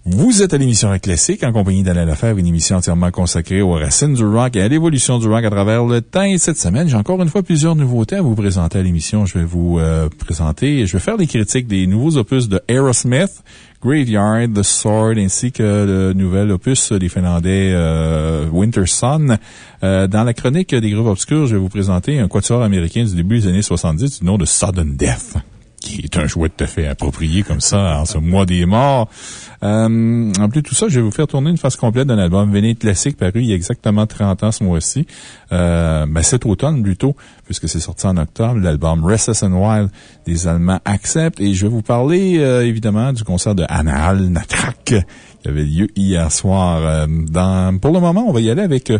Vous êtes à l'émission Rock Classique en compagnie d'Alain Lefebvre, une émission entièrement consacrée aux racines du rock et à l'évolution du rock à travers le temps. Et cette semaine, j'ai encore une fois plusieurs nouveautés à vous présenter à l'émission. Je vais vous euh, présenter, je vais faire des critiques des nouveaux opus de Aerosmith, Graveyard, The Sword, ainsi que le nouvel opus des Finlandais euh, Winter Sun. Euh, dans la chronique des groupes obscurs, je vais vous présenter un quatuor américain du début des années 70 du nom de Sudden Death qui est un jouet tout à fait approprié comme ça en ce mois des morts. Euh, en plus de tout ça, je vais vous faire tourner une phase complète d'un album Véné classique paru il y a exactement 30 ans ce mois-ci. Euh, ben cet automne plutôt. puisque c'est sorti en octobre, l'album Restless and Wild des Allemands Accept. Et je vais vous parler, euh, évidemment, du concert de Anal Natrak qui avait lieu hier soir. Euh, dans, pour le moment, on va y aller avec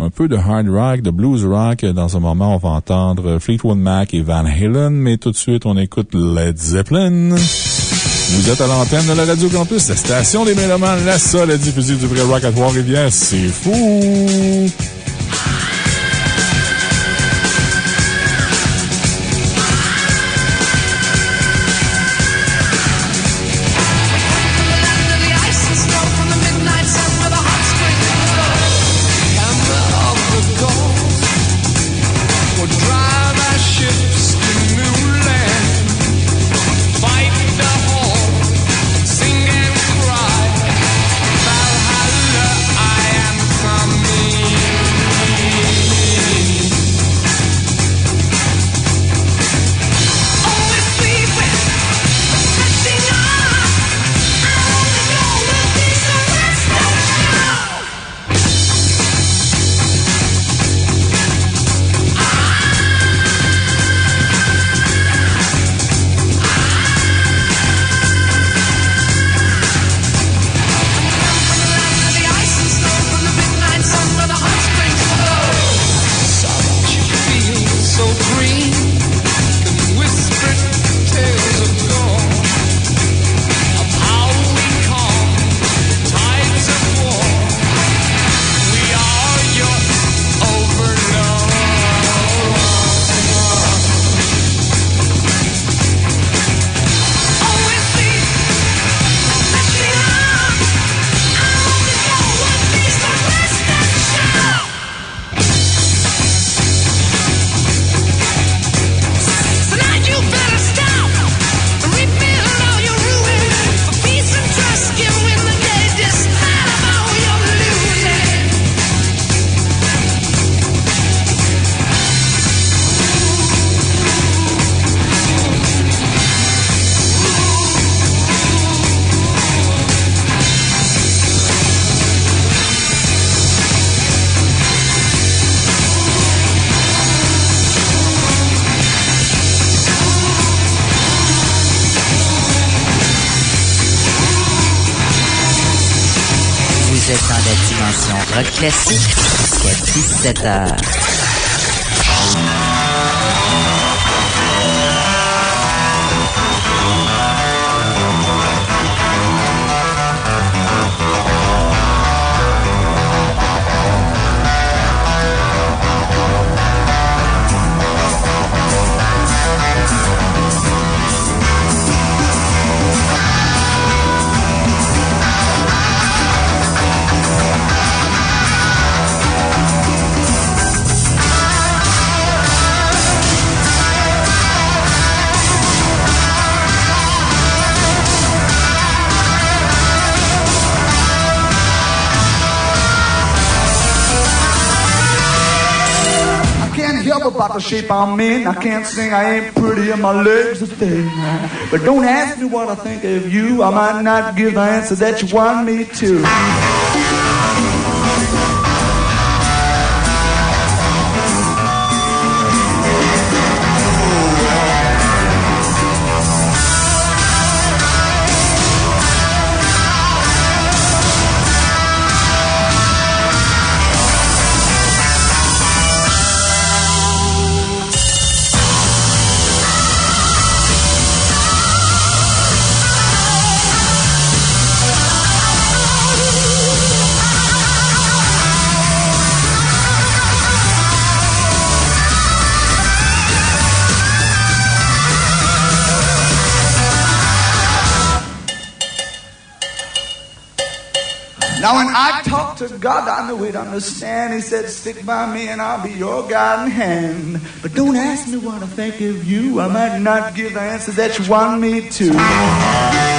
un peu de hard rock, de blues rock. Dans un moment, on va entendre Fleetwood Mac et Van Halen, mais tout de suite, on écoute Led Zeppelin. Vous êtes à l'antenne de la Radio Campus, la station des Mélomanes, la seule à diffuser du vrai rock à Trois-Rivières. C'est fou! Jusqu'à 17h. Shape I'm in. I can't sing, I ain't pretty, and my legs are thin. But don't ask me what I think of you. I might not give the answer that you want me to. To God, I know He'd understand. He said, Stick by me and I'll be your guiding hand. But don't ask me what I think of you. I might not give the answer that you want me to.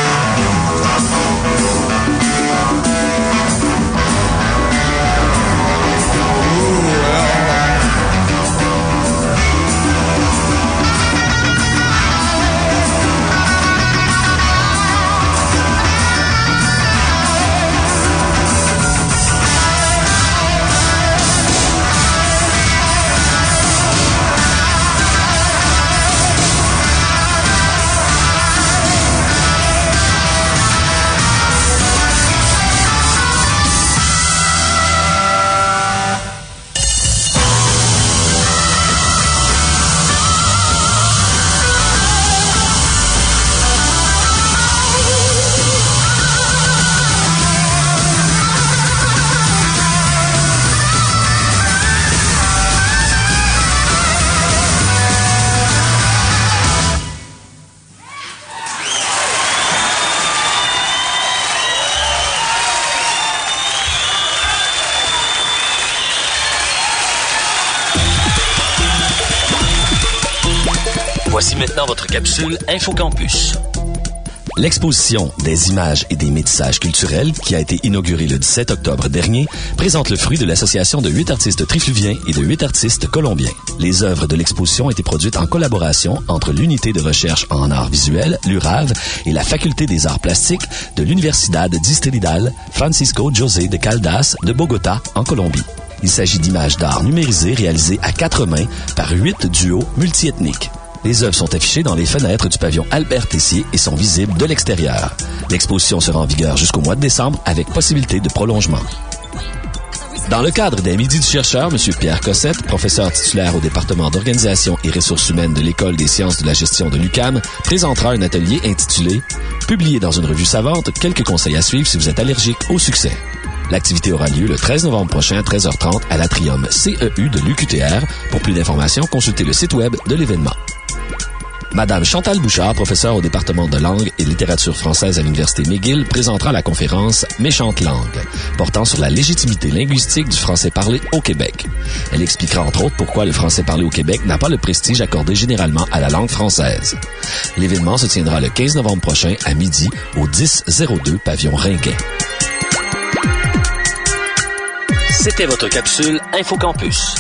L'exposition des images et des métissages culturels, qui a été inaugurée le 17 octobre dernier, présente le fruit de l'association de huit artistes trifluviens et de huit artistes colombiens. Les œuvres de l'exposition ont été produites en collaboration entre l'unité de recherche en arts visuels, l'URAV, et la faculté des arts plastiques de l'Universidad Distridal Francisco José de Caldas de Bogota, en Colombie. Il s'agit d'images d'art numérisées réalisées à quatre mains par huit duos multiethniques. Les œuvres sont affichées dans les fenêtres du pavillon Albert Tessier et sont visibles de l'extérieur. L'exposition sera en vigueur jusqu'au mois de décembre avec possibilité de prolongement. Dans le cadre des Midi du chercheur, M. Pierre Cossette, professeur titulaire au département d'organisation et ressources humaines de l'École des sciences de la gestion de l'UCAM, présentera un atelier intitulé Publié dans une revue savante, quelques conseils à suivre si vous êtes allergique au succès. L'activité aura lieu le 13 novembre prochain à 13h30 à l'Atrium CEU de l'UQTR. Pour plus d'informations, consultez le site web de l'événement. Madame Chantal Bouchard, professeure au département de langue et littérature française à l'Université McGill, présentera la conférence Méchante langue, portant sur la légitimité linguistique du français parlé au Québec. Elle expliquera entre autres pourquoi le français parlé au Québec n'a pas le prestige accordé généralement à la langue française. L'événement se tiendra le 15 novembre prochain à midi au 1002 pavillon Ringuet. C'était votre capsule InfoCampus.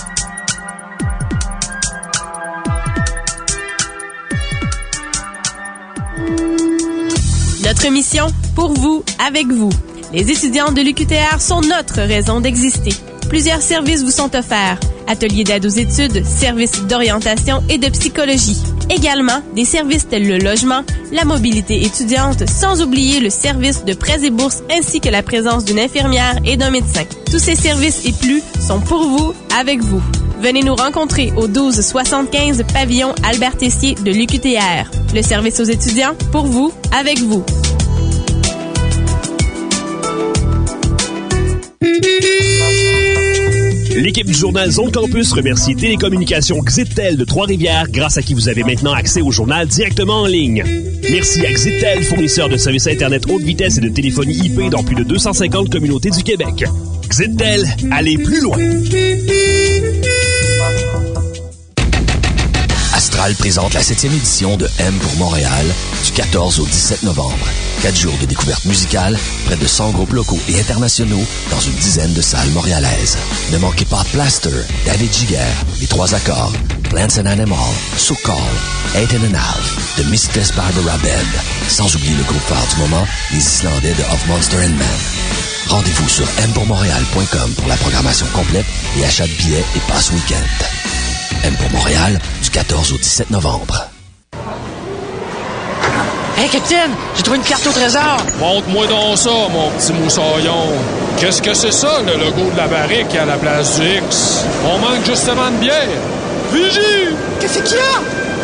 Notre mission, pour vous, avec vous. Les étudiants de l'UQTR sont notre raison d'exister. Plusieurs services vous sont offerts. Ateliers d'aide aux études, services d'orientation et de psychologie. Également, des services tels le logement, la mobilité étudiante, sans oublier le service de prêts et bourses ainsi que la présence d'une infirmière et d'un médecin. Tous ces services et plus sont pour vous, avec vous. Venez nous rencontrer au 1275 pavillon Albert Tessier de l'UQTR. Le service aux étudiants, pour vous, avec vous. L'équipe du journal Zone Campus remercie Télécommunications Xitel de Trois-Rivières, grâce à qui vous avez maintenant accès au journal directement en ligne. Merci à Xitel, fournisseur de services Internet haute vitesse et de téléphonie IP dans plus de 250 communautés du Québec. Xitel, allez plus loin! Présente la 7e édition de M pour Montréal du 14 au 17 novembre. Quatre jours de découverte musicale, près de 100 groupes locaux et internationaux dans une dizaine de salles montréalaises. Ne manquez pas Plaster, David Giger, Les Trois Accords, Plants and Animal, So Call, Eight and a Half, The Mistress Barbara Band, sans oublier le groupe phare du moment, les Islandais de Of Monster and Man. Rendez-vous sur mpourmontréal.com pour la programmation complète et achat de billets et passe week-end. M pour Montréal, du 14 au 17 novembre. Hey, capitaine, j'ai trouvé une carte au trésor. Montre-moi donc ça, mon petit moussaillon. Qu'est-ce que c'est ça, le logo de la barrique à la place du X? On manque justement de bière. Vigie! Qu'est-ce qu'il y a?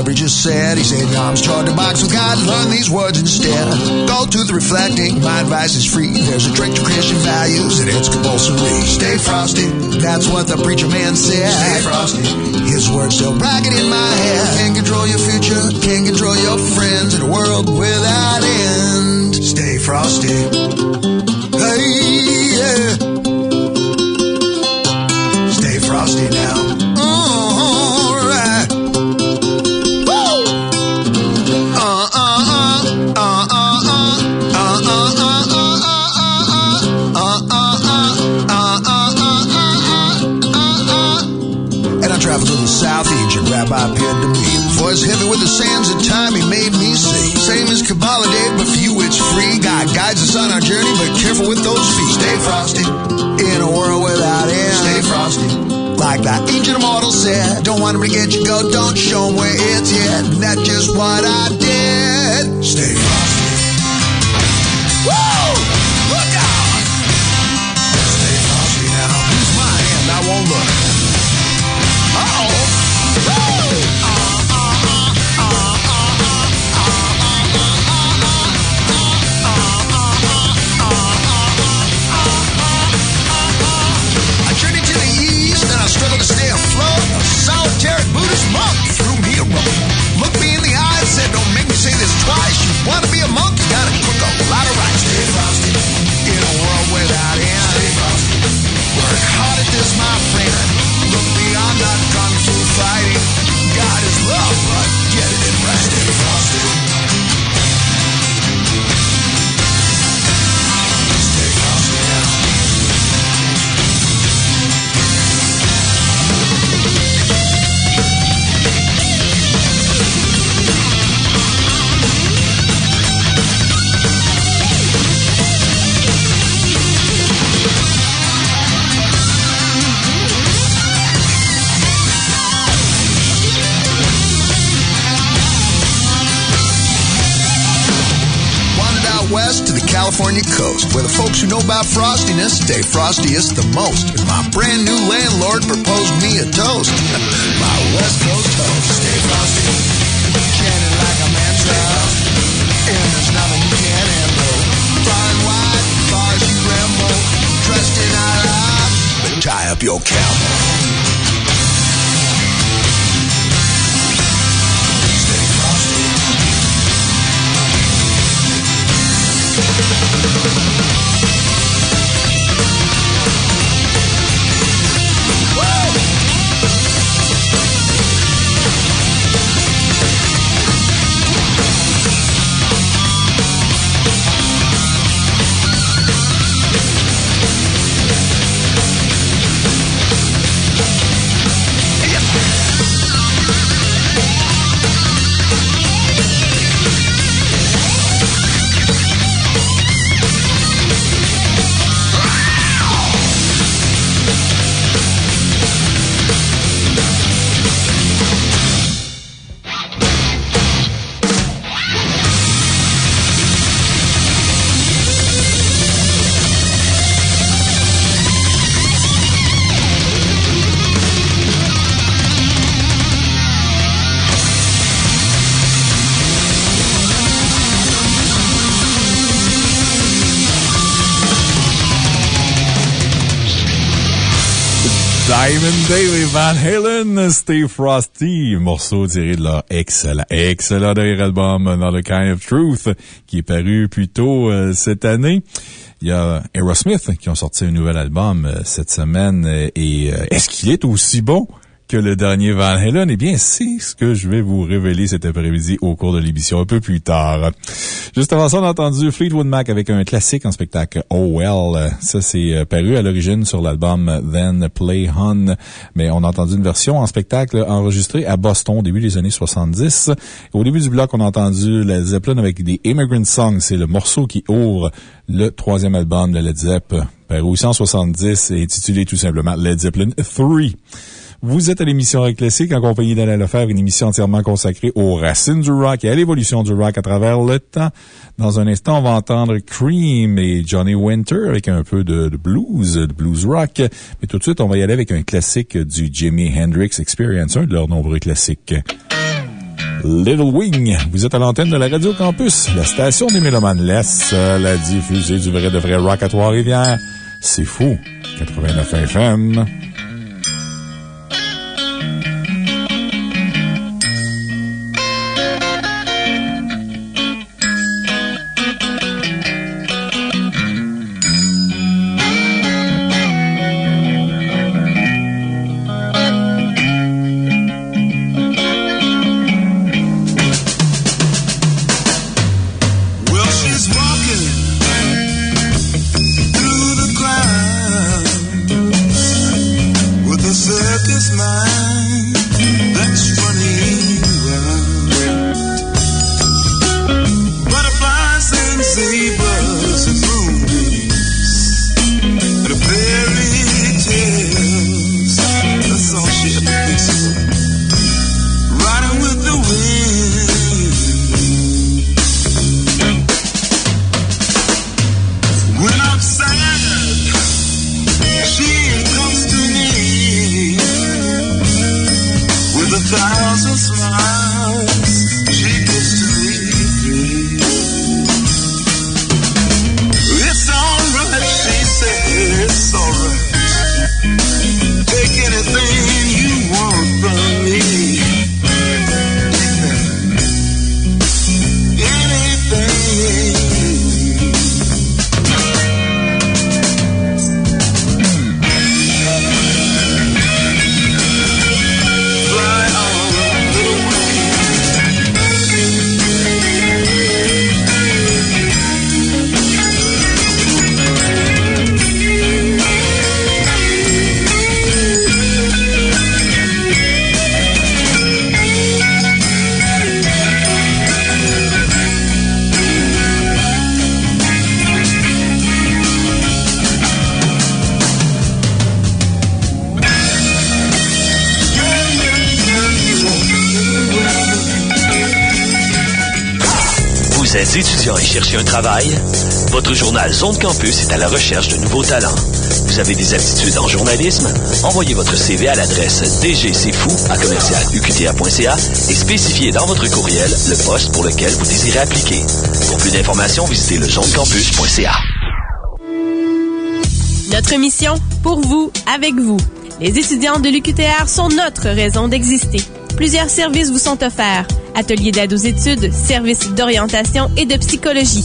To hear what the preacher said. He said, arms toward the box with God, learn these words instead. Go to the reflecting, my advice is free. There's a trick to Christian values and it's compulsory. Stay frosty, that's what the preacher man said. Stay frosty. His words still bracket in my head. Can't control your future, can't control your friends in a world without end. Stay frosty. Rabbi appeared to me. Voice heavy with the sands of time he made me see. Same as Kabbalah did, but for you it's free. God guides us on our journey, but careful with those feet. Stay frosty in a world without end. Stay frosty. like that ancient immortal said. Don't want him to get you go, don't show him where it's at. And that's just what I did. Want to be a monk, you gotta cook a lot of rice. Stay frosty in a world without end. Stay frosty. Work hard at this, my friend. California coast, where the folks who know about frostiness stay frostiest the most. And my brand new landlord proposed me a toast. my West Coast toast. Stay frosty. Chanting like a mantra. And there's nothing you can't handle. Far and wide, far as you ramble. Trust in Allah, but tie up your camel. ハハハハ! Et Van Halen, Stay Frosty, morceau tiré de leur excellent, excellent dernier album dans The Kind of Truth, qui est paru plus tôt euh, cette année. Il y a Aerosmith qui ont sorti un nouvel album euh, cette semaine et euh, est-ce qu'il est aussi bon? Que le dernier Van Halen? Eh bien, c'est ce que je vais vous révéler cet après-midi au cours de l'émission un peu plus tard. Juste avant ça, on a entendu Fleetwood Mac avec un classique en spectacle Oh Well. Ça, c'est euh, paru à l'origine sur l'album Then Play On, mais on a entendu une version en spectacle enregistrée à Boston au début des années 70. Au début du bloc, on a entendu Led Zeppelin avec des Immigrant Songs. C'est le morceau qui ouvre le troisième album de Led Zeppelin, paru aussi en 70 et intitulé tout simplement Led Zeppelin 3. Vous êtes à l'émission Rock Classique en compagnie d'Alain Lefebvre, une émission entièrement consacrée aux racines du rock et à l'évolution du rock à travers le temps. Dans un instant, on va entendre Cream et Johnny Winter avec un peu de, blues, de blues rock. Mais tout de suite, on va y aller avec un classique du Jimi Hendrix Experience, un de leurs nombreux classiques. Little Wing. Vous êtes à l'antenne de la Radio Campus. La station des Mélomanes laisse la diffuser du vrai de vrai rock à Trois-Rivières. C'est fou. 89 FM. Votre journal Zone Campus est à la recherche de nouveaux talents. Vous avez des aptitudes en journalisme? Envoyez votre CV à l'adresse dgcfou à commercialuqta.ca et spécifiez dans votre courriel le poste pour lequel vous désirez appliquer. Pour plus d'informations, visitez le zonecampus.ca. Notre mission, pour vous, avec vous. Les étudiants de l'UQTR sont notre raison d'exister. Plusieurs services vous sont offerts. Ateliers d'aide aux études, services d'orientation et de psychologie.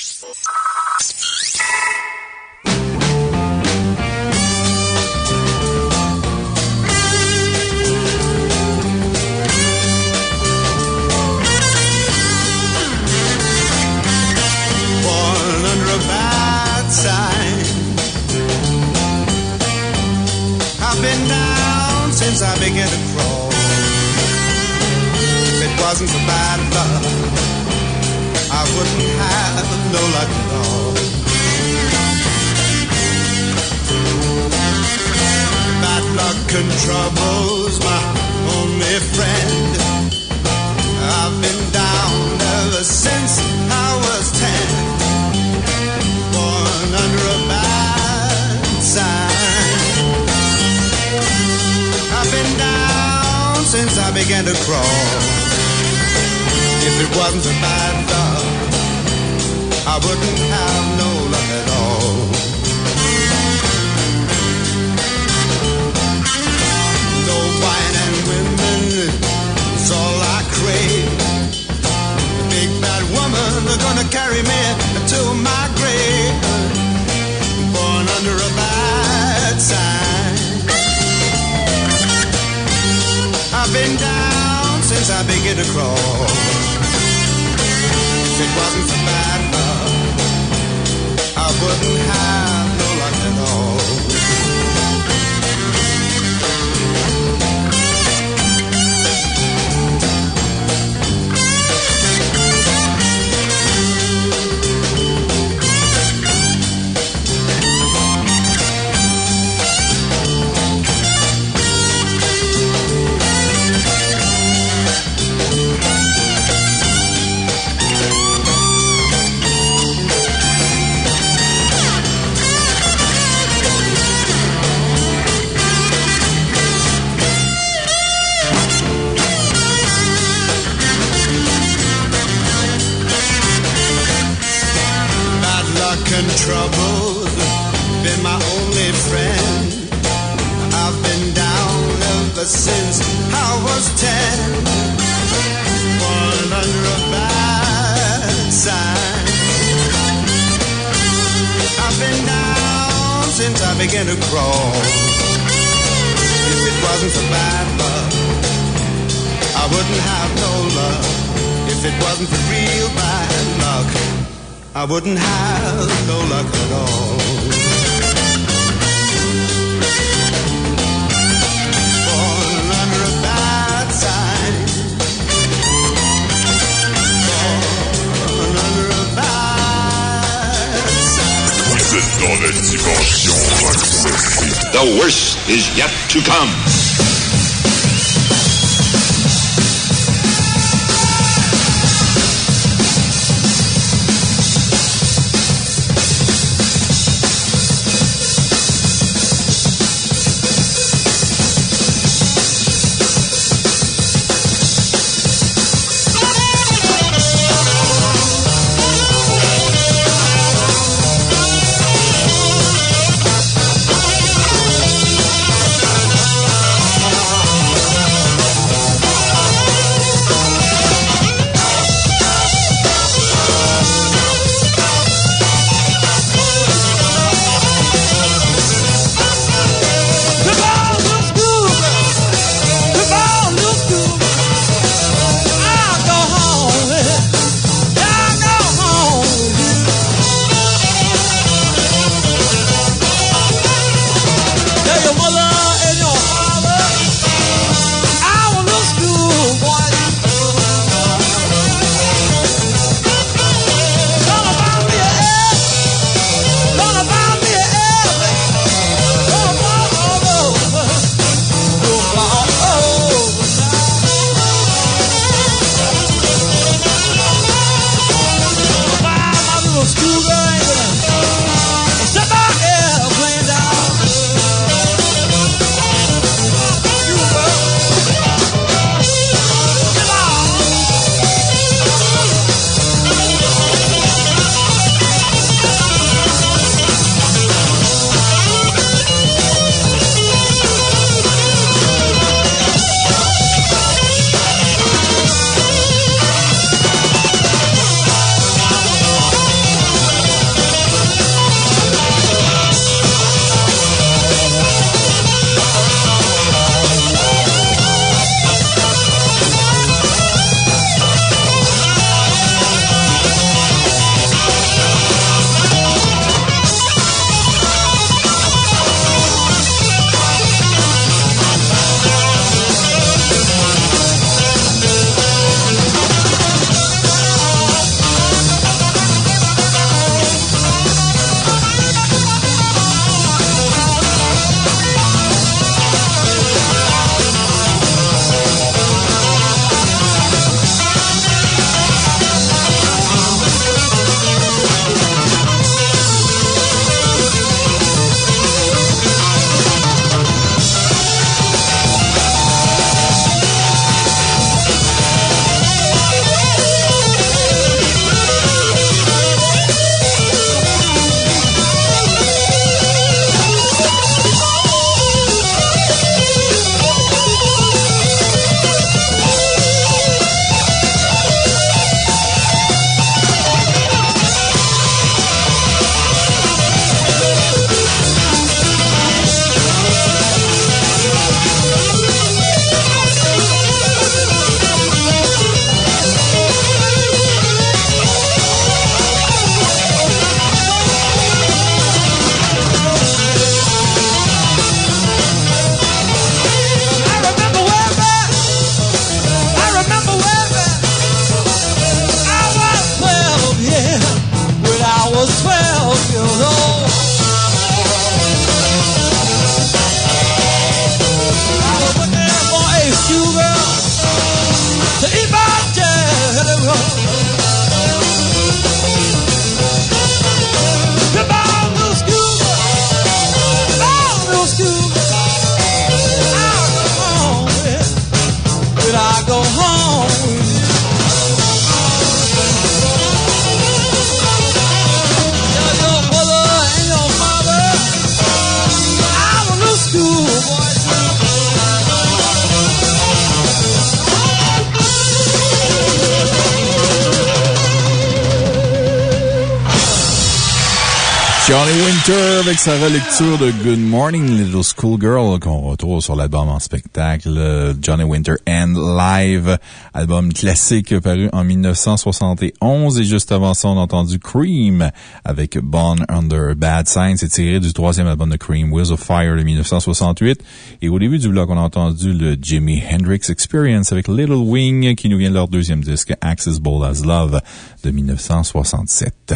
Sa relecture de Good Morning Little Schoolgirl qu'on retrouve sur l'album en spectacle Johnny Winter and Live, album classique paru en 1971 et juste avant ça on a entendu Cream avec Born Under Bad Signs, c'est tiré du troisième album de Cream, Wheels of Fire de 1968 et au début du bloc on a entendu le Jimi Hendrix Experience avec Little Wing qui nous vient de leur deuxième disque Accessible as Love de 1967.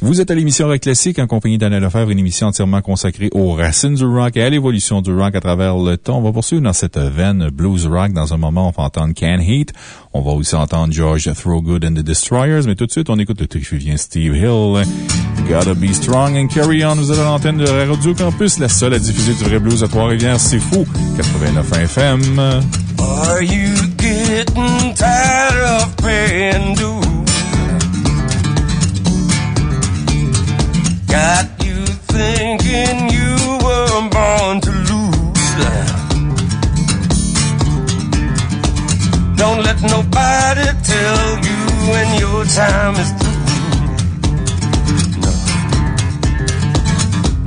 Vous êtes à l'émission Rock Classique en compagnie d'Anna Lefebvre, une émission entièrement consacrée aux racines du rock et à l'évolution du rock à travers le temps. On va poursuivre dans cette veine blues rock. Dans un moment, on va entendre Can Heat. On va aussi entendre George Throgood and the Destroyers, mais tout de suite, on écoute le trifuvien Steve Hill. Gotta be strong and carry on. Vous êtes à l'antenne de Radio Campus, la seule à diffuser du vrai blues à Trois-Rivières. C'est fou. 89 FM. Are you getting tired of paying dues? Got you thinking you were born to lose. Don't let nobody tell you when your time is through.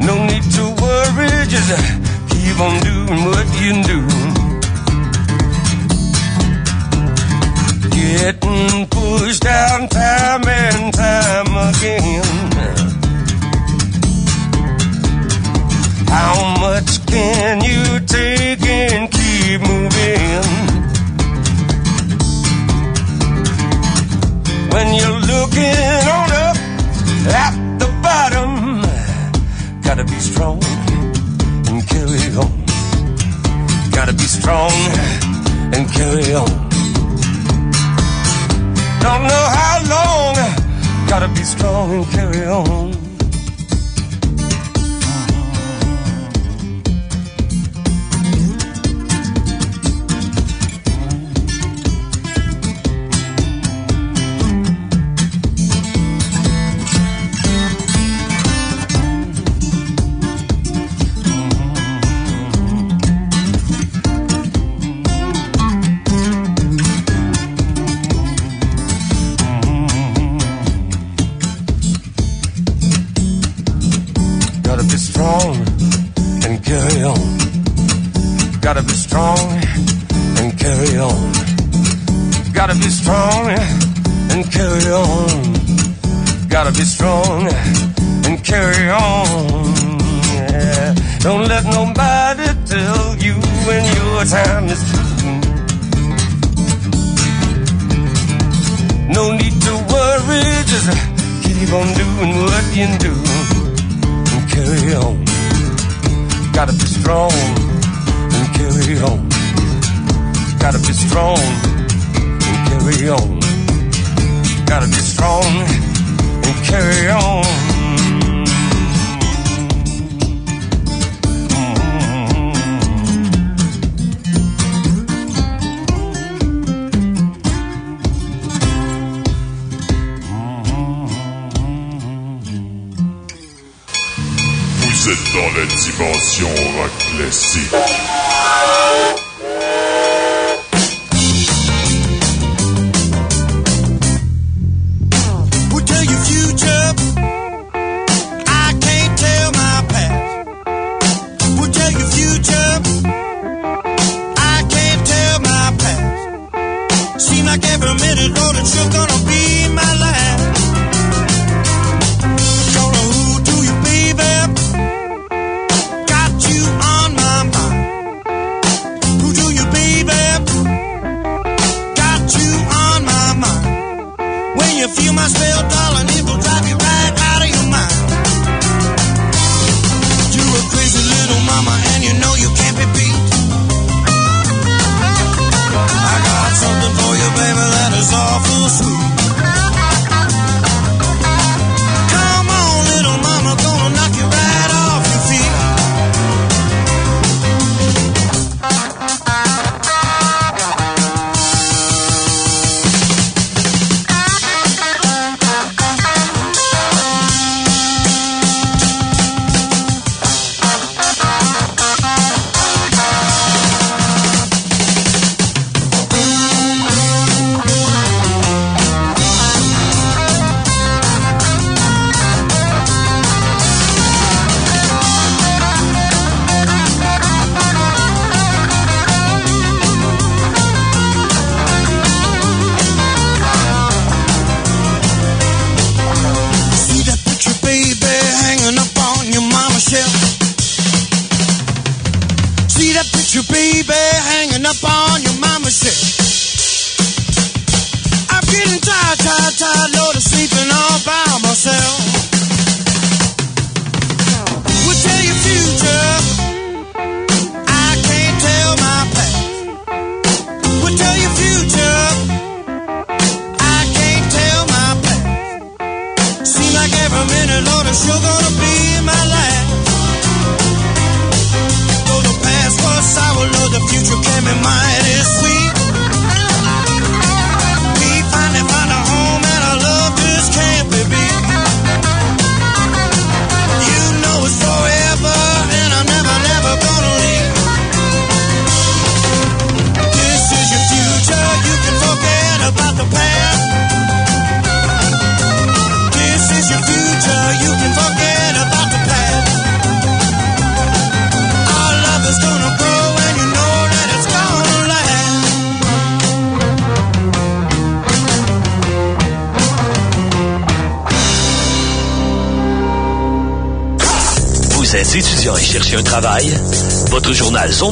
No, no need to worry, just keep on doing what you do. Getting pushed down time and time again. How much can you take and keep moving? When you're looking on up at the bottom, gotta be strong and carry on. Gotta be strong and carry on. Don't know how long, gotta be strong and carry on.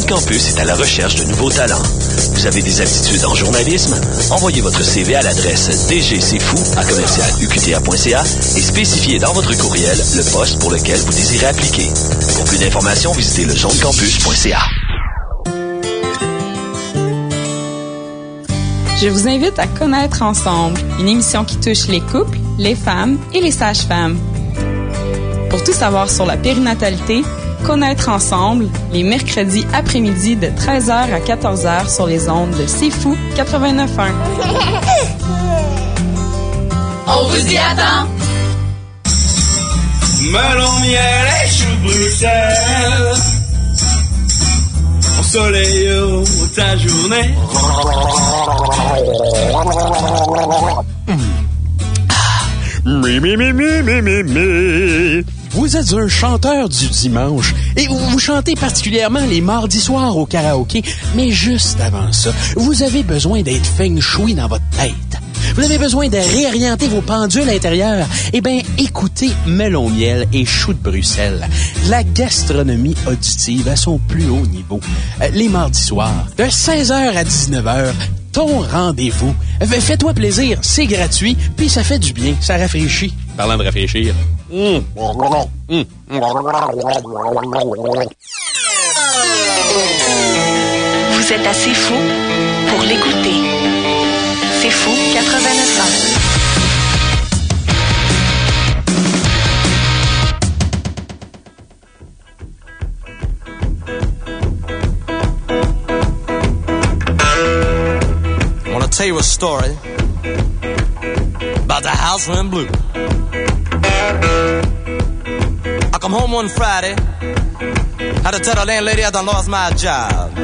Campus est à la recherche de nouveaux talents. Vous avez des aptitudes en journalisme? Envoyez votre CV à l'adresse dgcfou à commercialuqta.ca et spécifiez dans votre courriel le poste pour lequel vous désirez appliquer. Pour plus d'informations, visitez le zonecampus.ca. Je vous invite à Connaître Ensemble, une émission qui touche les couples, les femmes et les sages-femmes. Pour tout savoir sur la périnatalité, Connaître Ensemble, les mercredis après-midi de 13h à 14h sur les ondes de C'est Fou 89.1. On vous y attend! Melon, miel et chou Bruxelles. Au soleil, oh, ta journée. Mi, mi, mi, mi, mi, mi, mi. Vous êtes un chanteur du dimanche et vous, chantez particulièrement les mardis soirs au karaoké, mais juste avant ça, vous avez besoin d'être feng shui dans votre tête. Vous avez besoin de réorienter vos pendules intérieures. Eh bien, écoutez Melon Miel et Chou de Bruxelles. La gastronomie auditive à son plus haut niveau. Euh, les mardis soirs, de 16h à 19h, ton rendez-vous. Euh, Fais-toi plaisir, c'est gratuit, puis ça fait du bien, ça rafraîchit. Parlant de rafraîchir. Mmh. Vous êtes assez fou pour l'écouter. C'est fou 89 ans. I want to tell you a story about the house went blue. I come home one Friday, had to tell the landlady I done lost my job.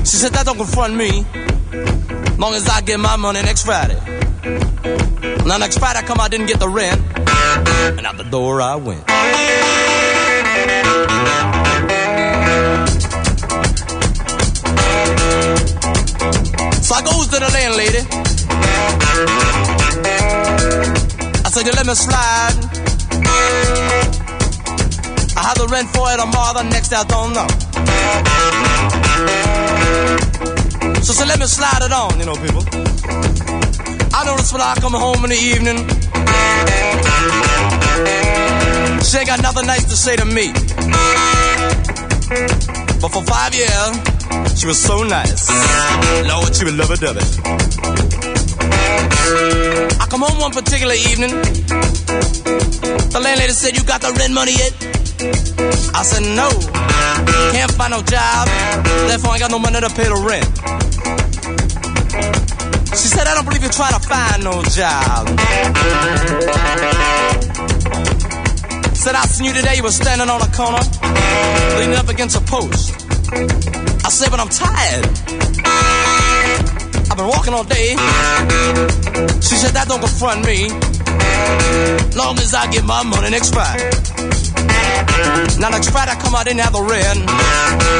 She said that don't confront me, long as I get my money next Friday. Now next Friday I come, I didn't get the rent, and out the door I went. So I goes to the landlady. Said, you let me slide. I have the rent for it tomorrow, the next I don't know. So say, let me slide it on, you know, people. I notice when I come home in the evening, she ain't got nothing nice to say to me. But for five years, she was so nice. Lord, she was love dovey I come home one particular evening. The landlady said, You got the rent money yet? I said, No. Can't find no job. Therefore, I ain't got no money to pay the rent. She said, I don't believe you're trying to find no job. Said, I seen you today. You were standing on a corner, leaning up against a post. I said, but I'm tired. I've been walking all day. She said, that don't confront me. Long as I get my money next Friday. Now next Friday I come out, didn't have the rent.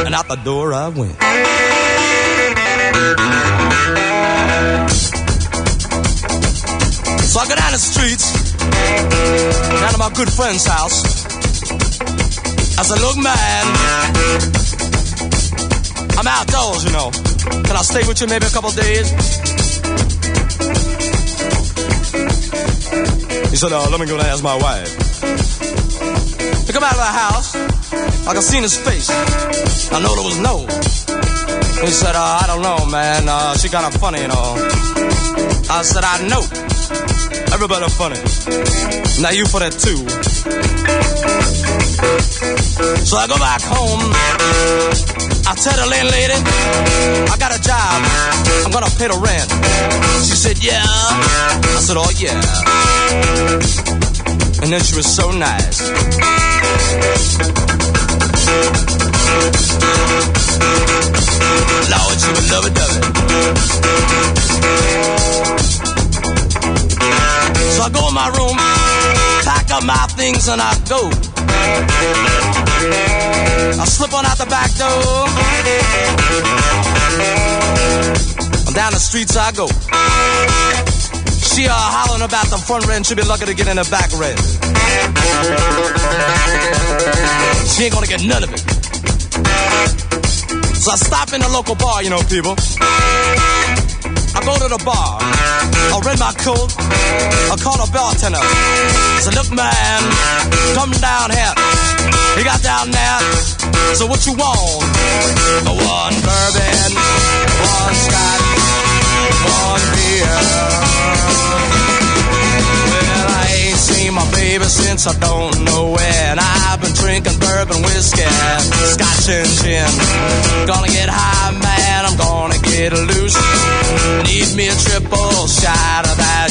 And out the door I went. So I go down the streets, down to my good friend's house. I said, look, man, I'm outdoors, you know. Can I stay with you maybe a couple days? He said, uh, let me go and ask my wife. He come out of the house, I could see in his face. I know there was no. He said, uh, I don't know, man. Uh, she kind of funny, you know. I said, I know. Everybody funny. Now you for that too. So I go back home. I tell the landlady, I got a job. I'm gonna pay the rent. She said, yeah. I said, oh yeah. And then she was so nice. Lord, she would love it, love it. So I go in my room, pack up my things, and I go. I slip on out the back door. Down the streets I go. She uh, hollering about the front rent. She'll be lucky to get in the back rent. She ain't gonna get none of it. So I stop in the local bar, you know, people. I go to the bar. I rent my coat. I call the bartender. So look, man, come down here. He got down there. So what you want? One bourbon, one scotch, one beer. Well, I ain't seen my baby since I don't know when. I've been drinking bourbon whiskey, scotch and gin. Gonna get high, man. I'm gonna get loose. Me a triple shot of that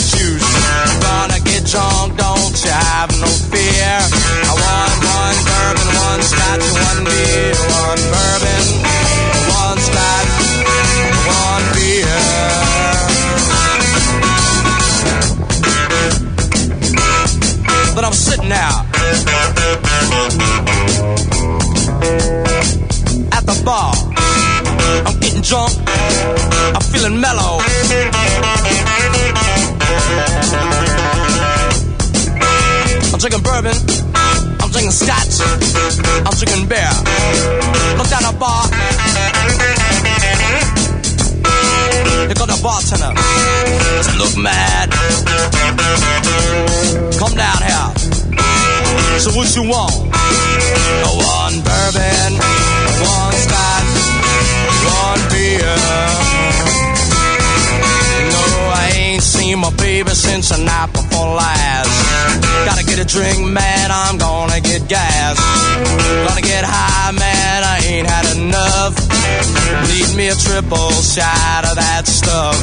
look mad. Come down here. So what you want? One bourbon, one scotch, one beer. No, I ain't seen my baby since the night before last. Gotta get a drink, man, I'm gonna get gas. Gonna get high, man, I ain't had enough. Need me a triple shot of that stuff.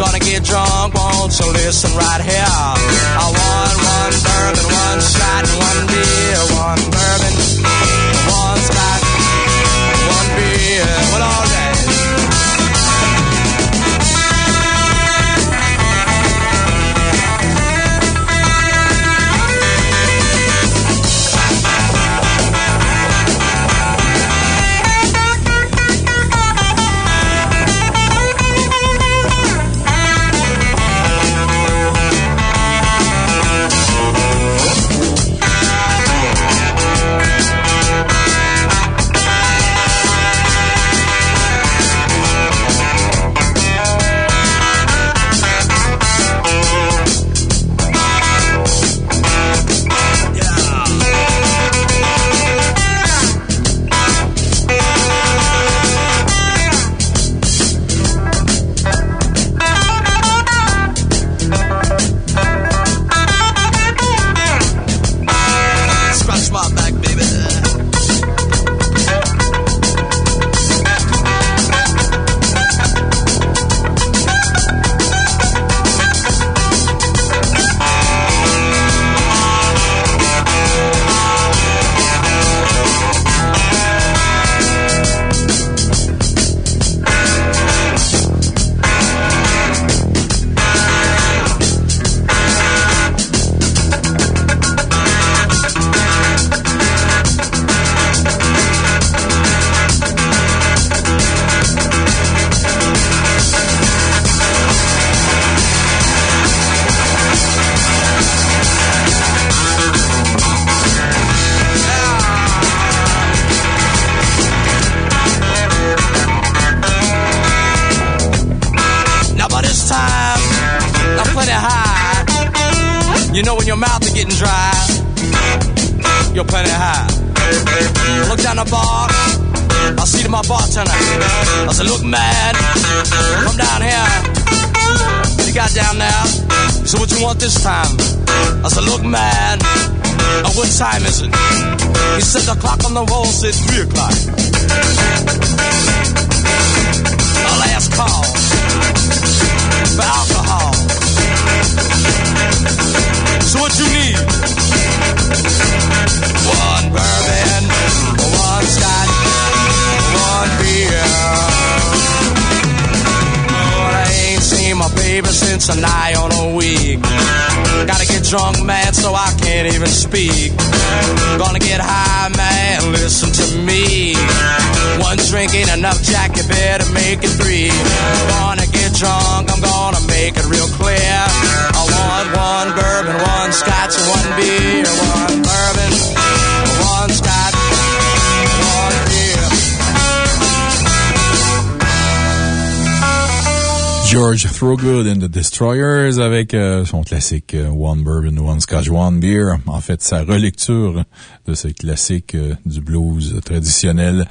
Gonna get drunk, won't you listen right here? I want one bourbon, one shot, one beer, one bourbon, George Thorogood and the Destroyers avec euh, son classique euh, One Bourbon, One Scotch, One Beer. En fait, sa relecture de ce classique euh, du blues traditionnel.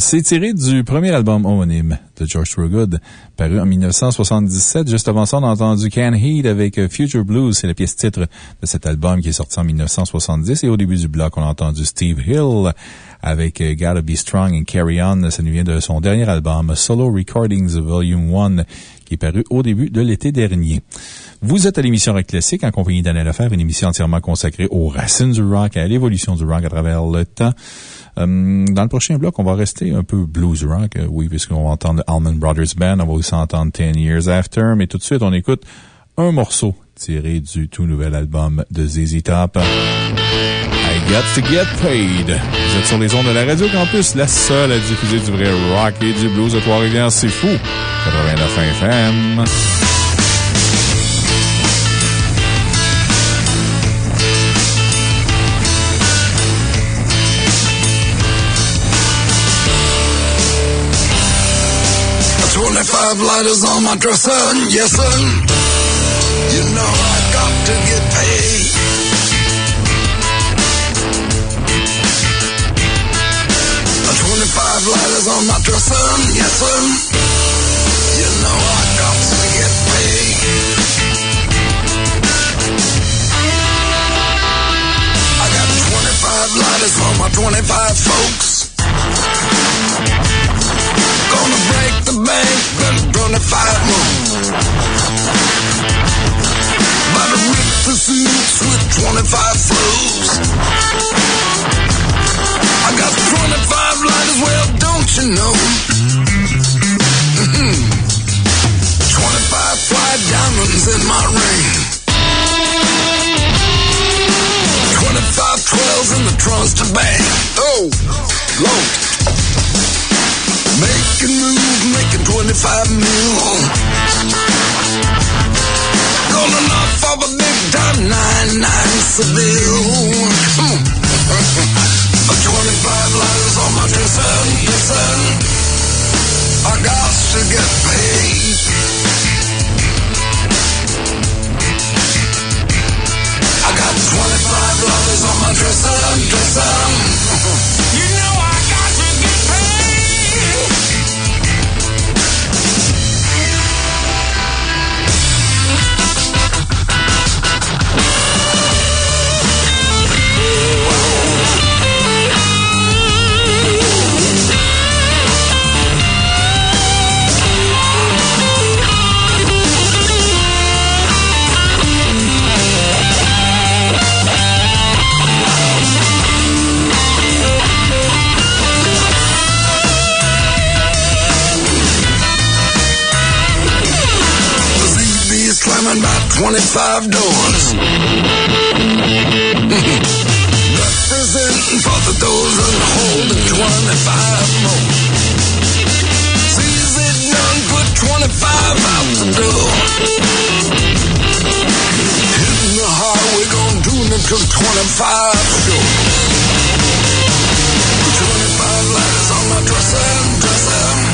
C'est tiré du premier album homonyme de George Thorogood, paru en 1977. Juste avant ça, on a entendu Can Heat avec Future Blues. C'est la pièce titre de cet album qui est sorti en 1970. Et au début du bloc, on a entendu Steve Hill avec Gotta Be Strong and Carry On. Ça nous vient de son dernier album, Solo Recordings Volume 1, qui est paru au début de l'été dernier. Vous êtes à l'émission Rock Classique en compagnie d'Anna Lefebvre, une émission entièrement consacrée aux racines du rock et à l'évolution du rock à travers le temps. Euh, dans le prochain bloc, on va rester un peu blues rock, euh, oui, puisqu'on va entendre Allman Brothers Band, on va aussi entendre Ten Years After, mais tout de suite, on écoute un morceau tiré du tout nouvel album de ZZ Top. Got to Get Paid. Vous êtes sur les ondes de la Radio Campus, la seule à diffuser du vrai rock et du blues de Trois-Rivières. C'est fou. 89 FM. Twenty-five lighters on my dresser, yes sir. You know I got to get paid. Twenty-five lighters on my dresser, yes sir. You know I got to get paid. I got twenty-five lighters for my twenty-five folks. Gonna break the bank, then 25 more. The suits with 25 flows. I got 25 lighters, well, don't you know? 25 fly diamonds in my ring. 25 12s in the trunks to bang. Oh, Lord. Making moves, making 25 mil. Gonna knock off a big time 99 Seville. Hmm. 25 lighters on my dresser, listen. I got to get paid. I got 25 lighters on my dresser, dresser. You know slamming about 25 doors. Representing for the dozen holding 25 more. Sees it done, put 25 out the door. Hitting the highway, gonna do it until 25 sure. 25 lighters on my dresser, dresser.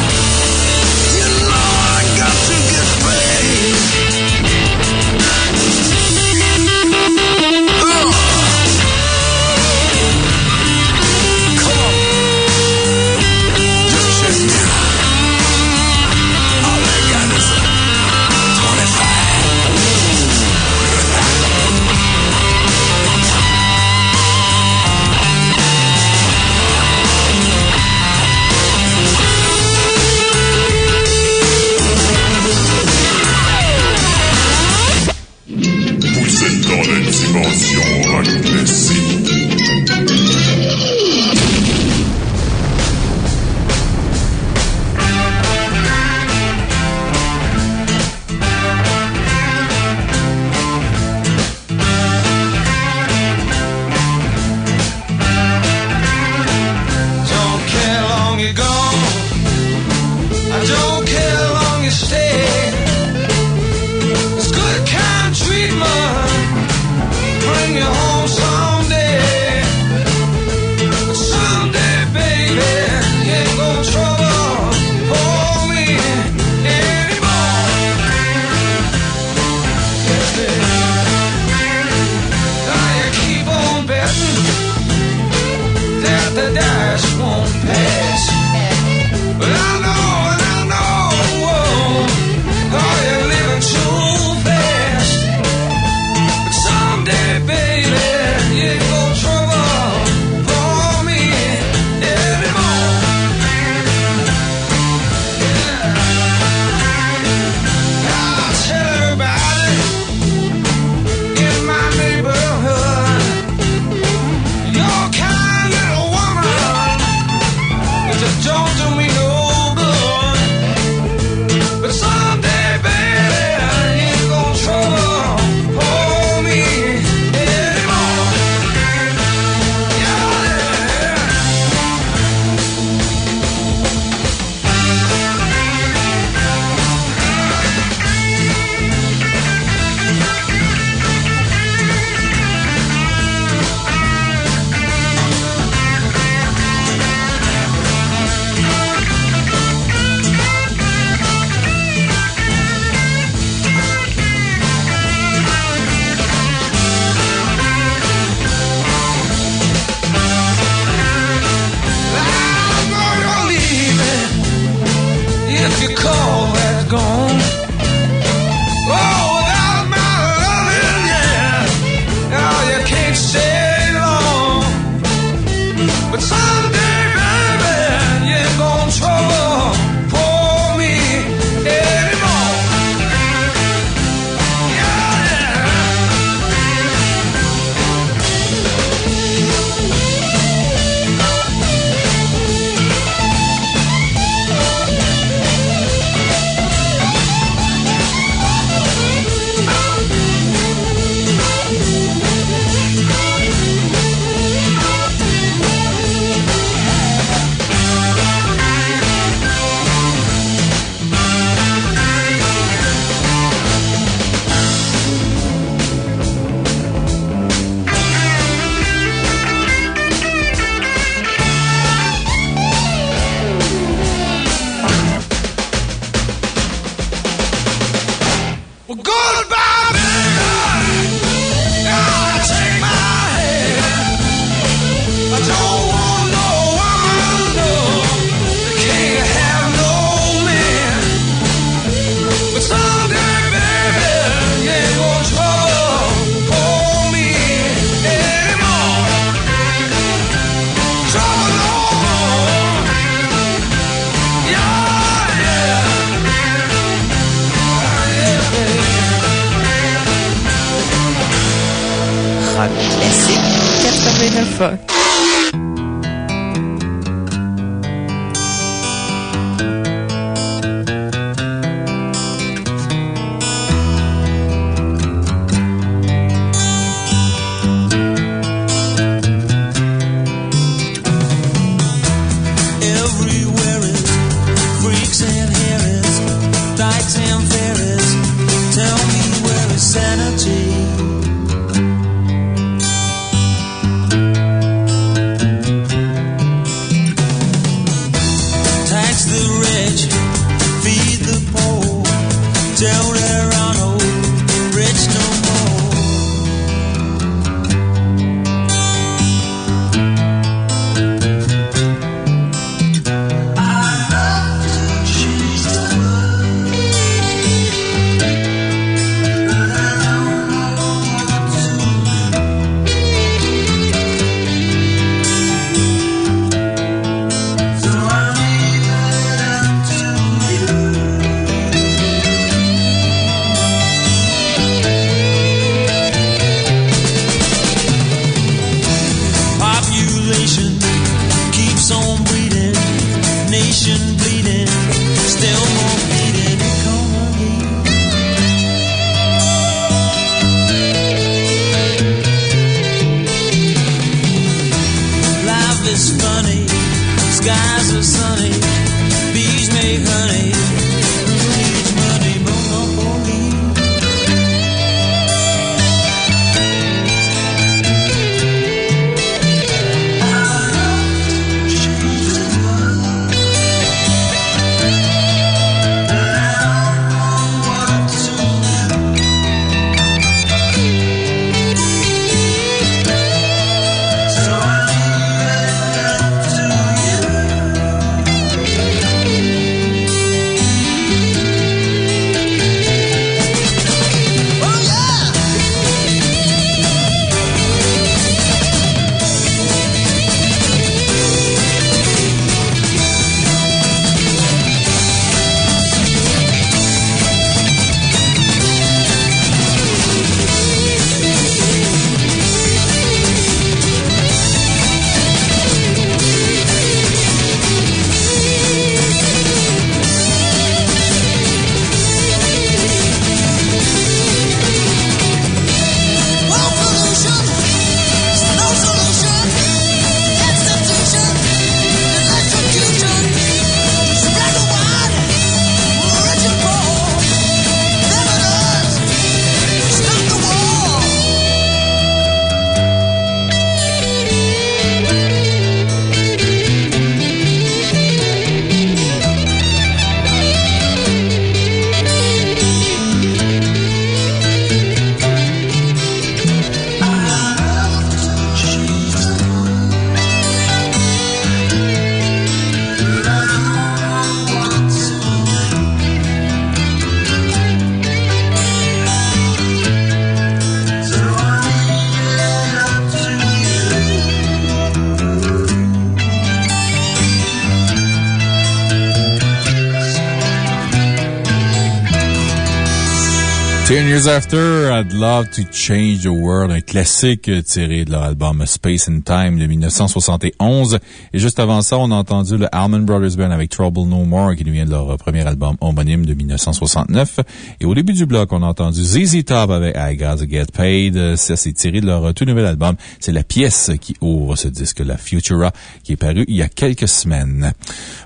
Years After, I'd Love to Change the World, un classique tiré de leur album Space and Time de 1971. Et juste avant ça, on a entendu le Allman Brothers Band avec Trouble No More, qui vient de leur premier album homonyme de 1969. Et au début du bloc, on a entendu ZZ Top avec I Gotta Get Paid. Ça, c'est tiré de leur tout nouvel album. C'est la pièce qui ouvre ce disque, la Futura, qui est paru il y a quelques semaines.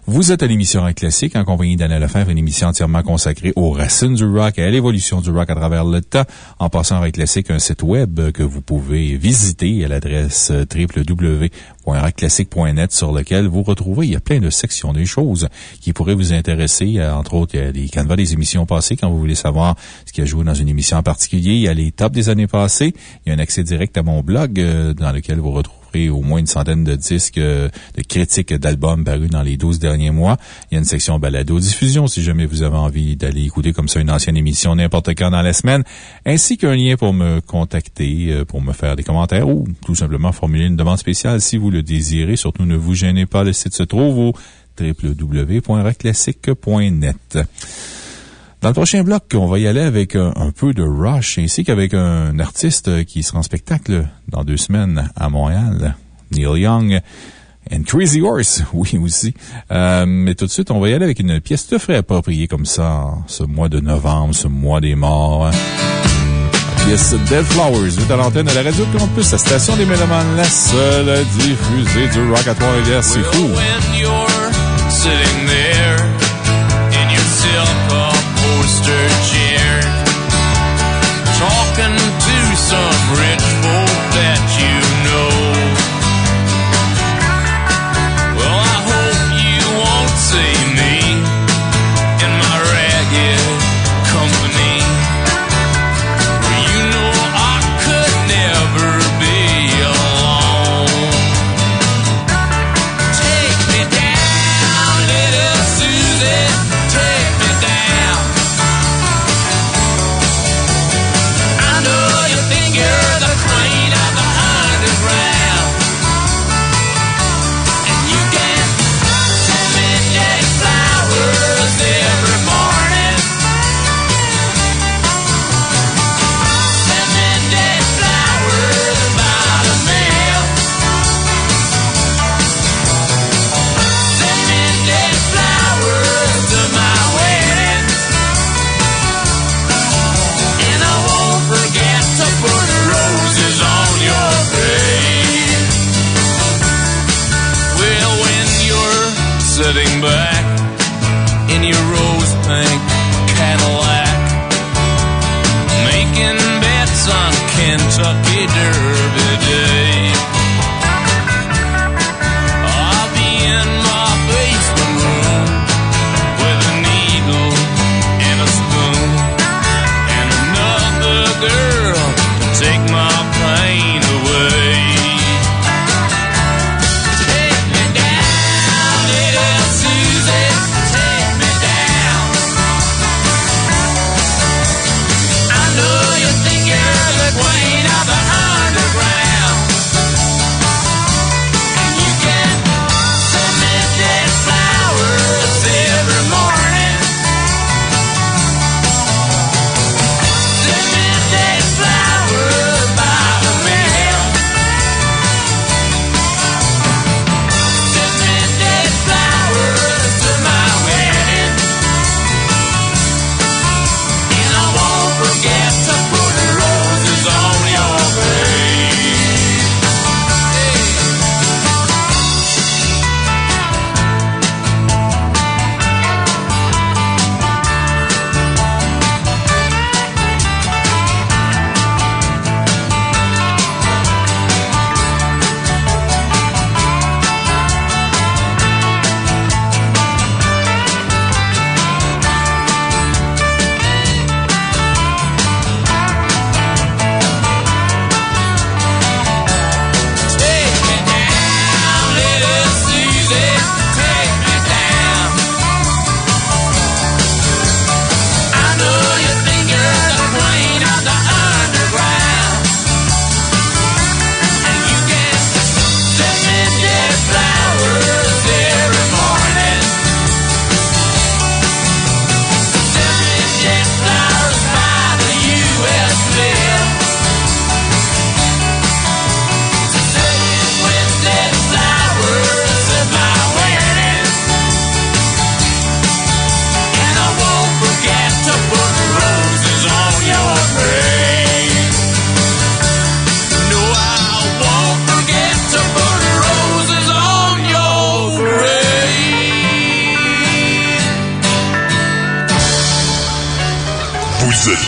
Vous êtes à l'émission Rock Classique en compagnie d'Anna Lefebvre, une émission entièrement consacrée aux racines du rock et à l'évolution du rock à travers le temps, en passant Rock Classique, un site web que vous pouvez visiter à l'adresse www.rockclassique.net sur lequel vous retrouvez, il y a plein de sections, des choses qui pourraient vous intéresser. Euh, entre autres, il y a les canevas des émissions passées quand vous voulez savoir ce qui a joué dans une émission en particulier. Il y a les tops des années passées. Il y a un accès direct à mon blog euh, dans lequel vous retrouvez au moins une centaine de disques, euh, de critiques d'albums parus dans les 12 derniers mois. Il y a une section balado-diffusion si jamais vous avez envie d'aller écouter comme ça une ancienne émission n'importe quand dans la semaine, ainsi qu'un lien pour me contacter, euh, pour me faire des commentaires ou tout simplement formuler une demande spéciale si vous le désirez. Surtout, ne vous gênez pas, le site se trouve au www.rockclassique.net. Dans le prochain bloc, on va y aller avec un, peu de Rush ainsi qu'avec un artiste qui sera en spectacle dans deux semaines à Montréal, Neil Young. And Crazy Horse, oui aussi. Euh, mais tout de suite, on va y aller avec une pièce tout frais appropriée comme ça, ce mois de novembre, ce mois des morts. La pièce Dead Flowers, vite à l'antenne de la Radio Campus, la station des Mélomanes, la seule à diffuser du rock à Trois-Rivières. C'est fou. talking to some rich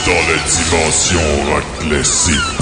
dans les dimensions rock classique.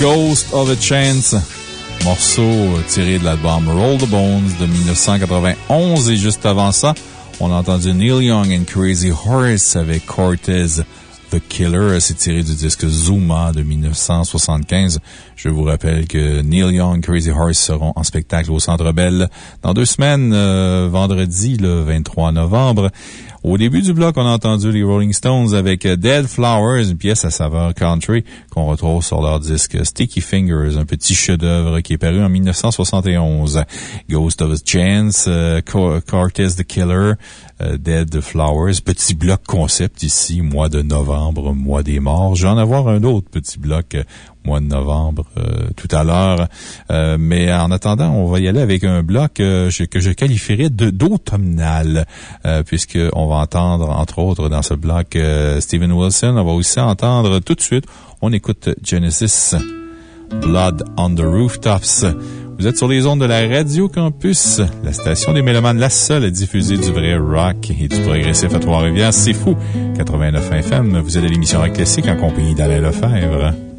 Ghost of a Chance. Morceau tiré de l'album Roll the Bones de 1991. Et juste avant ça, on a entendu Neil Young and Crazy Horse avec Cortez The Killer. C'est tiré du disque Zuma de 1975. Je vous rappelle que Neil Young, Crazy Horse seront en spectacle au Centre Bell dans deux semaines, euh, vendredi le 23 novembre. Au début du bloc, on a entendu les Rolling Stones avec Dead Flowers, une pièce à saveur country qu'on retrouve sur leur disque Sticky Fingers, un petit chef-d'œuvre qui est paru en 1971. Ghost of a Chance, euh, Co- Cortez the Killer, euh, Dead Flowers, petit bloc concept ici, mois de novembre, mois des morts. Je vais en avoir un autre petit bloc mois de novembre euh, tout à l'heure. Euh, mais en attendant, on va y aller avec un bloc euh, que je qualifierais d'automnal, puisqu'on va entendre, entre autres, dans ce bloc, Steven Wilson. On va aussi entendre tout de suite, on écoute Genesis, Blood on the Rooftops. Vous êtes sur les ondes de la Radio Campus, la station des Mélomanes, la seule à diffuser du vrai rock et du progressif à Trois-Rivières. C'est fou. 89 FM, vous êtes à l'émission Rock Classique en compagnie d'Alain Lefebvre.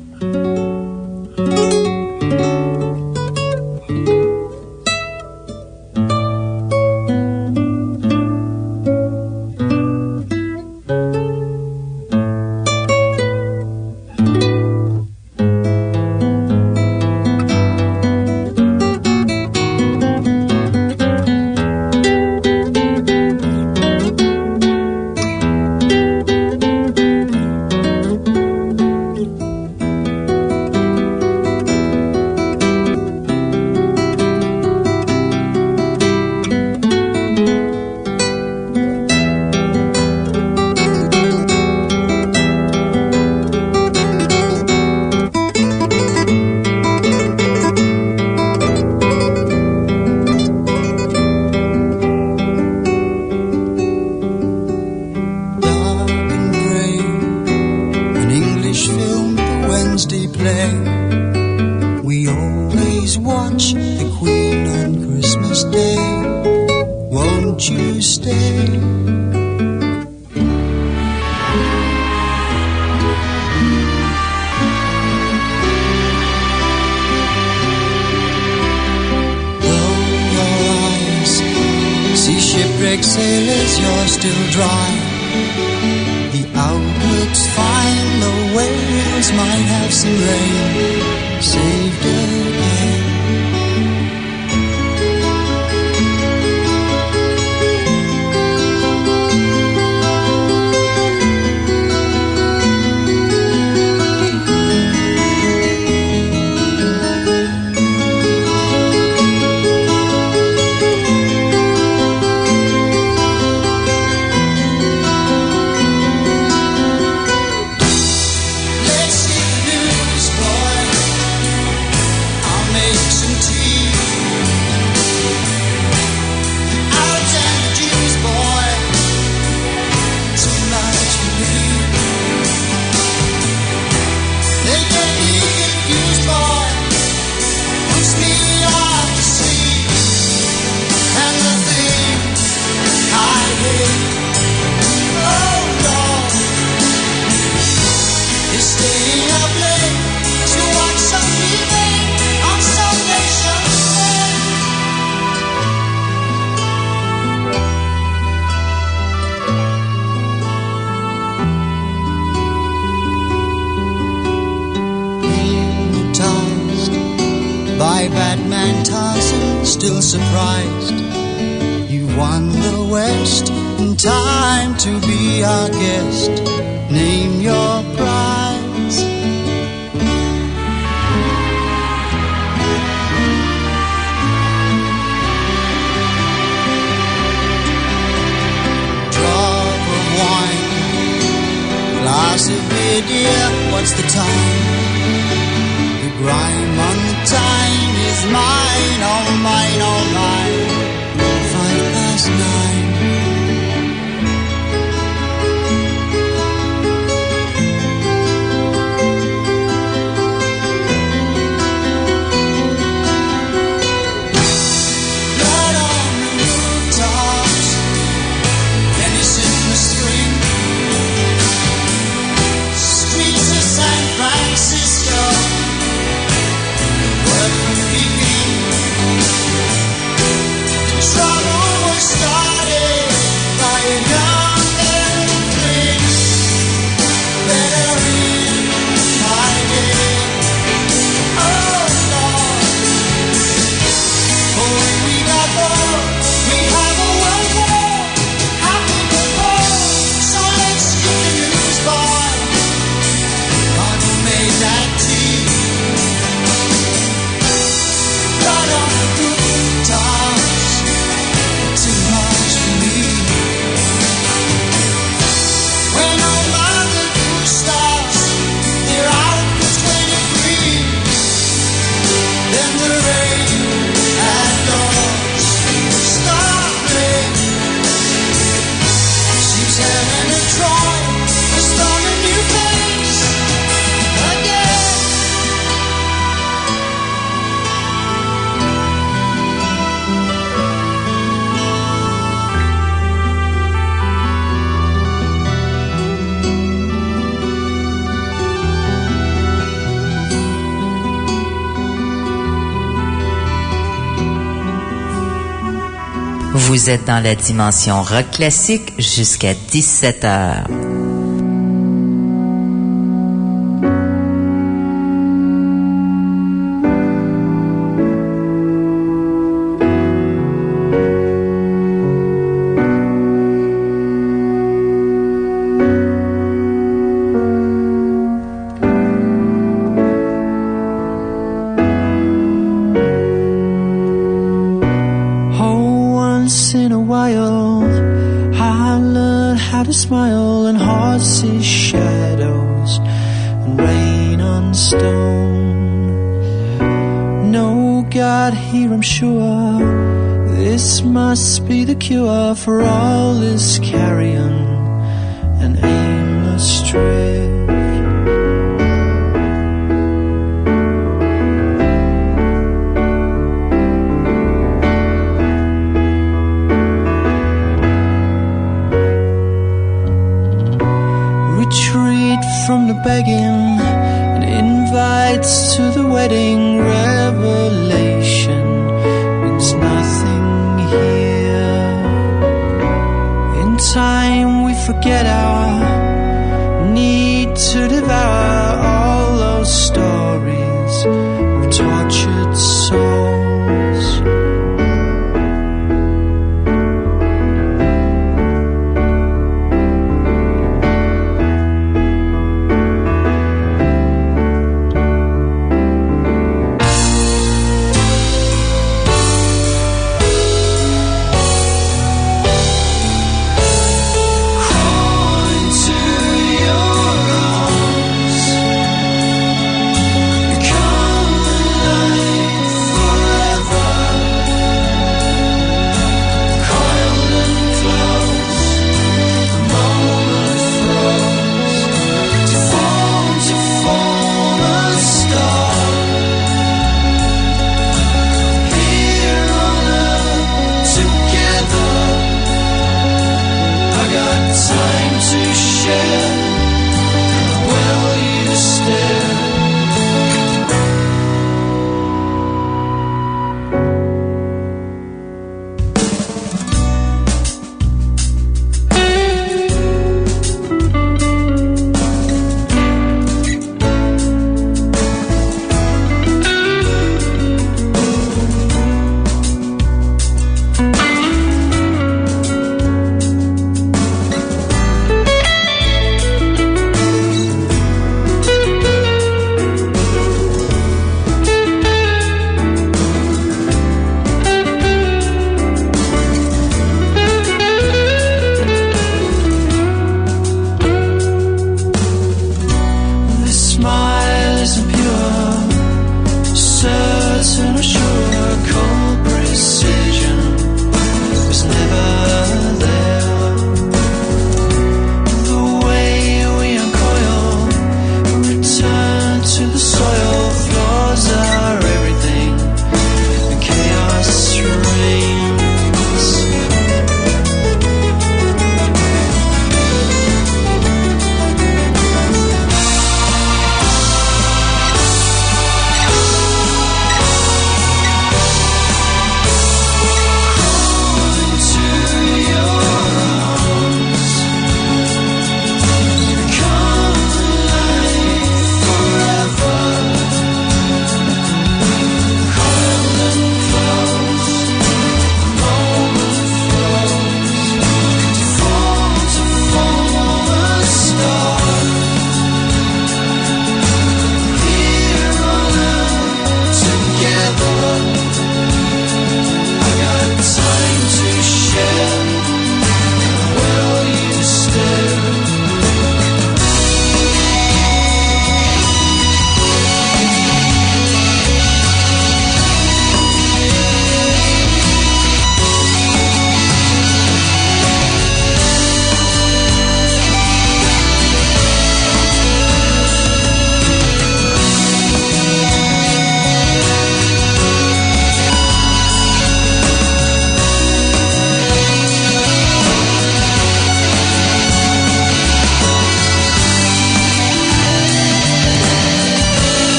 Dans la dimension rock classique jusqu'à 17 heures.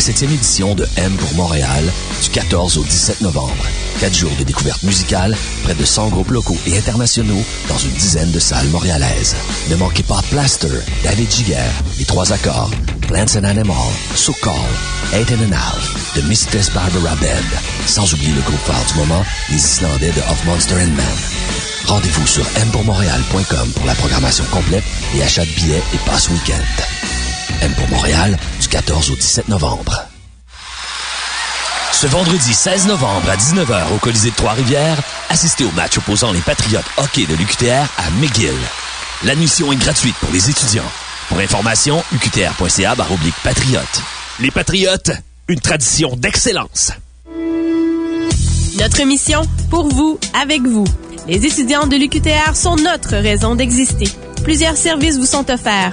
La 7e édition de M pour Montréal du 14 au 17 novembre. Quatre jours de découverte musicale, près de 100 groupes locaux et internationaux dans une dizaine de salles montréalaises. Ne manquez pas Plaster, David Giger, Les Trois Accords, Plants and Animal, So Call, Eight and a Half, The Mistress Barbara Band, sans oublier le groupe phare du moment, les Islandais de Of Monster and Man. Rendez-vous sur mpourmontréal.com pour la programmation complète et achat de billets et passe week-end. M pour Montréal, 14 au 17 novembre. Ce vendredi 16 novembre à 19h au Colisée de Trois-Rivières, assistez au match opposant les Patriotes hockey de l'UQTR à McGill. L'admission est gratuite pour les étudiants. Pour information, uqtr.ca patriote. Les Patriotes, une tradition d'excellence. Notre mission, pour vous, avec vous. Les étudiants de l'UQTR sont notre raison d'exister. Plusieurs services vous sont offerts.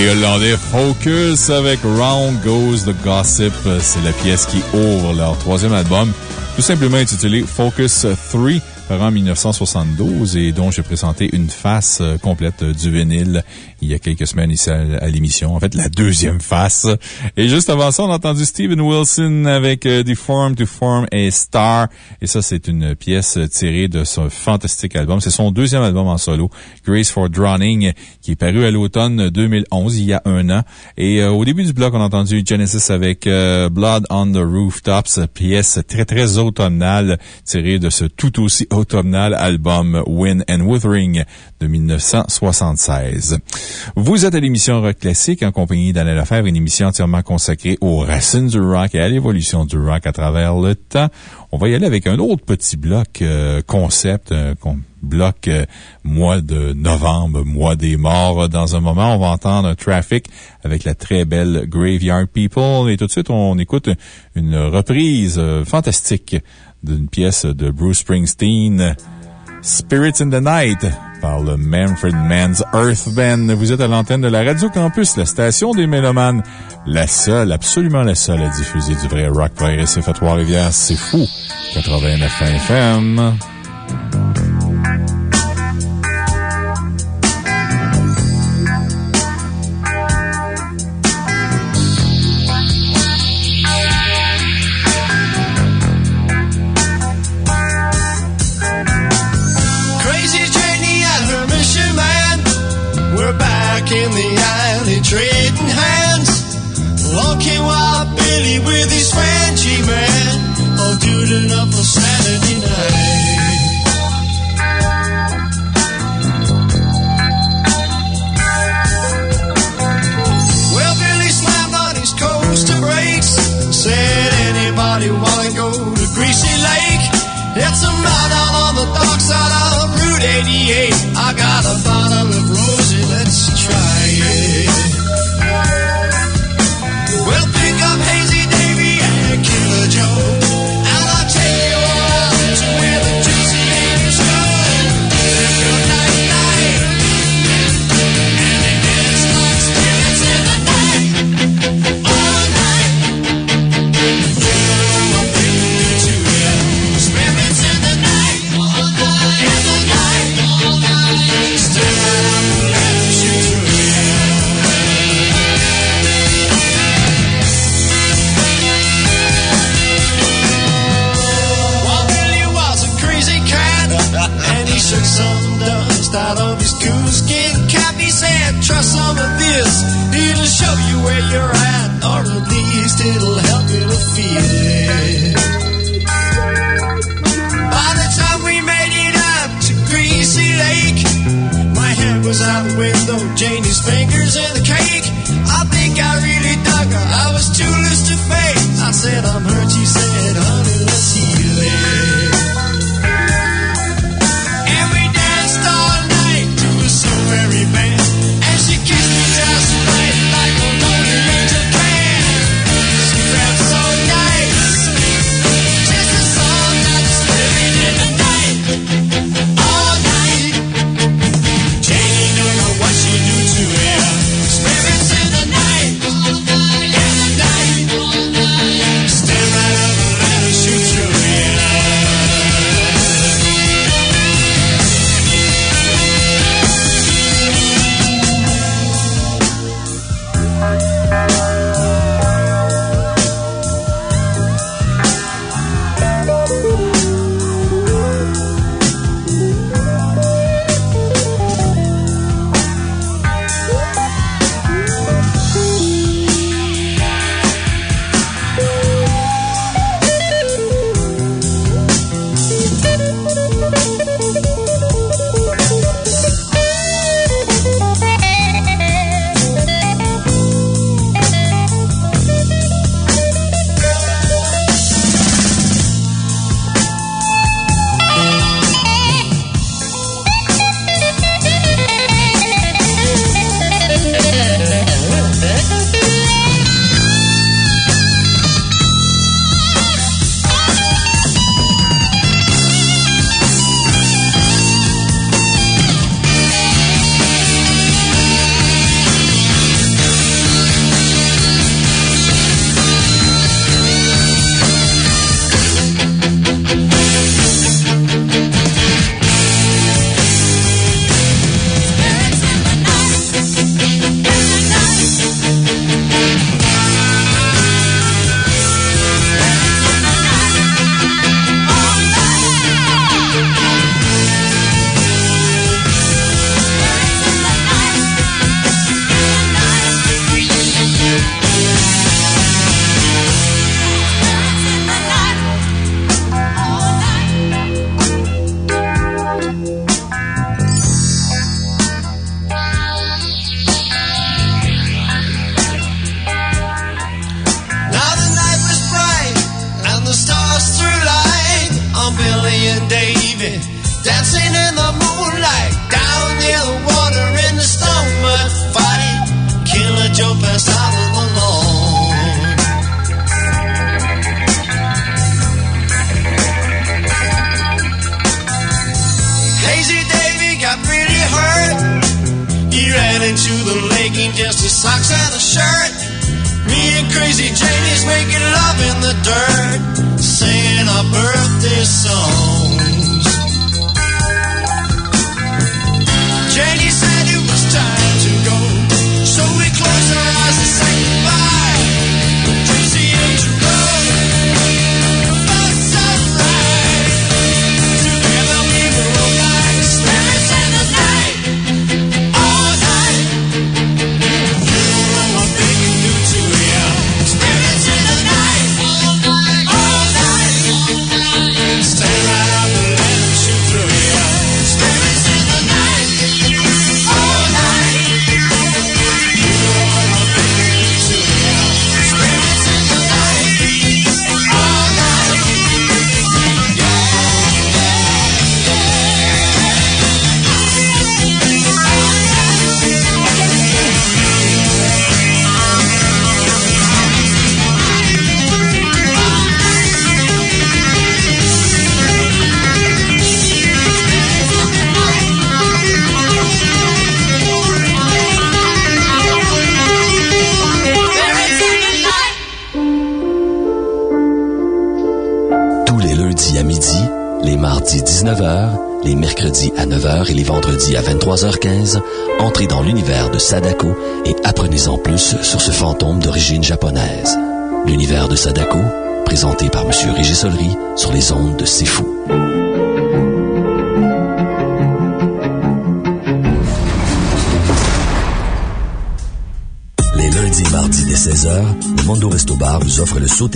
Les Hollandais Focus avec Round Goes the Gossip. C'est la pièce qui ouvre leur troisième album, tout simplement intitulé Focus 3 en 1972 et dont j'ai présenté une face euh, complète du vinyle il y a quelques semaines ici à, l'émission. En fait, la deuxième face. Et juste avant ça, on a entendu Steven Wilson avec euh, The Form to Form a Star. Et ça, c'est une pièce tirée de son fantastique album. C'est son deuxième album en solo, Grace for Drowning, qui est paru à l'automne 2011, il y a un an. Et euh, au début du bloc, on a entendu Genesis avec Blood on the Rooftops, pièce très, très automnale tirée de ce tout aussi automnal album Win and Wuthering de 1976. Vous êtes à l'émission Rock Classique en compagnie d'Alain Lefebvre, une émission entièrement consacrée aux racines du rock et à l'évolution du rock à travers le temps. On va y aller avec un autre petit bloc euh, concept, un bloc euh, mois de novembre, mois des morts. Dans un moment, on va entendre un traffic avec la très belle Graveyard People. Et tout de suite, on écoute une reprise euh, fantastique d'une pièce de Bruce Springsteen, Spirits in the Night, par le Manfred Mann's Earth Band. Vous êtes à l'antenne de la Radio Campus, la station des Mélomanes. La seule, absolument la seule à diffuser du vrai rock progressif à Trois-Rivières. C'est fou. 89 FM. All up on Saturday night. Well, Billy slammed on his coaster brakes, said anybody wanna go to Greasy Lake? It's a mile down on the dock side of Route 88. I got a bottle dust out of his coonskin cap. He said, Try some of this, it'll show you where you're at, or at least it'll help you to feel it. By the time we made it up to Greasy Lake, my hand was out the window, Janie's fingers in the cake. I think I really dug her, I was too loose to fake. I said, I'm hurt, she said, honey,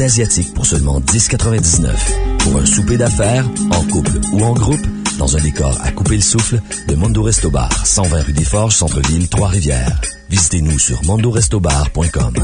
asiatique pour seulement 10,99. Pour un souper d'affaires, en couple ou en groupe, dans un décor à couper le souffle, le Mondo Resto Bar, 120 rue des Forges, Centre-Ville, Trois-Rivières. Visitez-nous sur mondorestobar.com.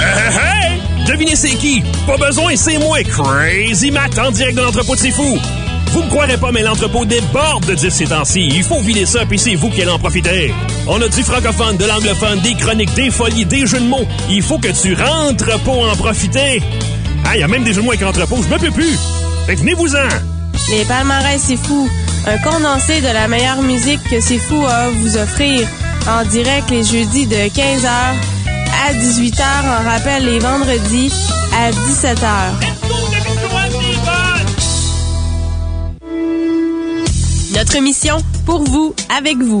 Hey, hey! Devinez c'est qui? Pas besoin, c'est moi, Crazy Matt, en direct de l'entrepôt de C'est. Vous me croirez pas, mais l'entrepôt déborde de dire ces temps-ci. Il faut vider ça, puis c'est vous qui allez en profiter. On a du francophone, de l'anglophone, des chroniques, des folies, des jeux de mots. Il faut que tu rentres pour en profiter. Ah, il y a même des jeux de mots avec entrepôt, je me peux plus. Fait venez-vous-en. Les palmarès, c'est fou. Un condensé de la meilleure musique que c'est fou à vous offrir en direct les jeudis de 15h à 18h, en rappel les vendredis à 17h. Notre mission, pour vous, avec vous.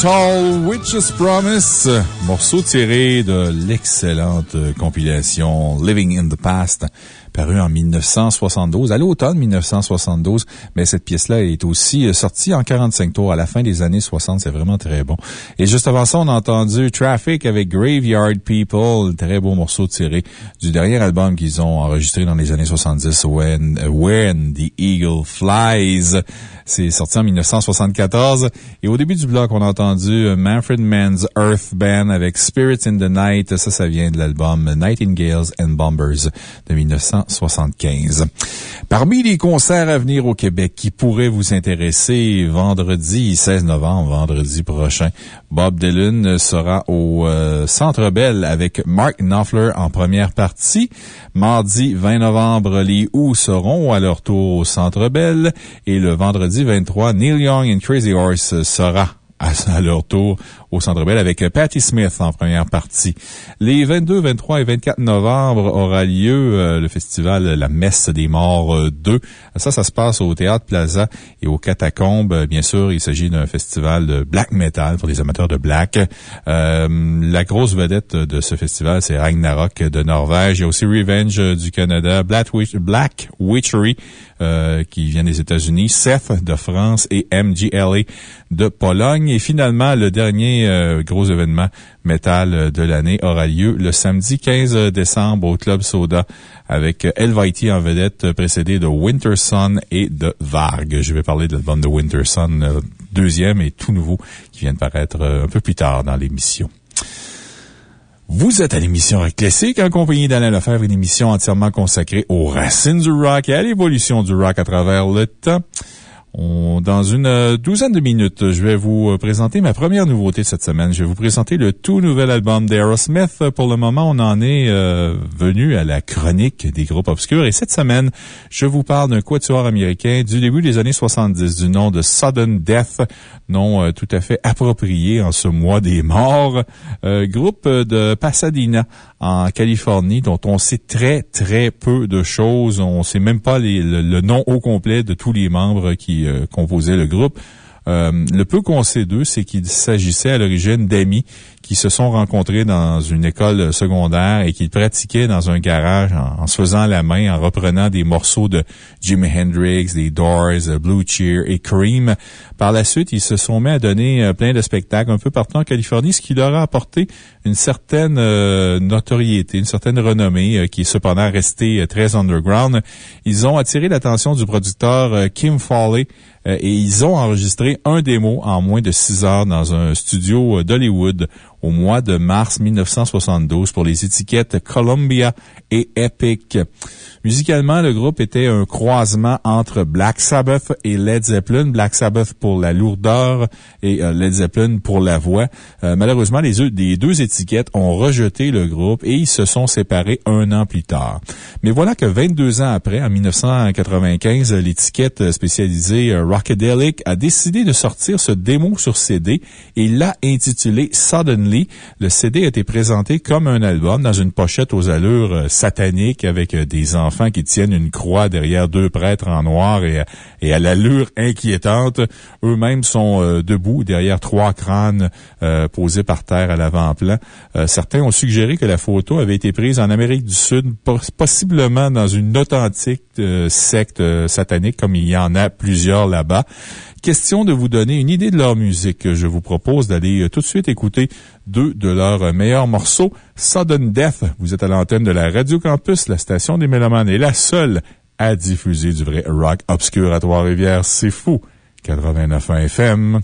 Tull, Witch's Promise, morceau tiré de l'excellente compilation Living in the Past, paru en 1972, à l'automne 1972, mais cette pièce-là est aussi sortie en 45 tours à la fin des années 60, c'est vraiment très bon. Et juste avant ça, on a entendu Traffic avec Graveyard People, très beau morceau tiré du dernier album qu'ils ont enregistré dans les années 70, When, When the Eagle Flies. C'est sorti en 1974. Et au début du bloc, on a entendu Manfred Mann's Earth Band avec Spirits in the Night. Ça, ça vient de l'album Nightingales and Bombers de 1975. Parmi les concerts à venir au Québec qui pourraient vous intéresser, vendredi 16 novembre, vendredi prochain, Bob Dylan sera au euh, Centre Bell avec Mark Knopfler en première partie. Mardi 20 novembre, les Who seront à leur tour au Centre Bell. Et le vendredi 23, Neil Young and Crazy Horse sera à leur tour au Centre Bell avec Patti Smith en première partie. Les 22, 23 et 24 novembre aura lieu le festival La Messe des Morts 2. Ça, ça se passe au Théâtre Plaza et au Catacombes. Bien sûr, il s'agit d'un festival de black metal pour les amateurs de black. la grosse vedette de ce festival, c'est Ragnarok de Norvège. Il y a aussi Revenge du Canada, Black, Witchery euh, qui vient des États-Unis, Seth de France et MGLA de Pologne. Et finalement, le dernier euh, gros événement métal de l'année aura lieu le samedi 15 décembre au Club Soda avec Elvity en vedette précédé de Winter Sun et de Varg. Je vais parler de l'album de Winter Sun, euh, deuxième et tout nouveau qui vient de paraître un peu plus tard dans l'émission. Vous êtes à l'émission Rock Classique en compagnie d'Alain Lefebvre, une émission entièrement consacrée aux racines du rock et à l'évolution du rock à travers le temps dans une euh, douzaine de minutes, je vais vous euh, présenter ma première nouveauté cette semaine. Je vais vous présenter le tout nouvel album d'Aerosmith. Pour le moment, on en est euh, venu à la chronique des groupes obscurs. Et cette semaine, je vous parle d'un quatuor américain du début des années 70 du nom de Sudden Death, nom tout à fait approprié en ce mois des morts. groupe de Pasadena en Californie dont on sait très, très peu de choses. On sait même pas le, nom au complet de tous les membres qui euh, le. Euh, le peu qu'on sait d'eux, c'est qu'il s'agissait à l'origine d'amis qui se sont rencontrés dans une école secondaire et qui pratiquaient dans un garage en, se faisant la main, en reprenant des morceaux de Jimi Hendrix, des Doors, Blue Cheer et Cream. Par la suite, ils se sont mis à donner euh, plein de spectacles un peu partout en Californie, ce qui leur a apporté une certaine euh, notoriété, une certaine renommée euh, qui est cependant restée très underground. Ils ont attiré l'attention du producteur Kim Foley et ils ont enregistré un démo en moins de six heures dans un studio d'Hollywood au mois de mars 1972 pour les étiquettes Columbia et Epic. Musicalement, le groupe était un croisement entre Black Sabbath et Led Zeppelin. Black Sabbath pour la lourdeur et euh, Led Zeppelin pour la voix. Euh, malheureusement, les, deux étiquettes ont rejeté le groupe et ils se sont séparés un an plus tard. Mais voilà que 22 ans après, en 1995, l'étiquette spécialisée euh, Rockadelic a décidé de sortir ce démo sur CD et l'a intitulé Suddenly. Le CD a été présenté comme un album dans une pochette aux allures sataniques avec des enfants qui tiennent une croix derrière deux prêtres en noir et, à l'allure inquiétante. Eux-mêmes sont euh, debout derrière trois crânes euh, posés par terre à l'avant-plan. Euh, certains ont suggéré que la photo avait été prise en Amérique du Sud, possiblement dans une authentique secte satanique comme il y en a plusieurs là-bas question de vous donner une idée de leur musique. Je vous propose d'aller euh, tout de suite écouter deux de leurs euh, meilleurs morceaux. Sudden Death, vous êtes à l'antenne de la Radio Campus, la station des Mélomanes est la seule à diffuser du vrai rock obscur à Trois-Rivières. C'est fou. 89.1 FM.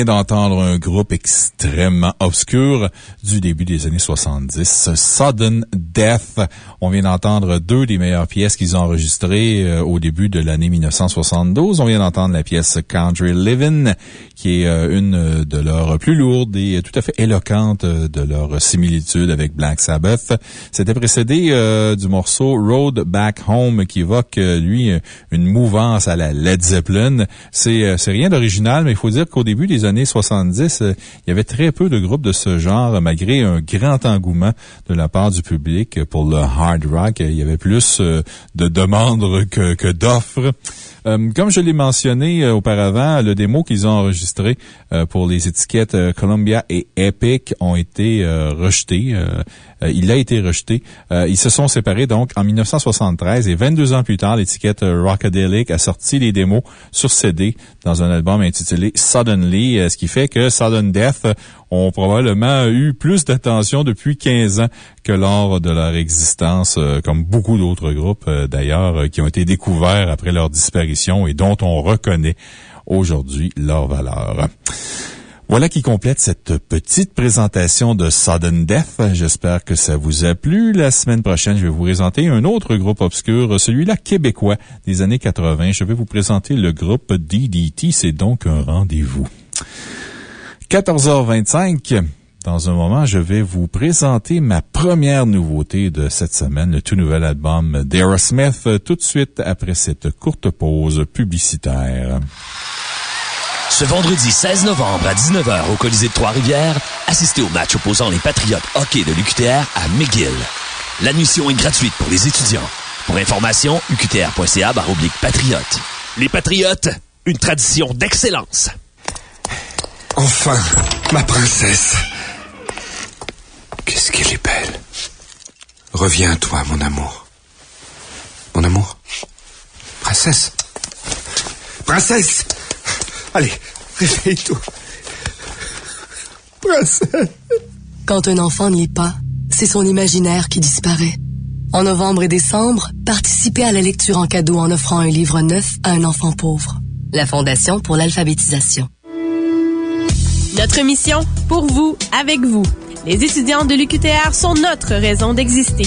Vient d'entendre un groupe extrêmement obscur du début des années 70, Sudden Death. On vient d'entendre deux des meilleures pièces qu'ils ont enregistrées euh, au début de l'année 1972. On vient d'entendre la pièce Country Living, qui est euh, une de leurs plus lourdes et tout à fait éloquentes de leur similitude avec Black Sabbath. C'était précédé euh, du morceau Road Back Home, qui évoque, lui, une mouvance à la Led Zeppelin. C'est rien d'original, mais il faut dire qu'au début des années 70, euh, il y avait très peu de groupes de ce genre, malgré un grand engouement de la part du public pour le hard rock. Il y avait plus euh, de demandes que, d'offres. Euh, comme je l'ai mentionné auparavant, le démo qu'ils ont enregistré pour les étiquettes Columbia et Epic ont été rejetés. Il a été rejeté. ils se sont séparés donc en 1973 et 22 ans plus tard, l'étiquette Rockadelic a sorti les démos sur CD dans un album intitulé Suddenly, ce qui fait que Sudden Death ont probablement eu plus d'attention depuis 15 ans que lors de leur existence, comme beaucoup d'autres groupes d'ailleurs, qui ont été découverts après leur disparition et dont on reconnaît aujourd'hui leur valeur. Voilà qui complète cette petite présentation de Sudden Death. J'espère que ça vous a plu. La semaine prochaine, je vais vous présenter un autre groupe obscur, celui-là québécois des années 80. Je vais vous présenter le groupe DDT. C'est donc un rendez-vous. 14h25. Dans un moment, je vais vous présenter ma première nouveauté de cette semaine, le tout nouvel album d'Aerosmith, tout de suite après cette courte pause publicitaire. Ce vendredi 16 novembre à 19h au Colisée de Trois-Rivières, assistez au match opposant les Patriotes hockey de l'UQTR à McGill. L'admission est gratuite pour les étudiants. Pour information, uqtr.ca patriote. Les Patriotes, une tradition d'excellence. Enfin, ma princesse. Qu'est-ce qu'elle est belle. Reviens à toi, mon amour. Mon amour. Princesse. Princesse. Allez, réveille-toi. Princesse. Quand un enfant n'y est pas, c'est son imaginaire qui disparaît. En novembre et décembre, participez à la lecture en cadeau en offrant un livre neuf à un enfant pauvre. La Fondation pour l'alphabétisation. Notre mission, pour vous, avec vous. Les étudiants de l'UQTR sont notre raison d'exister.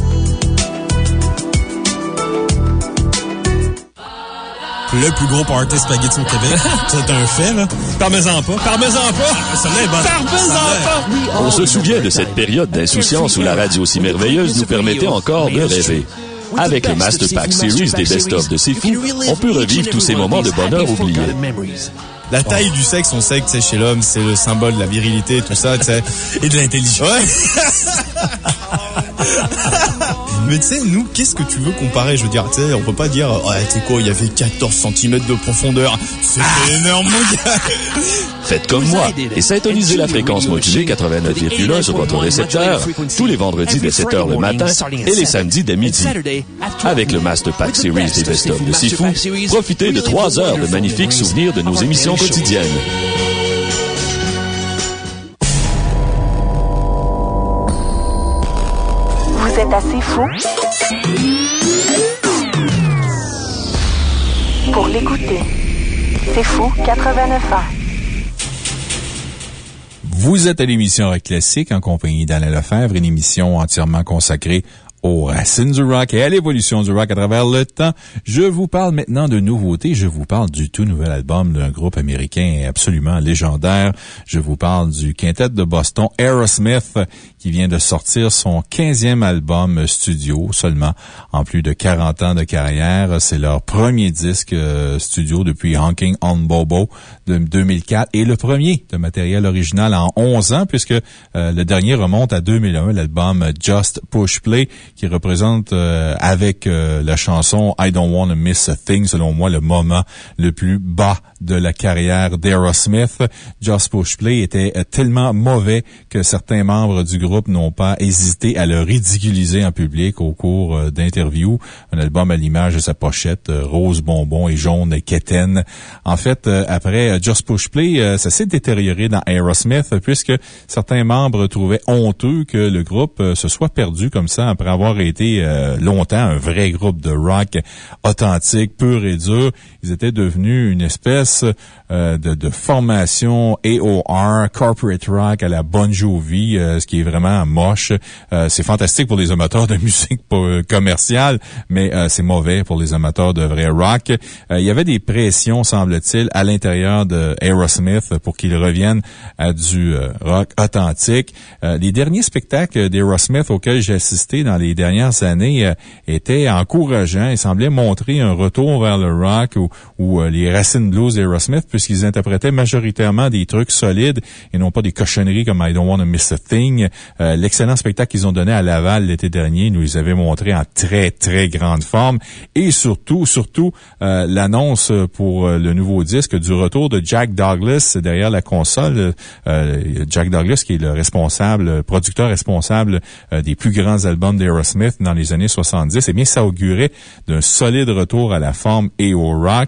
Le plus gros party spaghetti au Québec. C'est un fait, là. Parmesan pas. Parmesan pas! Ça est bonne. Parmesan pas! On se souvient de cette période d'insouciance où la radio si merveilleuse nous permettait encore de rêver. Avec le Master Pack Series des best-of de C'est Fou, on peut revivre tous ces moments de bonheur oubliés. La taille du sexe, on sait que c'est chez l'homme, c'est le symbole de la virilité, tout ça, tu sais. Et de l'intelligence. Mais tu sais, nous, qu'est-ce que tu veux comparer? Je veux dire, tu sais, on peut pas dire, oh, tu sais quoi, il y avait 14 cm de profondeur. C'est énorme, mon gars. Faites comme moi et syntonisez la fréquence modulée 89,1 sur votre récepteur tous les vendredis dès 7 h le matin et les samedis dès midi. Avec le Master Pack Series des Best-of de Sifu, profitez de 3 heures de magnifiques souvenirs de nos émissions quotidiennes. Êtes assez fou pour l'écouter. C'est fou 89 ans. Vous êtes à l'émission Rock Classique en compagnie d'Alain Lefebvre, une émission entièrement consacrée aux racines du rock et à l'évolution du rock à travers le temps. Je vous parle maintenant de nouveautés. Je vous parle du tout nouvel album d'un groupe américain absolument légendaire. Je vous parle du quintet de Boston Aerosmith qui vient de sortir son 15e album studio seulement en plus de 40 ans de carrière. C'est leur premier disque euh, studio depuis Honking on Bobo de 2004 et le premier de matériel original en 11 ans puisque euh, le dernier remonte à 2001, l'album Just Push Play qui représente euh, avec la chanson I Don't Wanna Miss a Thing, selon moi, le moment le plus bas de la carrière d'Aerosmith. Just Push Play était tellement mauvais que certains membres du groupe n'ont pas hésité à le ridiculiser en public au cours euh, d'interviews. Un album à l'image de sa pochette, euh, rose bonbon et jaune quétaine. En fait, euh, après Just Push Play, ça s'est détérioré dans Aerosmith puisque certains membres trouvaient honteux que le groupe se soit perdu comme ça après avoir été longtemps un vrai groupe de rock authentique, pur et dur. Ils étaient devenus une espèce de, de, formation AOR, corporate rock à la Bon Jovi, ce qui est vraiment moche. c'est fantastique pour les amateurs de musique commerciale, mais c'est mauvais pour les amateurs de vrai rock. il y avait des pressions, semble-t-il, à l'intérieur de Aerosmith pour qu'ils reviennent à du rock authentique. les derniers spectacles d'Aerosmith auxquels j'ai assisté dans les dernières années étaient encourageants et semblaient montrer un retour vers le rock ou les racines blues d'Aerosmith puisqu'ils interprétaient majoritairement des trucs solides et non pas des cochonneries comme I Don't Wanna Miss a Thing. L'excellent spectacle qu'ils ont donné à Laval l'été dernier nous les avait montrés en très, très grande forme. Et surtout, surtout, euh, l'annonce pour euh, le nouveau disque du retour de Jack Douglas derrière la console. Euh, Jack Douglas, qui est le responsable, producteur responsable des plus grands albums d'Aerosmith dans les années 70, eh bien, ça augurait d'un solide retour à la forme et au rock.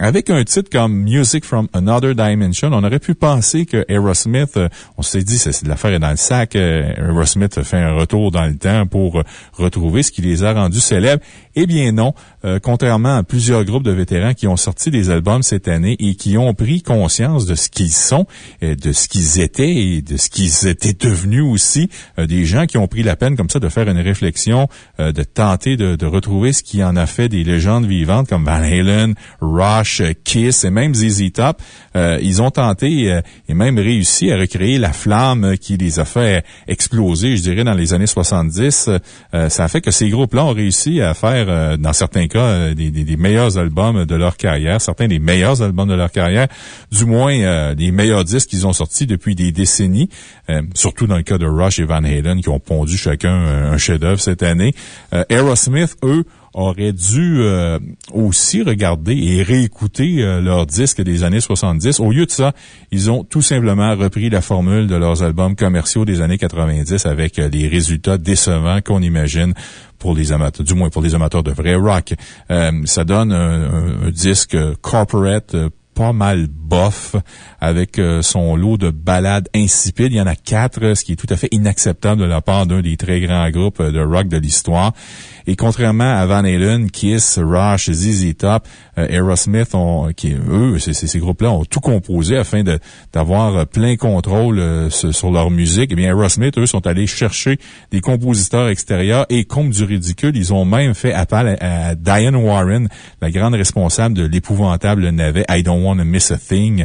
Avec un titre comme Music from Another Dimension, on aurait pu penser que Aerosmith, on s'est dit, c'est l'affaire est dans le sac, Aerosmith fait un retour dans le temps pour retrouver ce qui les a rendus célèbres. Eh bien non, euh, contrairement à plusieurs groupes de vétérans qui ont sorti des albums cette année et qui ont pris conscience de ce qu'ils sont, de ce qu'ils étaient et de ce qu'ils étaient devenus aussi, euh, des gens qui ont pris la peine comme ça de faire une réflexion, euh, de tenter de, de, retrouver ce qui en a fait des légendes vivantes comme Van Halen, Rush, Kiss et même ZZ Top. ils ont tenté et même réussi à recréer la flamme qui les a fait exploser, je dirais, dans les années 70. ça a fait que ces groupes-là ont réussi à faire euh, dans certains cas, euh, des, meilleurs albums de leur carrière, certains des meilleurs albums de leur carrière, du moins euh, des meilleurs disques qu'ils ont sortis depuis des décennies, surtout dans le cas de Rush et Van Halen qui ont pondu chacun un, chef-d'œuvre cette année. Aerosmith, eux, auraient dû aussi regarder et réécouter leurs disques des années 70. Au lieu de ça, ils ont tout simplement repris la formule de leurs albums commerciaux des années 90 avec les résultats décevants qu'on imagine pour les amateurs, du moins pour les amateurs de vrai rock. Euh, ça donne un, disque corporate euh, pas mal bof avec euh, son lot de ballades insipides. Il y en a quatre, ce qui est tout à fait inacceptable de la part d'un des très grands groupes de rock de l'histoire. Et contrairement à Van Halen, Kiss, Rush, ZZ Top, euh, Aerosmith, ont, qui, eux, ces, groupes-là ont tout composé afin d'avoir euh, plein contrôle euh, sur leur musique. Eh bien, Aerosmith, eux, sont allés chercher des compositeurs extérieurs et, comme du ridicule, ils ont même fait appel à, Diane Warren, la grande responsable de l'épouvantable navet I Don't Wanna Miss a Thing.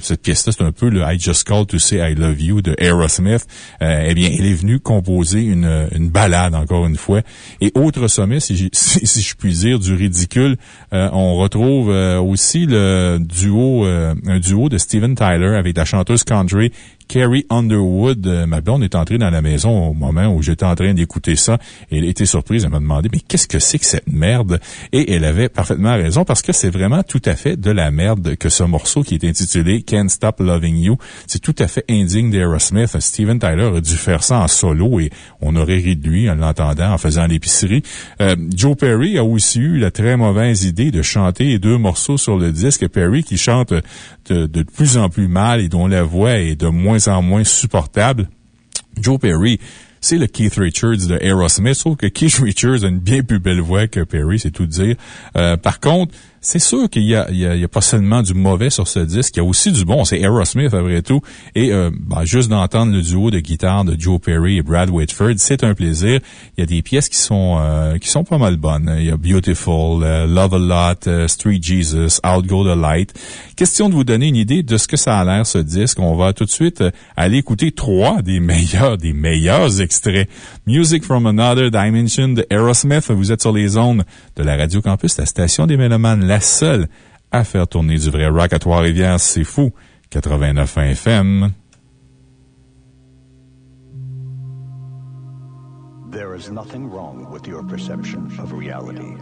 cette pièce-là, c'est un peu le I Just Called to Say I Love You de Aerosmith. eh bien, elle est venue composer une, une balade, encore une fois. Et autre sommet, si, si, je puis dire, du ridicule, euh, on retrouve euh, aussi le duo, euh, un duo de Steven Tyler avec la chanteuse country Carrie Underwood, euh, ma est entrée dans la maison au moment où j'étais en train d'écouter ça elle était surprise. Elle m'a demandé, mais qu'est-ce que c'est que cette merde? Et elle avait parfaitement raison parce que c'est vraiment tout à fait de la merde que ce morceau qui est intitulé Can't Stop Loving You. C'est tout à fait indigne d'Aerosmith. Steven Tyler aurait dû faire ça en solo et on aurait ri de lui en l'entendant, en faisant l'épicerie. Euh, Joe Perry a aussi eu la très mauvaise idée de chanter deux morceaux sur le disque. Perry qui chante de plus en plus mal et dont la voix est de moins en moins supportable. Joe Perry, c'est le Keith Richards de Aerosmith, sauf que Keith Richards a une bien plus belle voix que Perry, c'est tout dire. Euh, par contre, c'est sûr qu'il y y, y a pas seulement du mauvais sur ce disque, il y a aussi du bon. C'est Aerosmith, après tout. Et euh, ben, juste d'entendre le duo de guitare de Joe Perry et Brad Whitford, c'est un plaisir. Il y a des pièces qui sont, euh, qui sont pas mal bonnes. Il y a Beautiful, euh, Love a Lot, Street Jesus, Out Go the Light. Question de vous donner une idée de ce que ça a l'air, ce disque. On va tout de suite aller écouter trois des meilleurs, des meilleurs extraits. Music from Another Dimension de Aerosmith. Vous êtes sur les ondes de la Radio Campus, la station des Mélomanes, la seule à faire tourner du vrai rock à Trois-Rivières. C'est fou. 89 FM. There is nothing wrong with your perception of reality.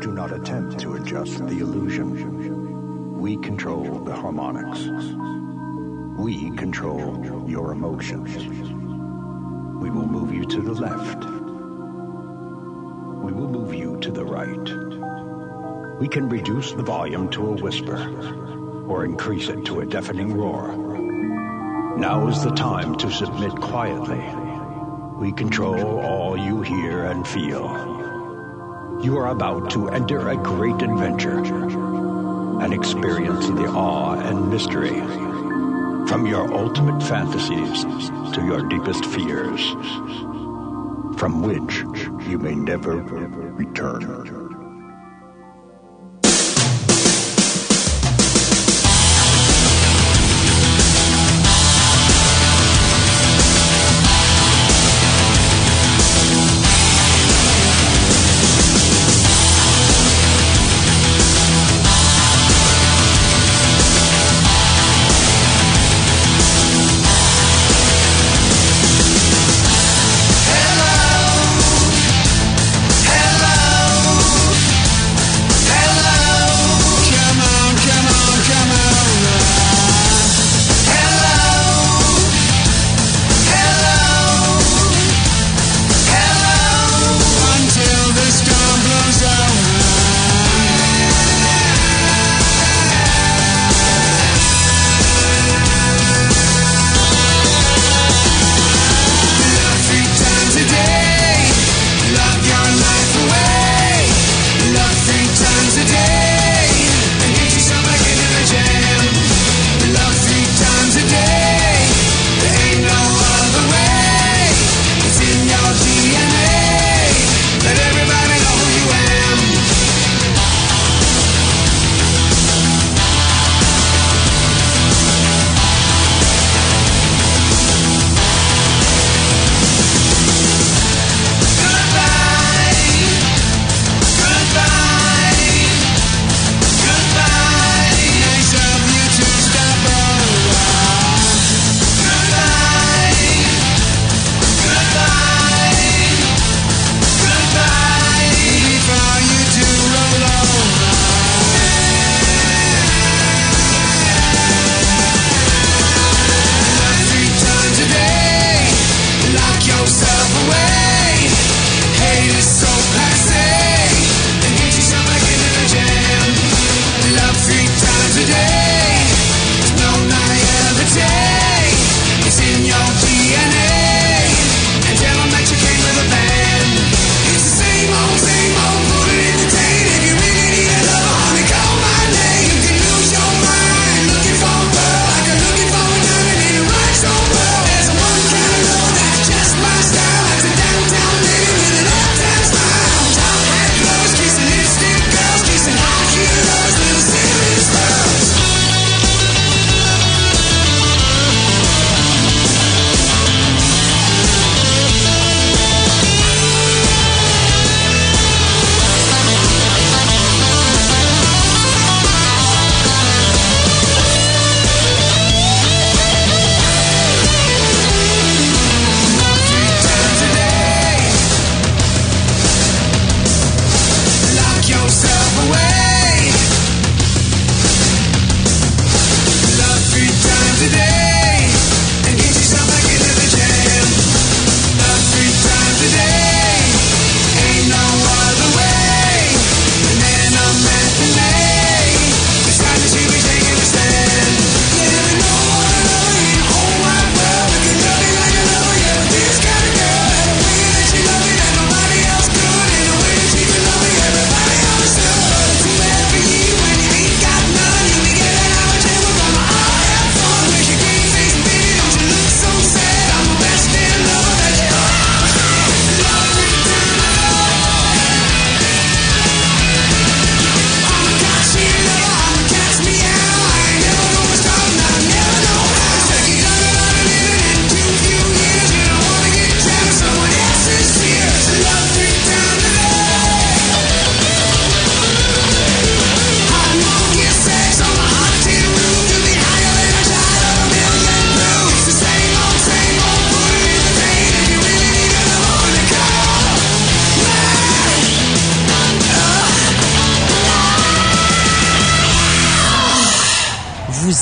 Do not attempt to adjust the illusion. We control the harmonics. We control your emotions. We will move you to the left. We will move you to the right. We can reduce the volume to a whisper or increase it to a deafening roar. Now is the time to submit quietly. We control all you hear and feel. You are about to enter a great adventure and experience the awe and mystery. From your ultimate fantasies to your deepest fears, from which you may never return.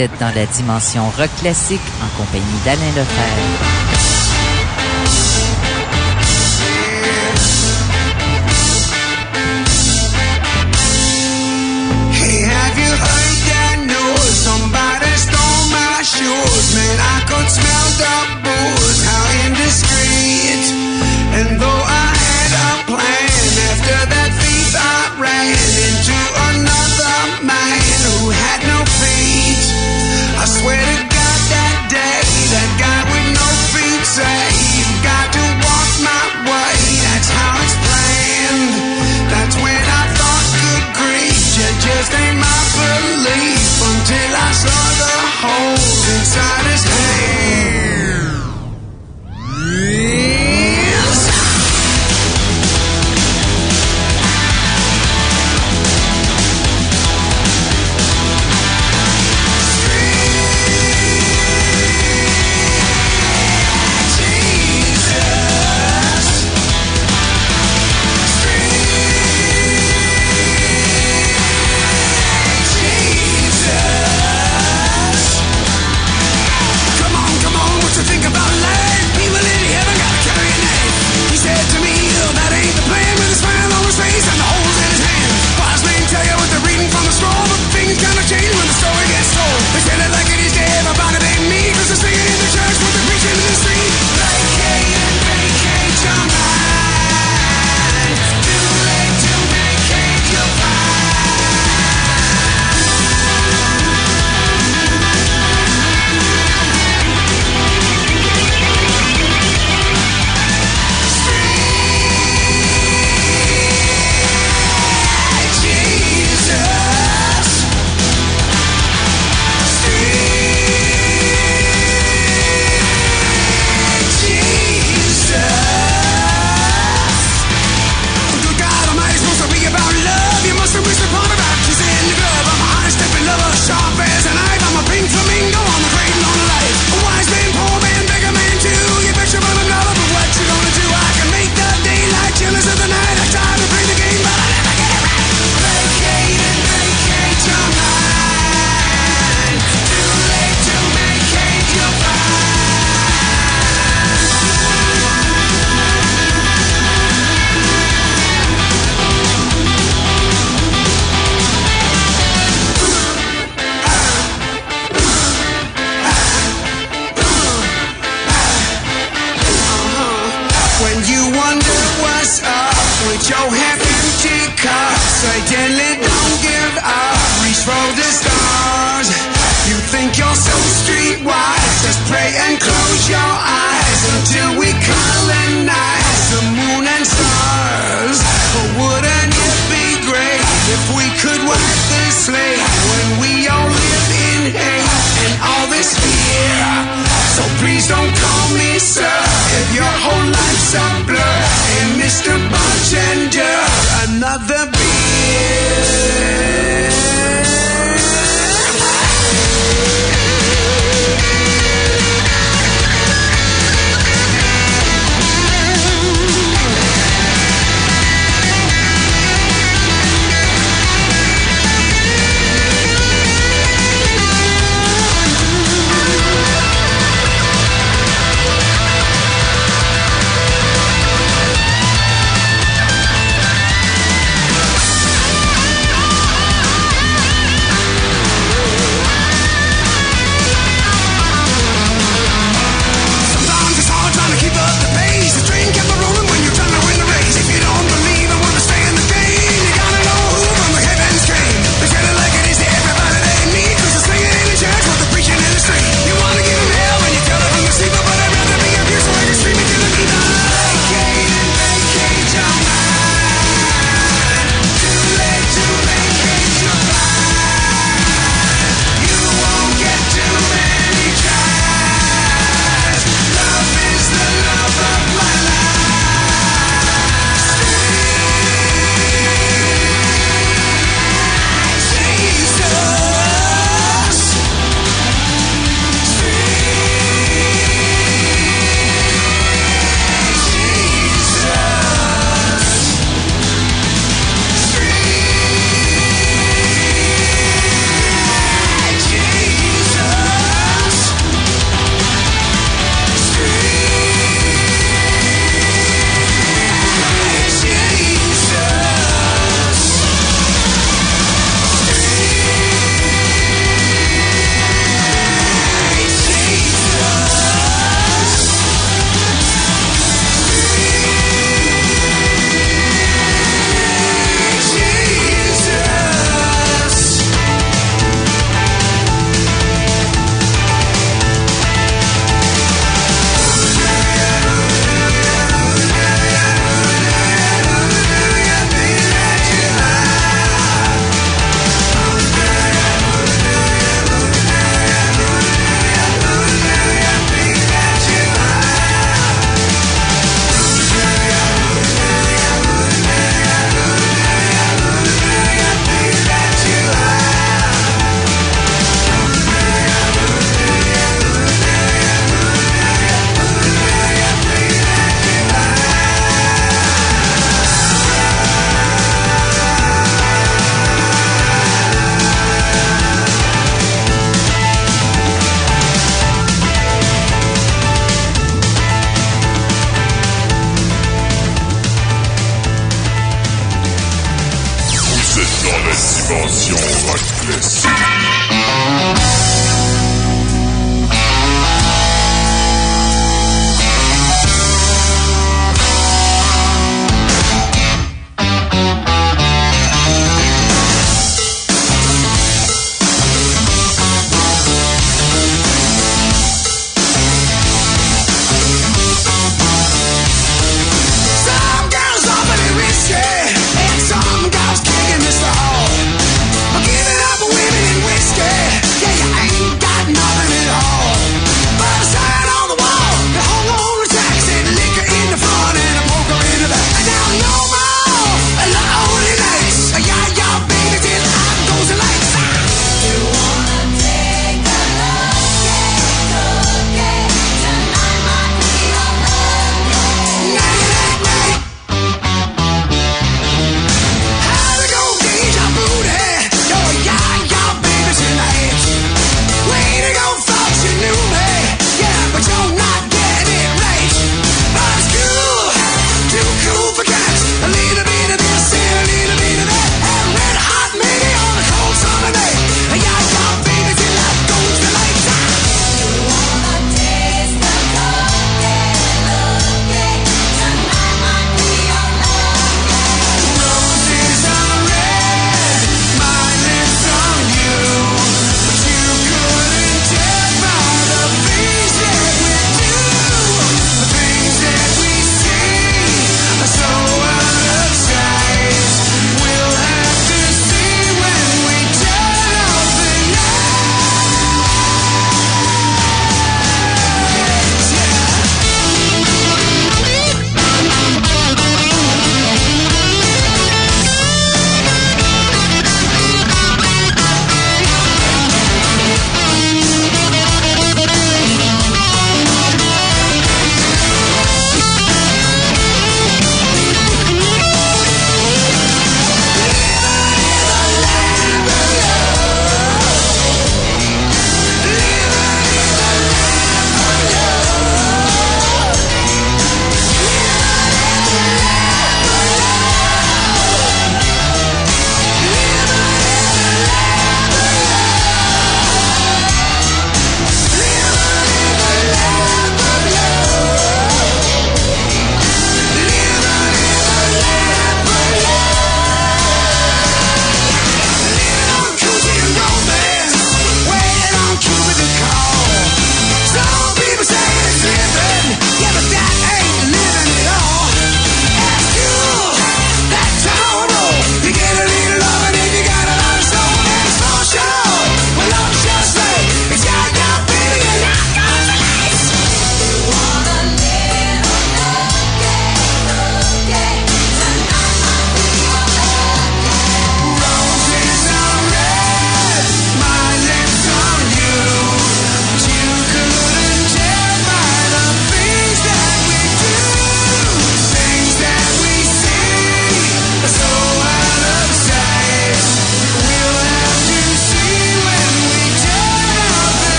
êtes dans la dimension rock classique en compagnie d'Alain Lefebvre.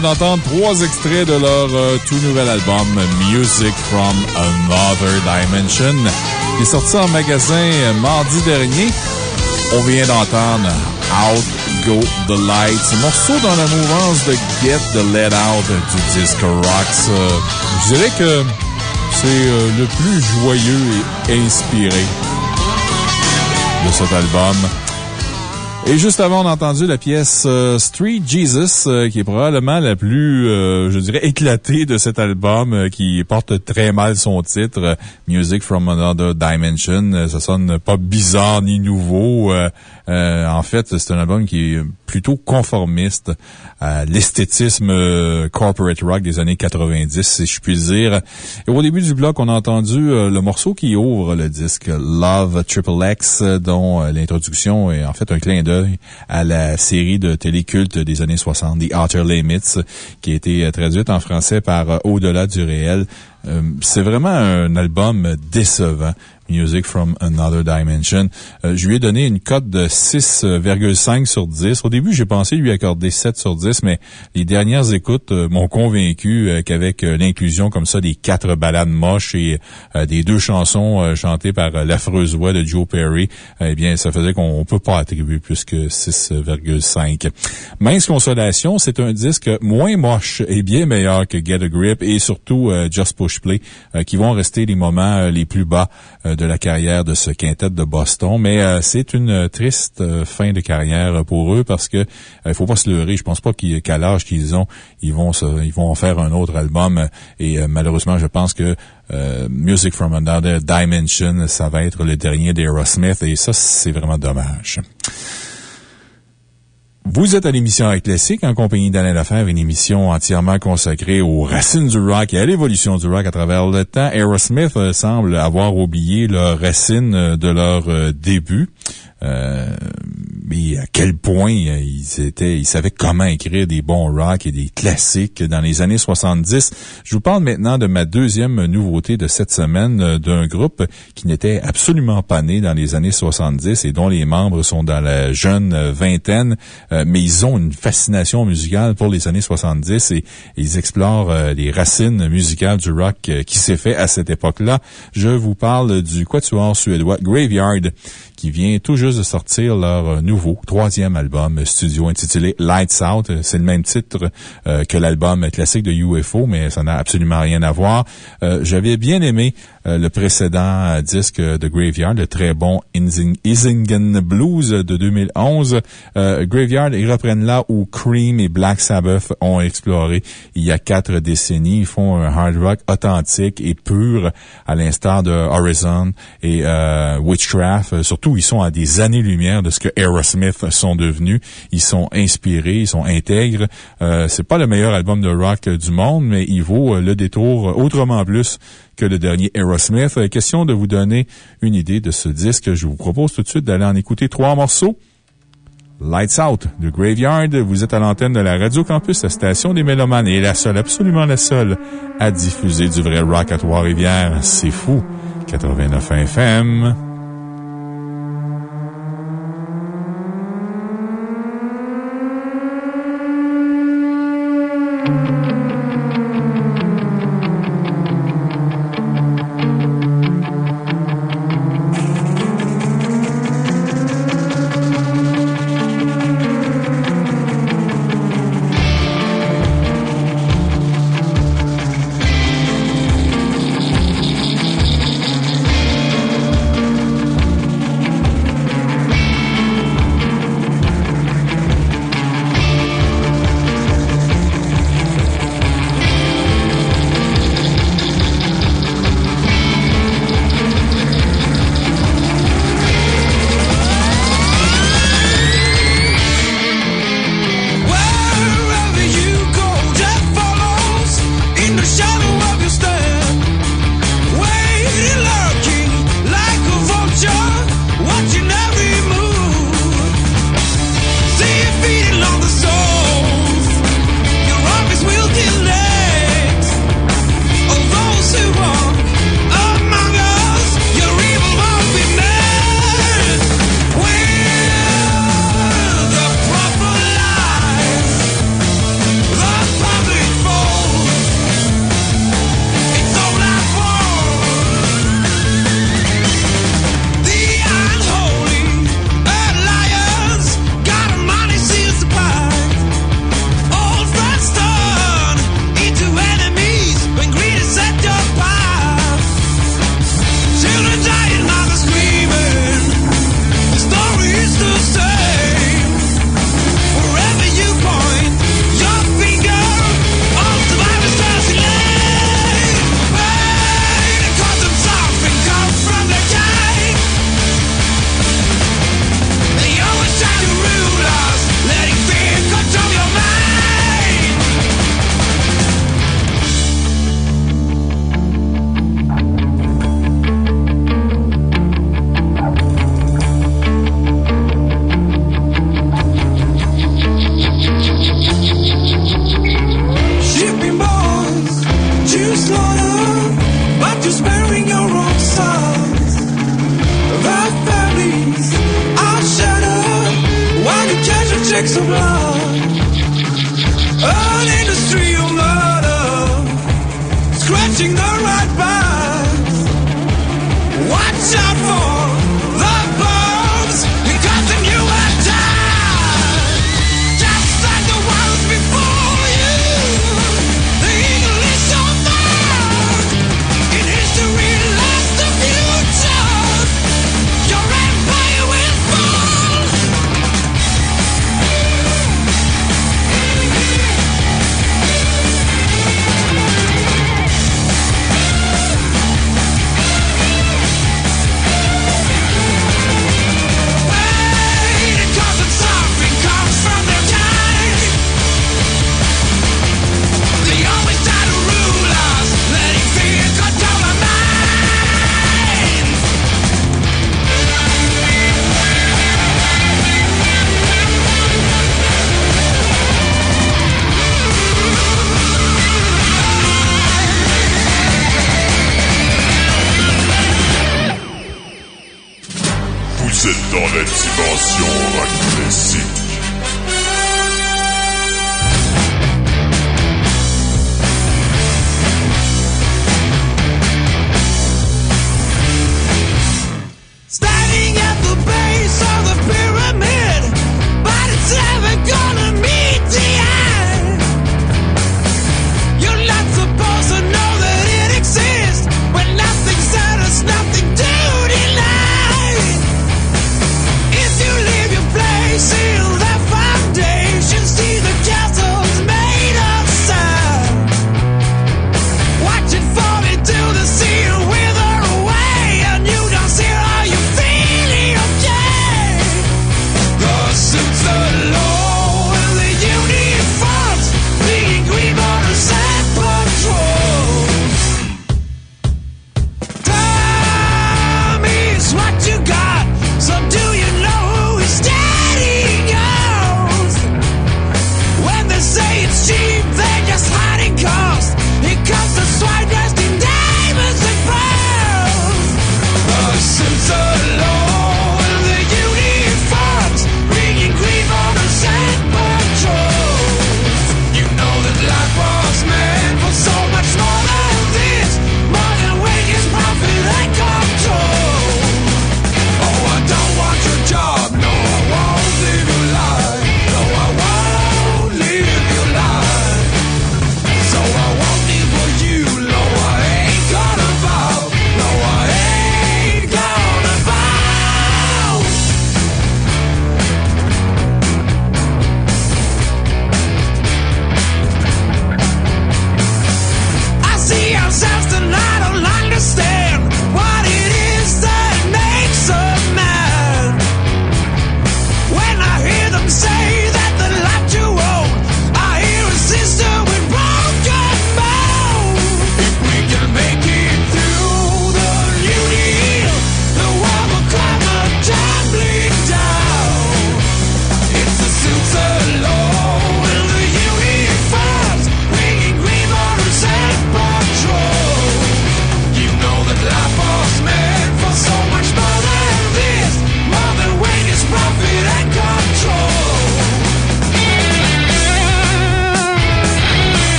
Vient d'entendre trois extraits de leur euh, tout nouvel album Music from Another Dimension, qui est sorti en magasin euh, mardi dernier. On vient d'entendre Out Go the Lights, morceau dans la mouvance de Get the Let Out du disque Rocks. Je dirais que c'est euh, le plus joyeux et inspiré de cet album. Et juste avant, on a entendu la pièce euh, Street Jesus, euh, qui est probablement la plus, euh, je dirais, éclatée de cet album, qui porte très mal son titre, Music from Another Dimension. Ça sonne pas bizarre ni nouveau. En fait, c'est un album qui est plutôt conformiste à l'esthétisme euh, corporate rock des années 90, si je puis dire. Et au début du bloc, on a entendu euh, le morceau qui ouvre le disque Love Triple X, dont euh, l'introduction est en fait un clin d'œil à la série de téléculte des années 60, The Outer Limits, qui a été traduite en français par Au-delà du réel. C'est vraiment un album décevant. Music from Another Dimension. Euh, je lui ai donné une cote de 6,5 sur 10. Au début, j'ai pensé lui accorder 7 sur 10, mais les dernières écoutes euh, m'ont convaincu euh, qu'avec l'inclusion comme ça des quatre ballades moches et des deux chansons chantées par l'affreuse voix de Joe Perry, eh bien, ça faisait qu'on peut pas attribuer plus que 6,5. Mince consolation, c'est un disque moins moche et bien meilleur que Get a Grip et surtout Just Push Play, qui vont rester les moments les plus bas de la carrière de ce quintet de Boston. Mais euh, c'est une triste euh, fin de carrière pour eux parce que euh, il faut pas se leurrer. Je pense pas qu'à l'âge qu'ils ont, ils vont se- ils vont en faire un autre album. Et malheureusement, je pense que Music from Another Dimension, ça va être le dernier d'Aerosmith et ça, c'est vraiment dommage. Vous êtes à l'émission Rock Classique en compagnie d'Alain Lefebvre, une émission entièrement consacrée aux racines du rock et à l'évolution du rock à travers le temps. Aerosmith euh, semble avoir oublié leurs racines euh, de leur euh, début. Euh, mais à quel point ils étaient, ils savaient comment écrire des bons rock et des classiques dans les années 70. Je vous parle maintenant de ma deuxième nouveauté de cette semaine d'un groupe qui n'était absolument pas né dans les années 70 et dont les membres sont dans la jeune vingtaine, euh, mais ils ont une fascination musicale pour les années 70 et, et ils explorent euh, les racines musicales du rock euh, qui s'est fait à cette époque-là. Je vous parle du quatuor suédois Graveyard qui vient tout juste de sortir leur euh, nouveau troisième album euh, studio intitulé Lights Out. Euh, C'est le même titre que l'album classique de UFO, mais ça n'a absolument rien à voir. J'avais bien aimé le précédent disque de Graveyard, le très bon Ising- Isingen Blues de 2011. Euh, Graveyard, ils reprennent là où Cream et Black Sabbath ont exploré il y a quatre décennies. Ils font un hard rock authentique et pur, à l'instar de Horizon et Witchcraft. Euh, Ils sont à des années-lumière de ce que Aerosmith sont devenus. Ils sont inspirés, ils sont intègres. Euh, c'est pas le meilleur album de rock euh, du monde, mais il vaut euh, le détour autrement plus que le dernier Aerosmith. Question de vous donner une idée de ce disque. Je vous propose tout de suite d'aller en écouter trois morceaux. Lights Out de Graveyard. Vous êtes à l'antenne de la Radio Campus, la station des Mélomanes, et la seule, absolument la seule, à diffuser du vrai rock à Trois-Rivières. C'est fou. 89 FM.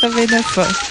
89 ans.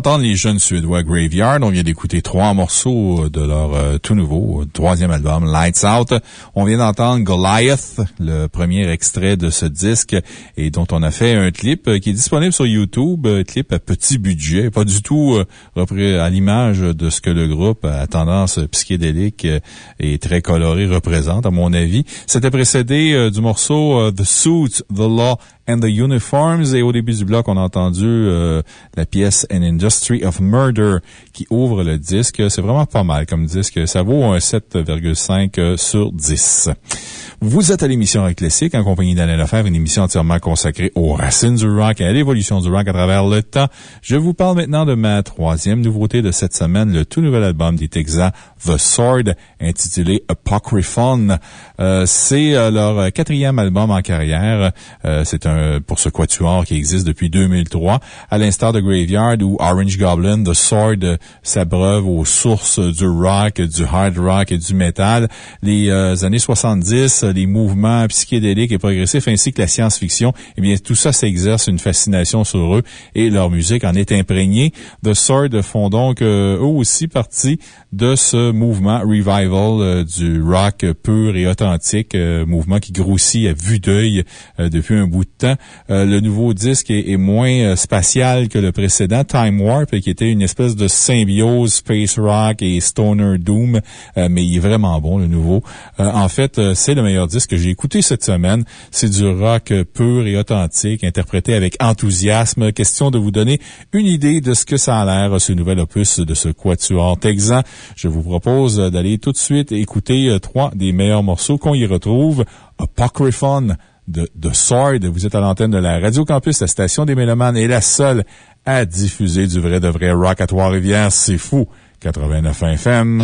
D'entendre les jeunes Suédois Graveyard. On vient d'écouter trois morceaux de leur euh, tout nouveau euh, troisième album, Lights Out. On vient d'entendre Goliath, le premier extrait de ce disque et dont on a fait un clip euh, qui est disponible sur YouTube, clip à petit budget, pas du tout euh, à l'image de ce que le groupe à tendance psychédélique et très coloré représente, à mon avis. C'était précédé du morceau The Suits, The Law and the Uniforms. Et au début du bloc, on a entendu euh, la pièce An Industry of Murder qui ouvre le disque. C'est vraiment pas mal comme disque. Ça vaut un 7,5 sur 10. Vous êtes à l'émission Rock Classique en compagnie d'Alain Lefebvre, une émission entièrement consacrée aux racines du rock et à l'évolution du rock à travers le temps. Je vous parle maintenant de ma troisième nouveauté de cette semaine, le tout nouvel album des Texans, The Sword, intitulé Apocryphon. Euh, C'est euh, leur quatrième album en carrière. Euh, C'est un pour ce quatuor qui existe depuis 2003. À l'instar de Graveyard ou Orange Goblin, The Sword s'abreuve aux sources du rock, du hard rock et du metal. Les années 70, les mouvements psychédéliques et progressifs ainsi que la science-fiction, eh bien, tout ça s'exerce une fascination sur eux et leur musique en est imprégnée. The Sword font donc euh, eux aussi partie de ce mouvement revival euh, du rock pur et authentique, euh, mouvement qui grossit à vue d'œil depuis un bout de temps. Le nouveau disque est, moins spatial que le précédent, Time Warp, qui était une espèce de symbiose space rock et stoner doom, mais il est vraiment bon, le nouveau. En fait, c'est le meilleur disque que j'ai écouté cette semaine. C'est du rock pur et authentique, interprété avec enthousiasme. Question de vous donner une idée de ce que ça a l'air, ce nouvel opus de ce quatuor texan. Je vous propose d'aller tout de suite écouter euh, trois des meilleurs morceaux qu'on y retrouve. Apocryphon de The Sword. Vous êtes à l'antenne de la Radio Campus, la station des Mélomanes est la seule à diffuser du vrai de vrai rock à Trois-Rivières. C'est fou. 89 FM.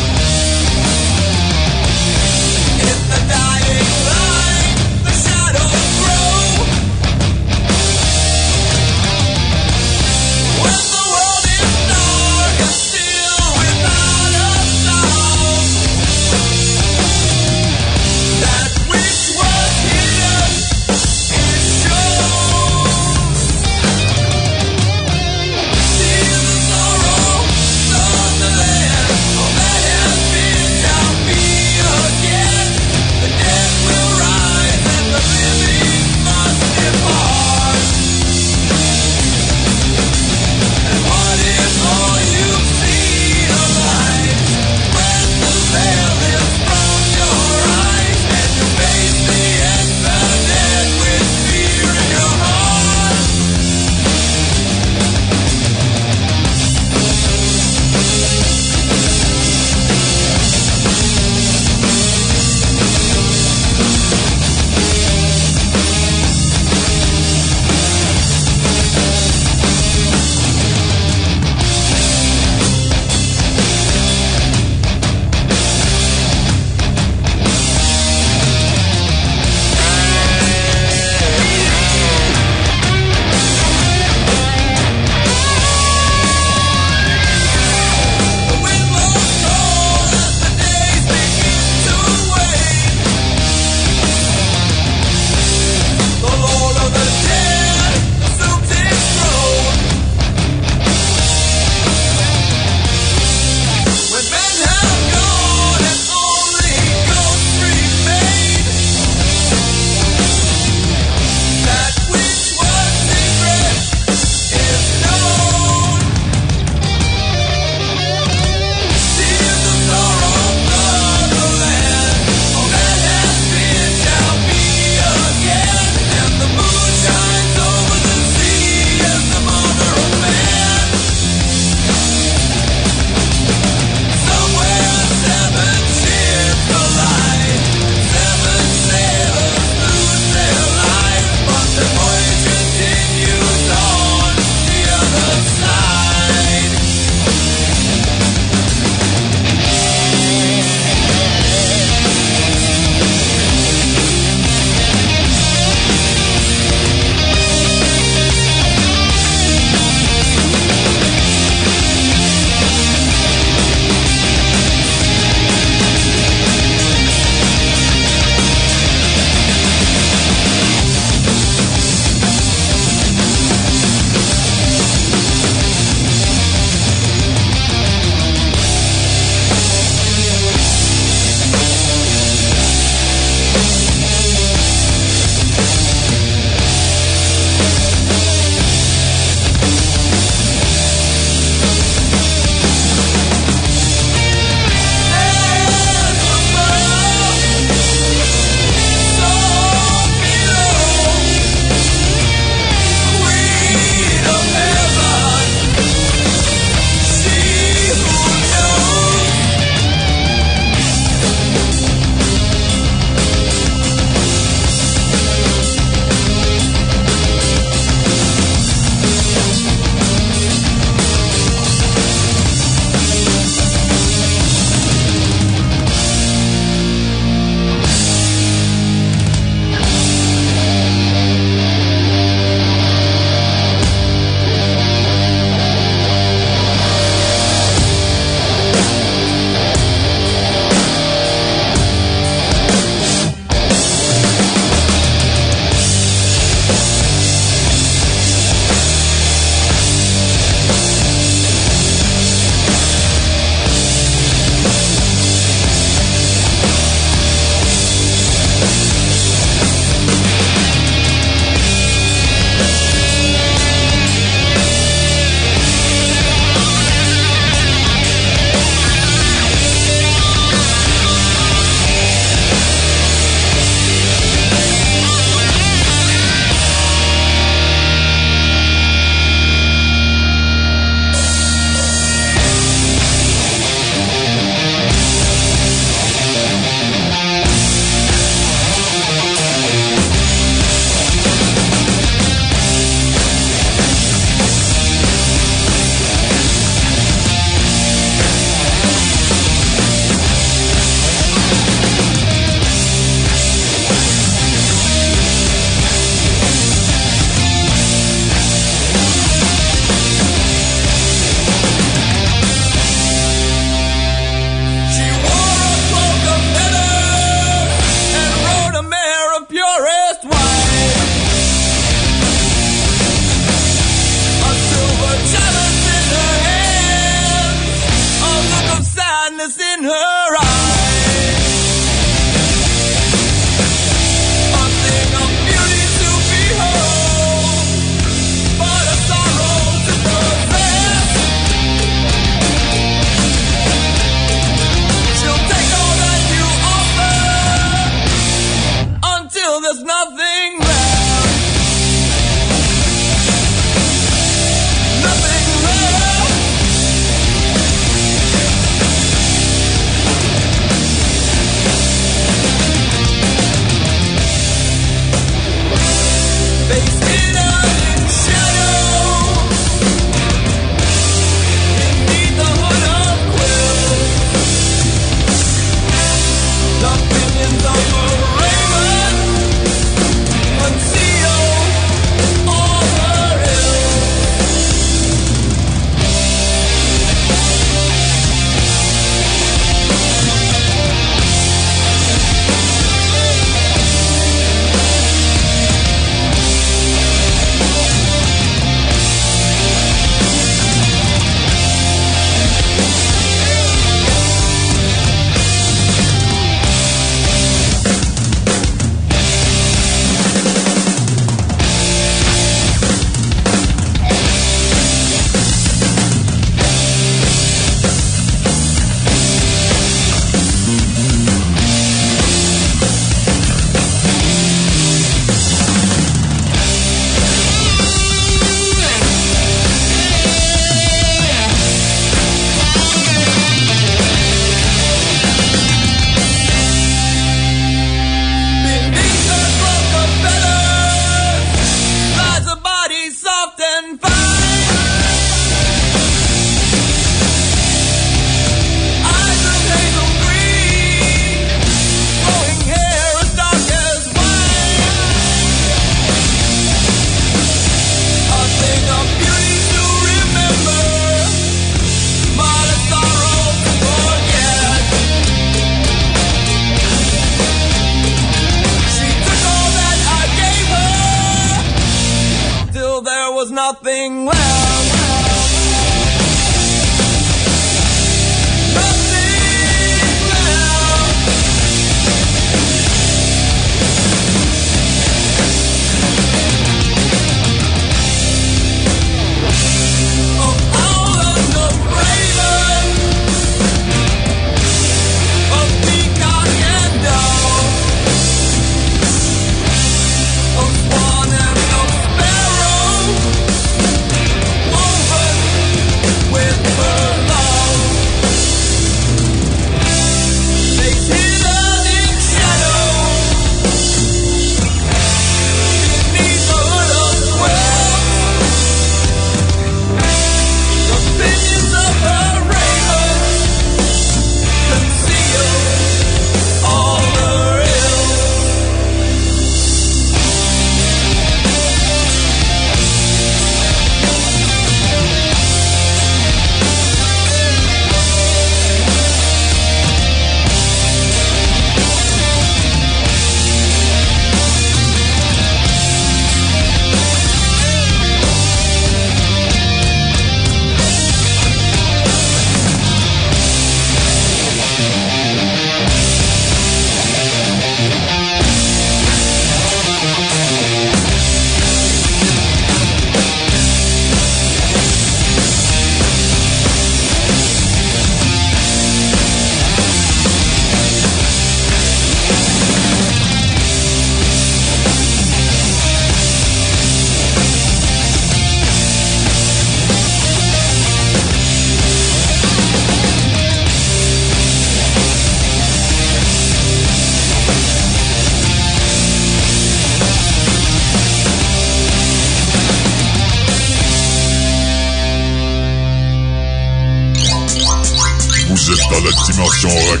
Dimension rock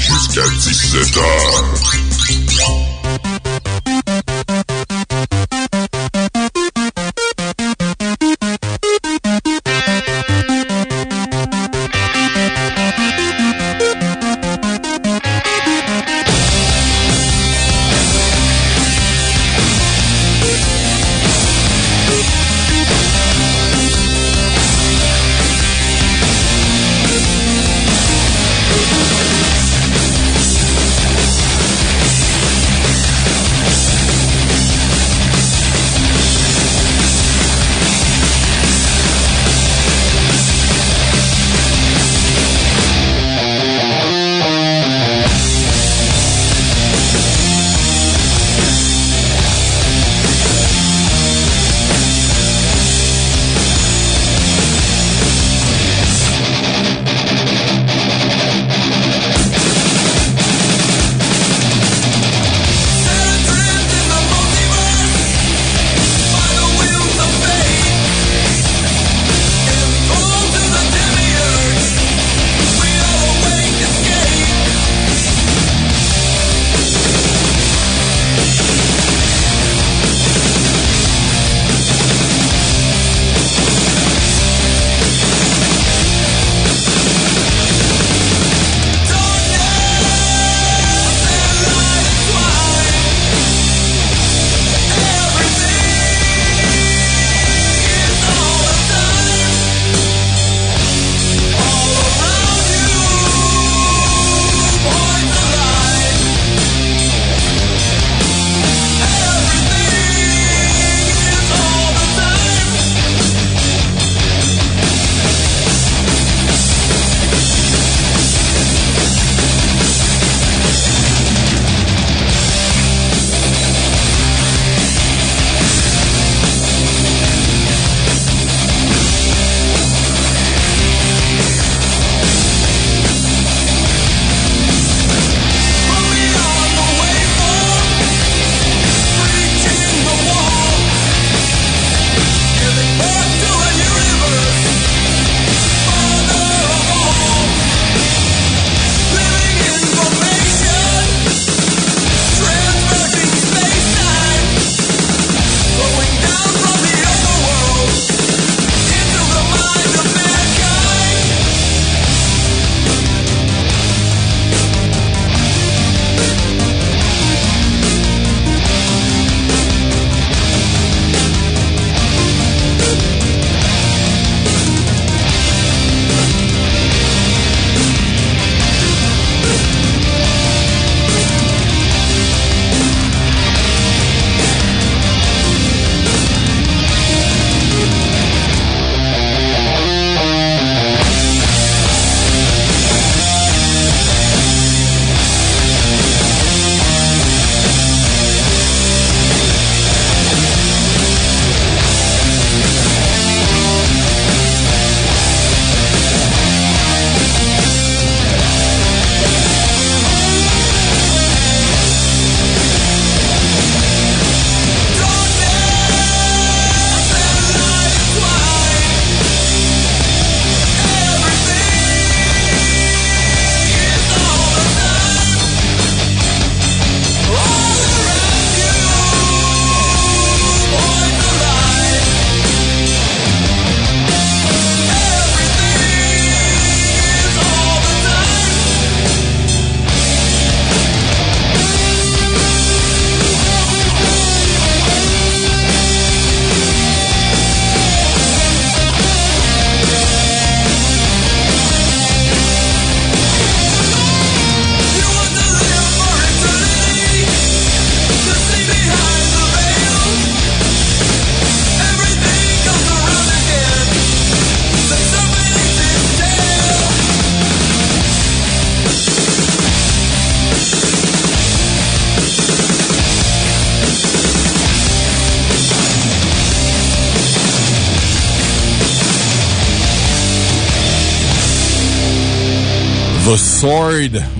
jusqu'à 17h.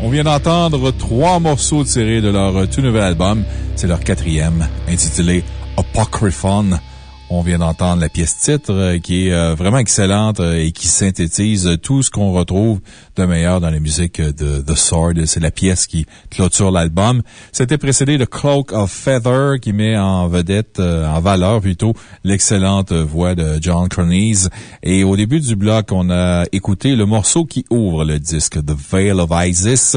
On vient d'entendre trois morceaux tirés de leur tout nouvel album. C'est leur quatrième, intitulé Apocryphon. On vient d'entendre la pièce titre euh, qui est euh, vraiment excellente euh, et qui synthétise tout ce qu'on retrouve de meilleur dans la musique de The Sword. C'est la pièce qui clôture l'album. C'était précédé de Cloak of Feather qui met en vedette, en valeur plutôt, l'excellente voix de John Cornese. Et au début du bloc, on a écouté le morceau qui ouvre le disque, The Veil of Isis.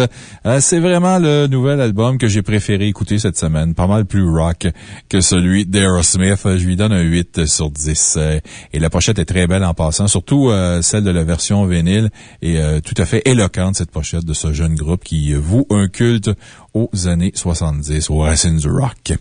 C'est vraiment le nouvel album que j'ai préféré écouter cette semaine. Pas mal plus rock que celui d'Aerosmith. Je lui donne un 8 sur 10. euh, Et la pochette est très belle en passant, surtout euh, celle de la version vinyle est euh, tout à fait éloquente, cette pochette de ce jeune groupe qui voue un culte aux années 70, aux racines du rock.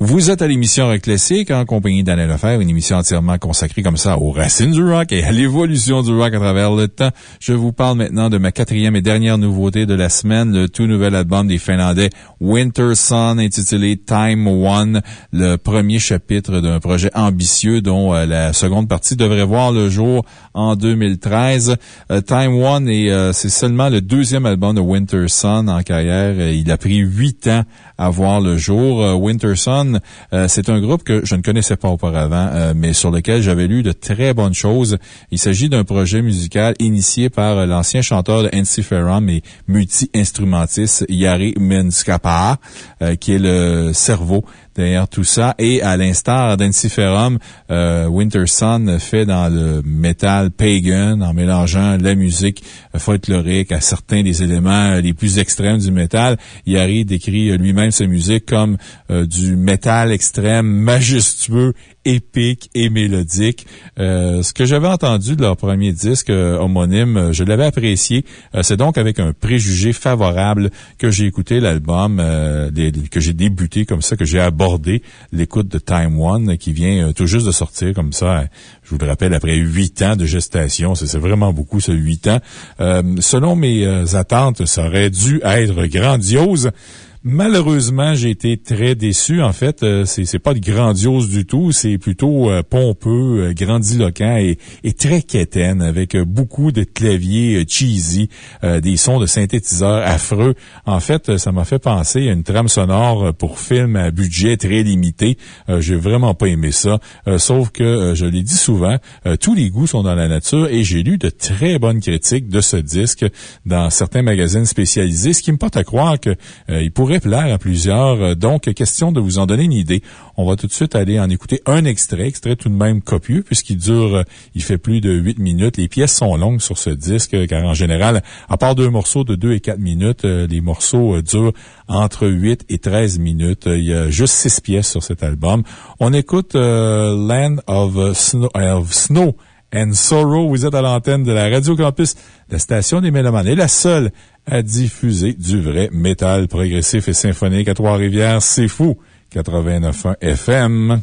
Vous êtes à l'émission Rock Classique en compagnie d'Alain Lefebvre, une émission entièrement consacrée comme ça aux racines du rock et à l'évolution du rock à travers le temps. Je vous parle maintenant de ma quatrième et dernière nouveauté de la semaine, le tout nouvel album des Finlandais Winter Sun intitulé Time One, le premier chapitre d'un projet ambitieux dont euh, la seconde partie devrait voir le jour en 2013. Euh, Time One est, euh, c'est seulement le deuxième album de Winter Sun en carrière. Il a pris huit ans à voir le jour. Euh, Winter Sun, euh, c'est un groupe que je ne connaissais pas auparavant, euh, mais sur lequel j'avais lu de très bonnes choses. Il s'agit d'un projet musical initié par euh, l'ancien chanteur de NC Ferrum et multi-instrumentiste Yari Minskapa, euh, qui est le cerveau derrière tout ça. Et à l'instar d'Enciferum, euh, Winter Sun fait dans le métal pagan en mélangeant la musique folklorique à certains des éléments les plus extrêmes du métal. Yari décrit lui-même sa musique comme euh, du métal extrême majestueux épique et mélodique. Euh, ce que j'avais entendu de leur premier disque euh, homonyme, je l'avais apprécié. C'est donc avec un préjugé favorable que j'ai écouté l'album, que j'ai débuté comme ça, que j'ai abordé l'écoute de Time One, qui vient tout juste de sortir comme ça. euh, Je vous le rappelle, après huit ans de gestation, c'est vraiment beaucoup, ce huit ans. Selon mes attentes, ça aurait dû être grandiose. Malheureusement, j'ai été très déçu. En fait, euh, c'est pas grandiose du tout. C'est plutôt euh, pompeux, euh, grandiloquent et, très quétaine avec beaucoup de claviers cheesy, des sons de synthétiseurs affreux. En fait, ça m'a fait penser à une trame sonore pour film à budget très limité. J'ai vraiment pas aimé ça. Sauf que, je l'ai dit souvent, tous les goûts sont dans la nature et j'ai lu de très bonnes critiques de ce disque dans certains magazines spécialisés, ce qui me porte à croire que euh, il plaire à plusieurs. Euh, Donc, question de vous en donner une idée. On va tout de suite aller en écouter un extrait, extrait tout de même copieux, puisqu'il dure, euh, il fait plus de 8 minutes. Les pièces sont longues sur ce disque, euh, car en général, à part deux morceaux de 2 et 4 minutes, les morceaux durent entre 8 et 13 minutes. Il y a juste 6 pièces sur cet album. On écoute Land of Snow, of Snow and Sorrow. Vous êtes à l'antenne de la Radio Campus, la station des Mélomanes, et la seule à diffuser du vrai métal progressif et symphonique à Trois-Rivières. C'est fou! 89.1 FM.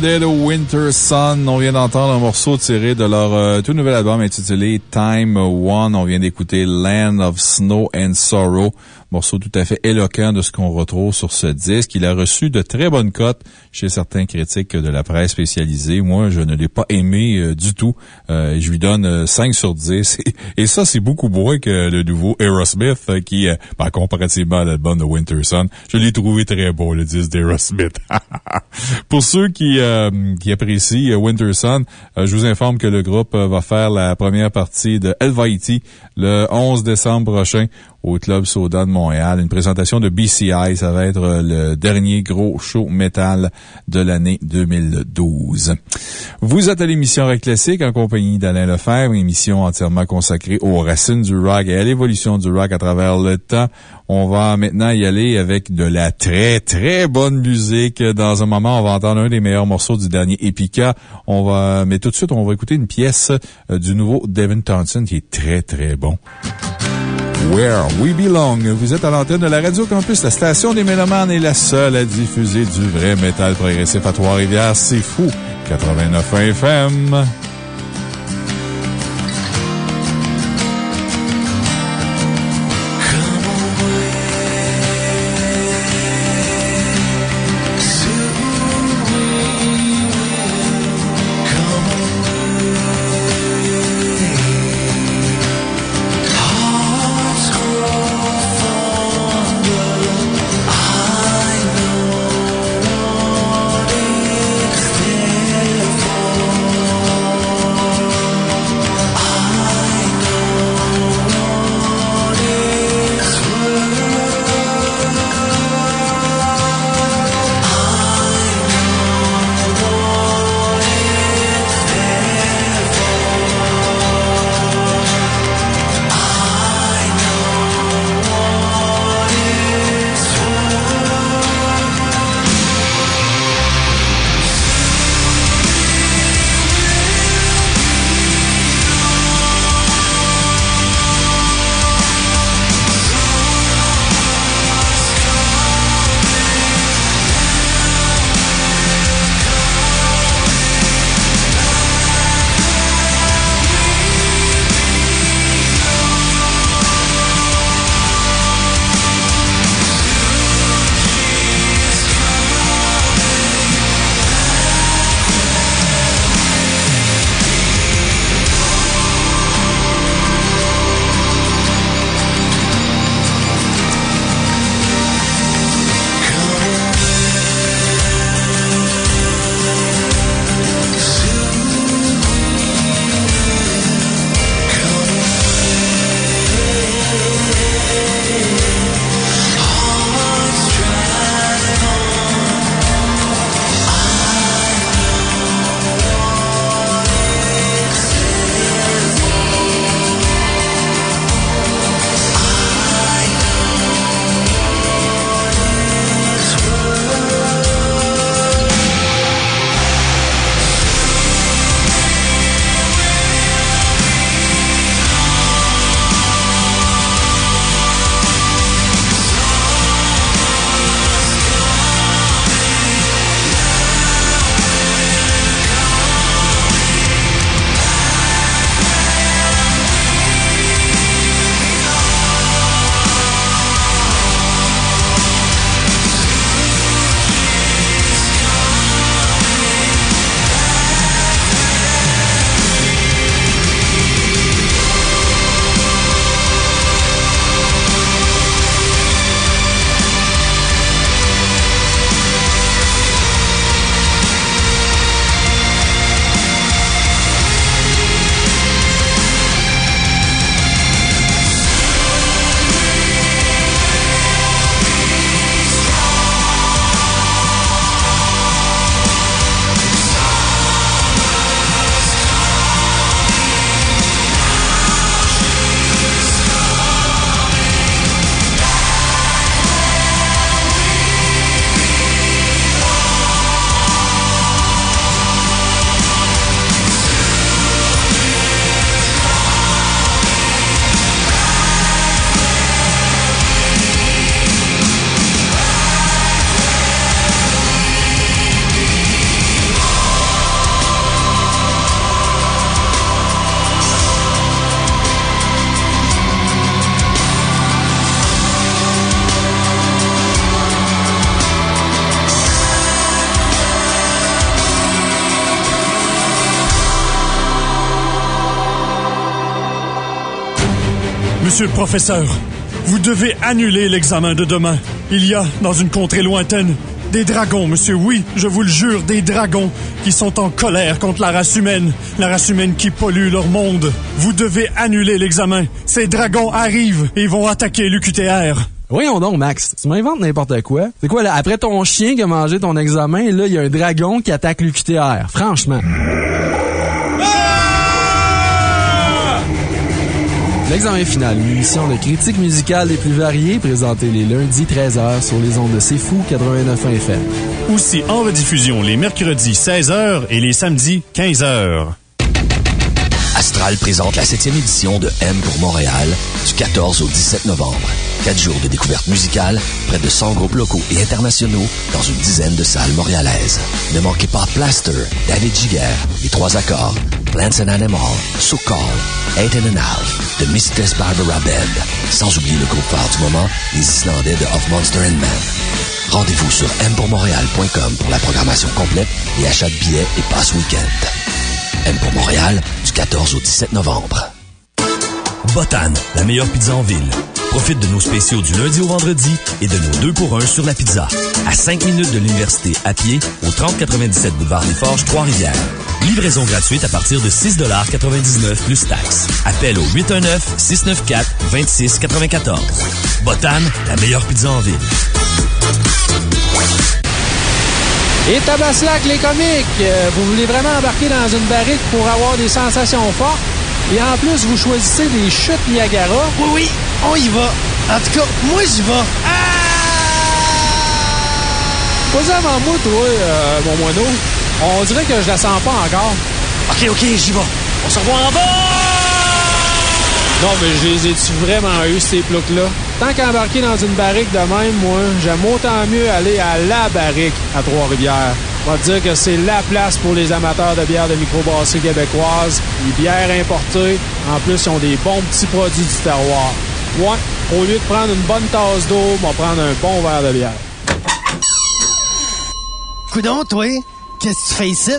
De Winter Sun. On vient d'entendre un morceau tiré de leur euh, tout nouvel album intitulé Time One. On vient d'écouter Land of Snow and Sorrow. Morceau tout à fait éloquent de ce qu'on retrouve sur ce disque. Il a reçu de très bonnes cotes chez certains critiques de la presse spécialisée. Moi, je ne l'ai pas aimé euh, du tout. Euh, je lui donne euh, 5 sur 10. Et ça, c'est beaucoup moins que le nouveau Aerosmith euh, qui, euh, ben, comparativement à l'album de Winter Sun, je l'ai trouvé très beau, le disque d'Aerosmith. Pour ceux qui, euh, qui apprécient euh, Winter Sun, euh, je vous informe que le groupe euh, va faire la première partie de Helviti le 11 décembre prochain au Club Soda de Montréal. Une présentation de BCI. Ça va être euh, le dernier gros show métal de l'année 2012. Vous êtes à l'émission Rock Classique en compagnie d'Alain Lefebvre, une émission entièrement consacrée aux racines du rock et à l'évolution du rock à travers le temps. On va maintenant y aller avec de la très, très bonne musique. Dans un moment, on va entendre un des meilleurs morceaux du dernier Epica. On va, mais tout de suite, on va écouter une pièce euh, du nouveau Devin Townsend qui est très, très bon. Where We Belong. Vous êtes à l'antenne de la Radio Campus. La station des Mélomanes est la seule à diffuser du vrai métal progressif à Trois-Rivières. C'est fou. 89 FM. Monsieur le professeur, vous devez annuler l'examen de demain. Il y a, dans une contrée lointaine, des dragons, monsieur, oui, je vous le jure, des dragons qui sont en colère contre la race humaine, la race humaine qui pollue leur monde. Vous devez annuler l'examen. Ces dragons arrivent et vont attaquer l'UQTR. Voyons donc, Max, tu m'inventes n'importe quoi. C'est quoi, là, après ton chien qui a mangé ton examen, là, il y a un dragon qui attaque l'UQTR. Franchement. L'examen final, une émission de critique musicale les plus variées, présentée les lundis 13h sur les ondes de C'est Fou 89 FM. Aussi en rediffusion les mercredis 16h et les samedis 15h. Astral présente la 7e édition de M pour Montréal du 14 au 17 novembre. Quatre jours de découverte musicale, près de 100 groupes locaux et internationaux dans une dizaine de salles montréalaises. Ne manquez pas Plaster, David Giguère, Les Trois Accords, Plants and Animal, So Call, Eight and a The Mistress Barbara Band, sans oublier le groupe phare du moment, les Islandais de Of Monster and Man. Rendez-vous sur mpourmontréal.com pour la programmation complète et achat de billets et passe week-end. M pour Montréal, du 14 au 17 novembre. Botan, la meilleure pizza en ville. Profite de nos spéciaux du lundi au vendredi et de nos 2 pour 1 sur la pizza. À 5 minutes de l'université à pied, au 3097 boulevard des Forges, Trois-Rivières. Livraison gratuite à partir de 6,99 plus taxes. Appel au 819-694-2694. Botan, la meilleure pizza en ville. Et Tabaslac, les comiques, euh, vous voulez vraiment embarquer dans une barrique pour avoir des sensations fortes? Et en plus, vous choisissez des chutes Niagara? Oui, oui, on y va. En tout cas, moi, j'y vais. Pas avant moi, toi, euh, mon moineau. On dirait que je la sens pas encore. OK, OK, j'y vais. On se revoit en bas! Non, mais je les ai-tu vraiment eu, ces ploucs-là? Tant qu'embarquer dans une barrique de même, moi, j'aime autant mieux aller à la barrique à Trois-Rivières. On va te dire que c'est la place pour les amateurs de bières de microbrasserie québécoise. Les bières importées. En plus, ils ont des bons petits produits du terroir. Ouais, au lieu de prendre une bonne tasse d'eau, on va prendre un bon verre de bière. Coudon, toi, qu'est-ce que tu fais ici?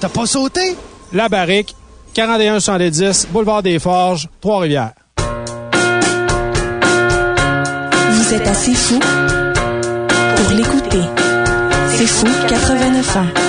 T'as pas sauté? La barrique, 4170, boulevard des Forges, Trois-Rivières. Vous êtes assez fou pour l'écouter. C'est fou 89 ans.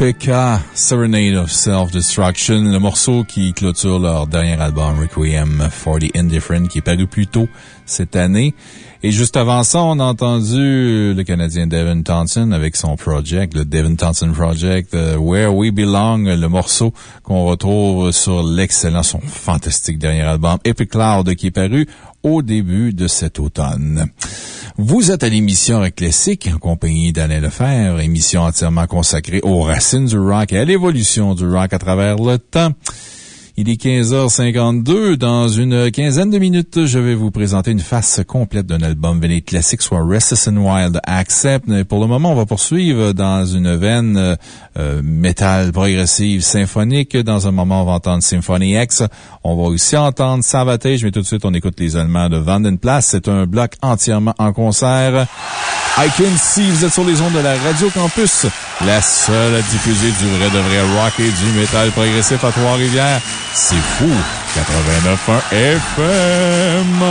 EPK, Serenade of Self-Destruction, le morceau qui clôture leur dernier album Requiem for the Indifferent qui est paru plus tôt cette année. Et juste avant ça, on a entendu le Canadien Devin Townsend avec son project, le Devin Townsend Project, euh, Where We Belong, le morceau qu'on retrouve sur l'excellent, son fantastique dernier album Epic Cloud qui est paru au début de cet automne. Vous êtes à l'émission Classique en compagnie d'Alain Lefebvre, émission entièrement consacrée aux racines du rock et à l'évolution du rock à travers le temps. Il est 15h52. Dans une quinzaine de minutes, je vais vous présenter une face complète d'un album véné classique, soit Restless and Wild Accept. Mais pour le moment, on va poursuivre dans une veine euh, métal progressive symphonique. Dans un moment, on va entendre Symphony X. On va aussi entendre Savatage, mais tout de suite, on écoute les Allemands de Vandenplatz. C'est un bloc entièrement en concert. I Can See, vous êtes sur les ondes de la Radio Campus, la seule à diffuser du vrai de vrai rock et du métal progressif à Trois-Rivières. C'est fou! 89.1 FM!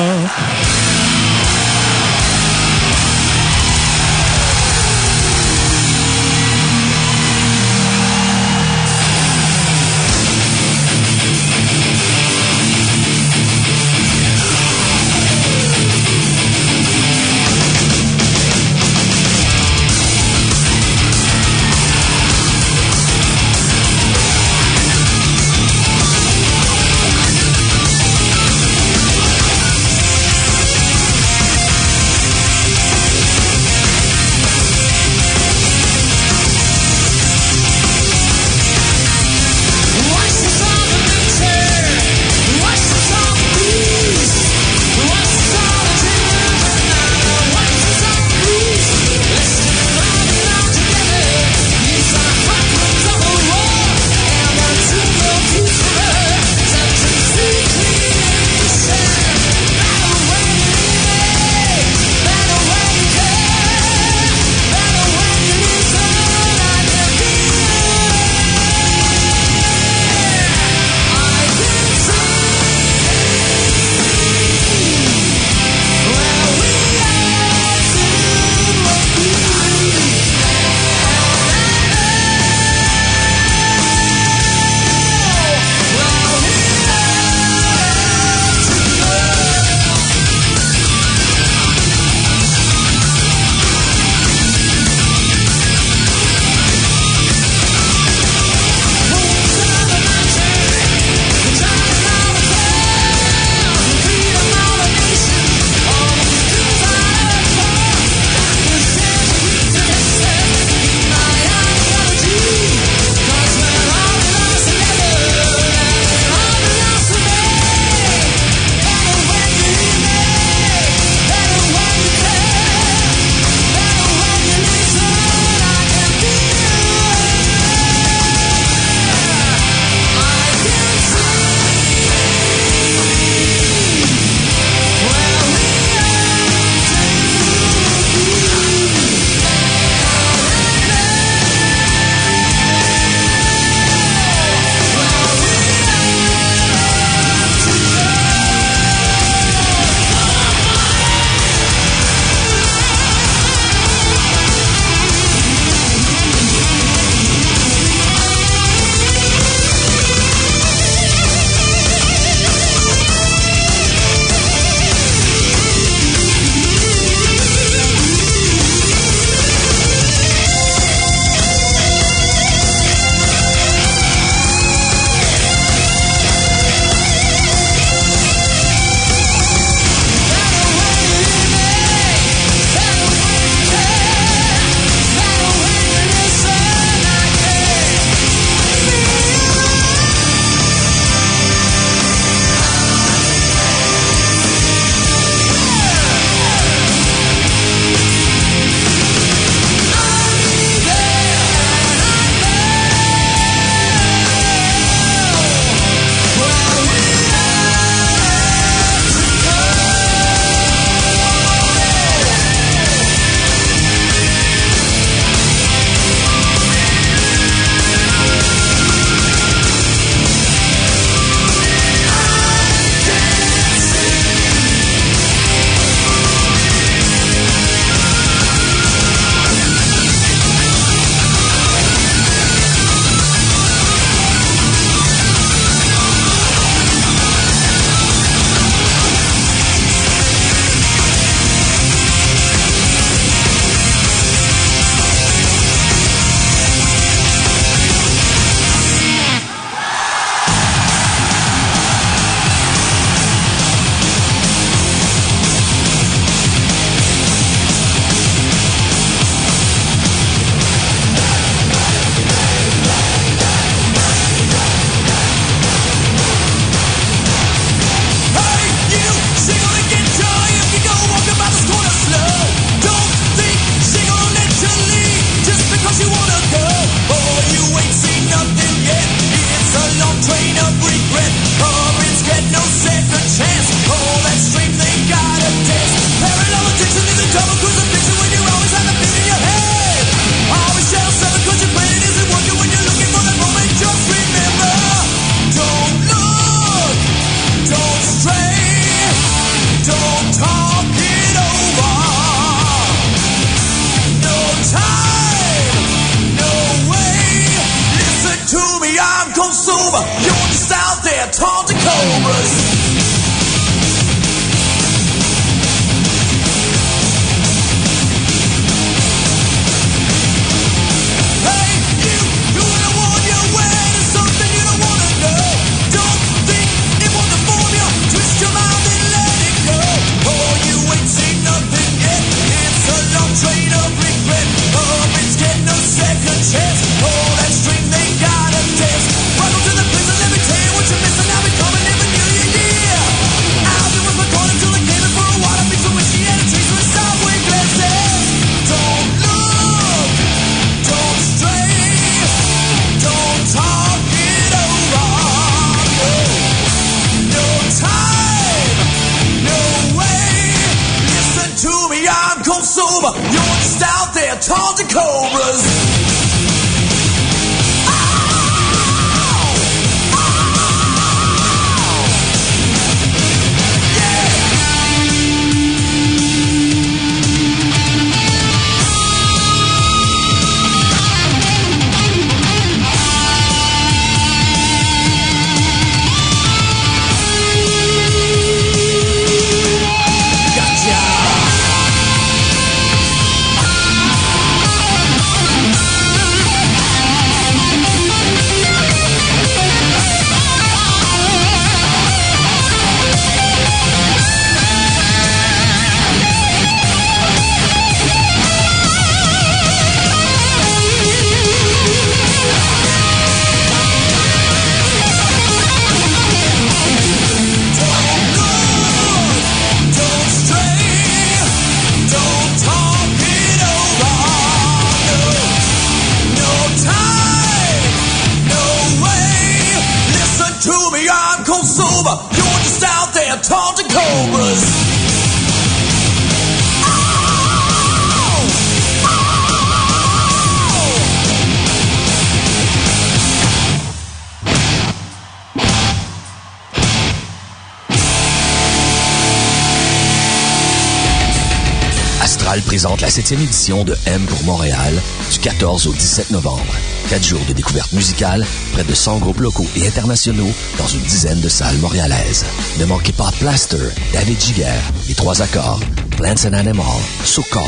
17e édition de M pour Montréal du 14 au 17 novembre. Quatre jours de découverte musicale, près de 100 groupes locaux et internationaux dans une dizaine de salles montréalaises. Ne manquez pas Plaster, David Giguère, Les Trois Accords, Plants and Animal, So Call,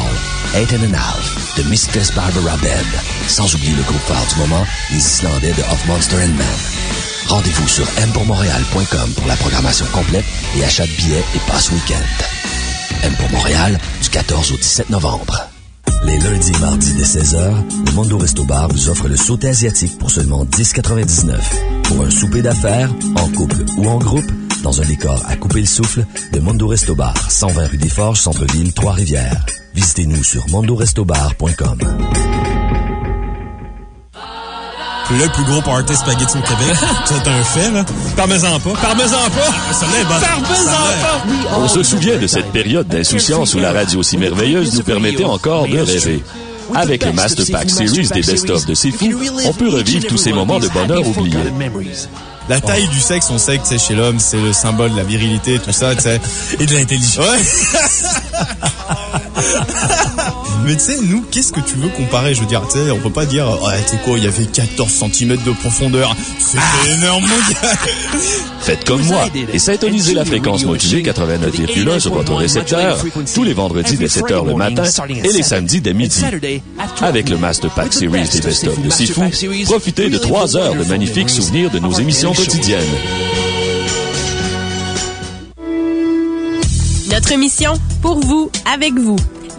Eight and Half, The Mistress Barbara Bed, sans oublier le groupe phare du moment, les Islandais de Of Monster and Man. Rendez-vous sur m pour la programmation complète et achat de billets et passe week-end. M pour Montréal, du 14 au 17 novembre. Les lundis et mardis dès 16h, le Mondo Resto Bar vous offre le sauté asiatique pour seulement 10,99. Pour un souper d'affaires, en couple ou en groupe, dans un décor à couper le souffle, le Mondo Resto Bar, 120 rue des Forges, Centre-Ville, Trois-Rivières. Visitez-nous sur mondorestobar.com. Le plus gros party spaghetti au Québec. C'est un fait, là. Parmesan pas. Parmesan pas! Ça l'est, bon. Parmesan pas! On se souvient de cette période d'insouciance où la radio si merveilleuse nous permettait encore de rêver. Avec le Master Pack Series des best-of de C'est Fou, on peut revivre tous ces moments de bonheur oubliés. La taille du sexe, on sait que c'est chez l'homme, c'est le symbole de la virilité, tout ça, tu sais. Et de l'intelligence. Ouais. Mais tu sais, nous, qu'est-ce que tu veux comparer? Je veux dire, tu sais, on peut pas dire, ouais, tu sais quoi, il y avait 14 cm de profondeur. C'est énorme, mon gars. Faites comme moi et syntonisez la fréquence modulée 89,1 sur votre récepteur tous les vendredis dès 7 h le matin et les samedis dès midi. Avec le Master Pack Series des Best-of de Sifu, profitez de 3 heures de magnifiques souvenirs de nos émissions quotidiennes. Notre mission, pour vous, avec vous.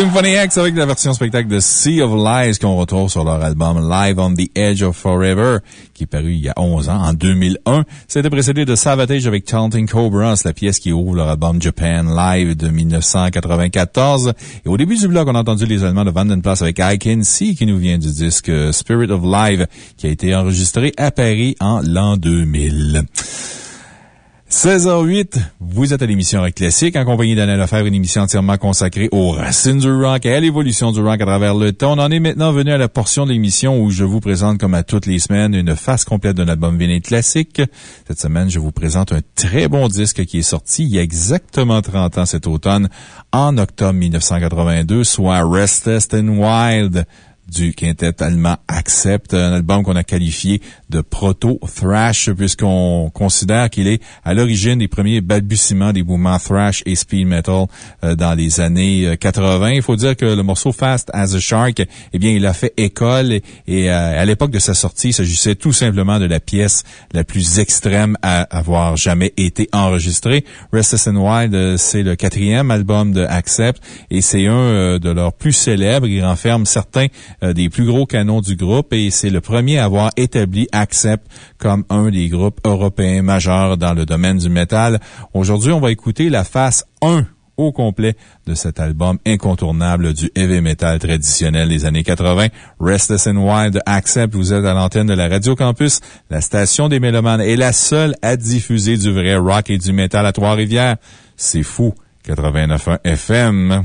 Symphony X avec la version spectacle de Sea of Lies qu'on retrouve sur leur album Live on the Edge of Forever, qui est paru il y a 11 ans, en 2001. C'était précédé de Savatage avec Taunting Cobras, la pièce qui ouvre leur album Japan Live de 1994. Et au début du bloc, on a entendu les Allemands de Vandenplass avec I Can See, qui nous vient du disque Spirit of Live, qui a été enregistré à Paris en l'an 2000. 16h08, vous êtes à l'émission Rock Classique en compagnie d'Anna Lefebvre, une émission entièrement consacrée aux racines du rock et à l'évolution du rock à travers le temps. On en est maintenant venu à la portion de l'émission où je vous présente, comme à toutes les semaines, une face complète d'un album vinyle classique. Cette semaine, je vous présente un très bon disque qui est sorti il y a exactement 30 ans cet automne, en octobre 1982, soit Restless and Wild du quintet allemand Accept, un album qu'on a qualifié de proto-thrash puisqu'on considère qu'il est à l'origine des premiers balbutiements des mouvements thrash et speed metal euh, dans les années 80. Euh, il faut dire que le morceau Fast as a Shark, eh bien, il a fait école et, euh, à l'époque de sa sortie, il s'agissait tout simplement de la pièce la plus extrême à avoir jamais été enregistrée. Restless and Wild, c'est le quatrième album de Accept et c'est un de leurs plus célèbres. Il renferme certains des plus gros canons du groupe et c'est le premier à avoir établi Accept comme un des groupes européens majeurs dans le domaine du métal. Aujourd'hui, on va écouter la face 1 au complet de cet album incontournable du heavy metal traditionnel des années 80. Restless and Wild Accept, vous êtes à l'antenne de la Radio Campus, la station des Mélomanes est la seule à diffuser du vrai rock et du métal à Trois-Rivières. C'est fou. 89.1 FM.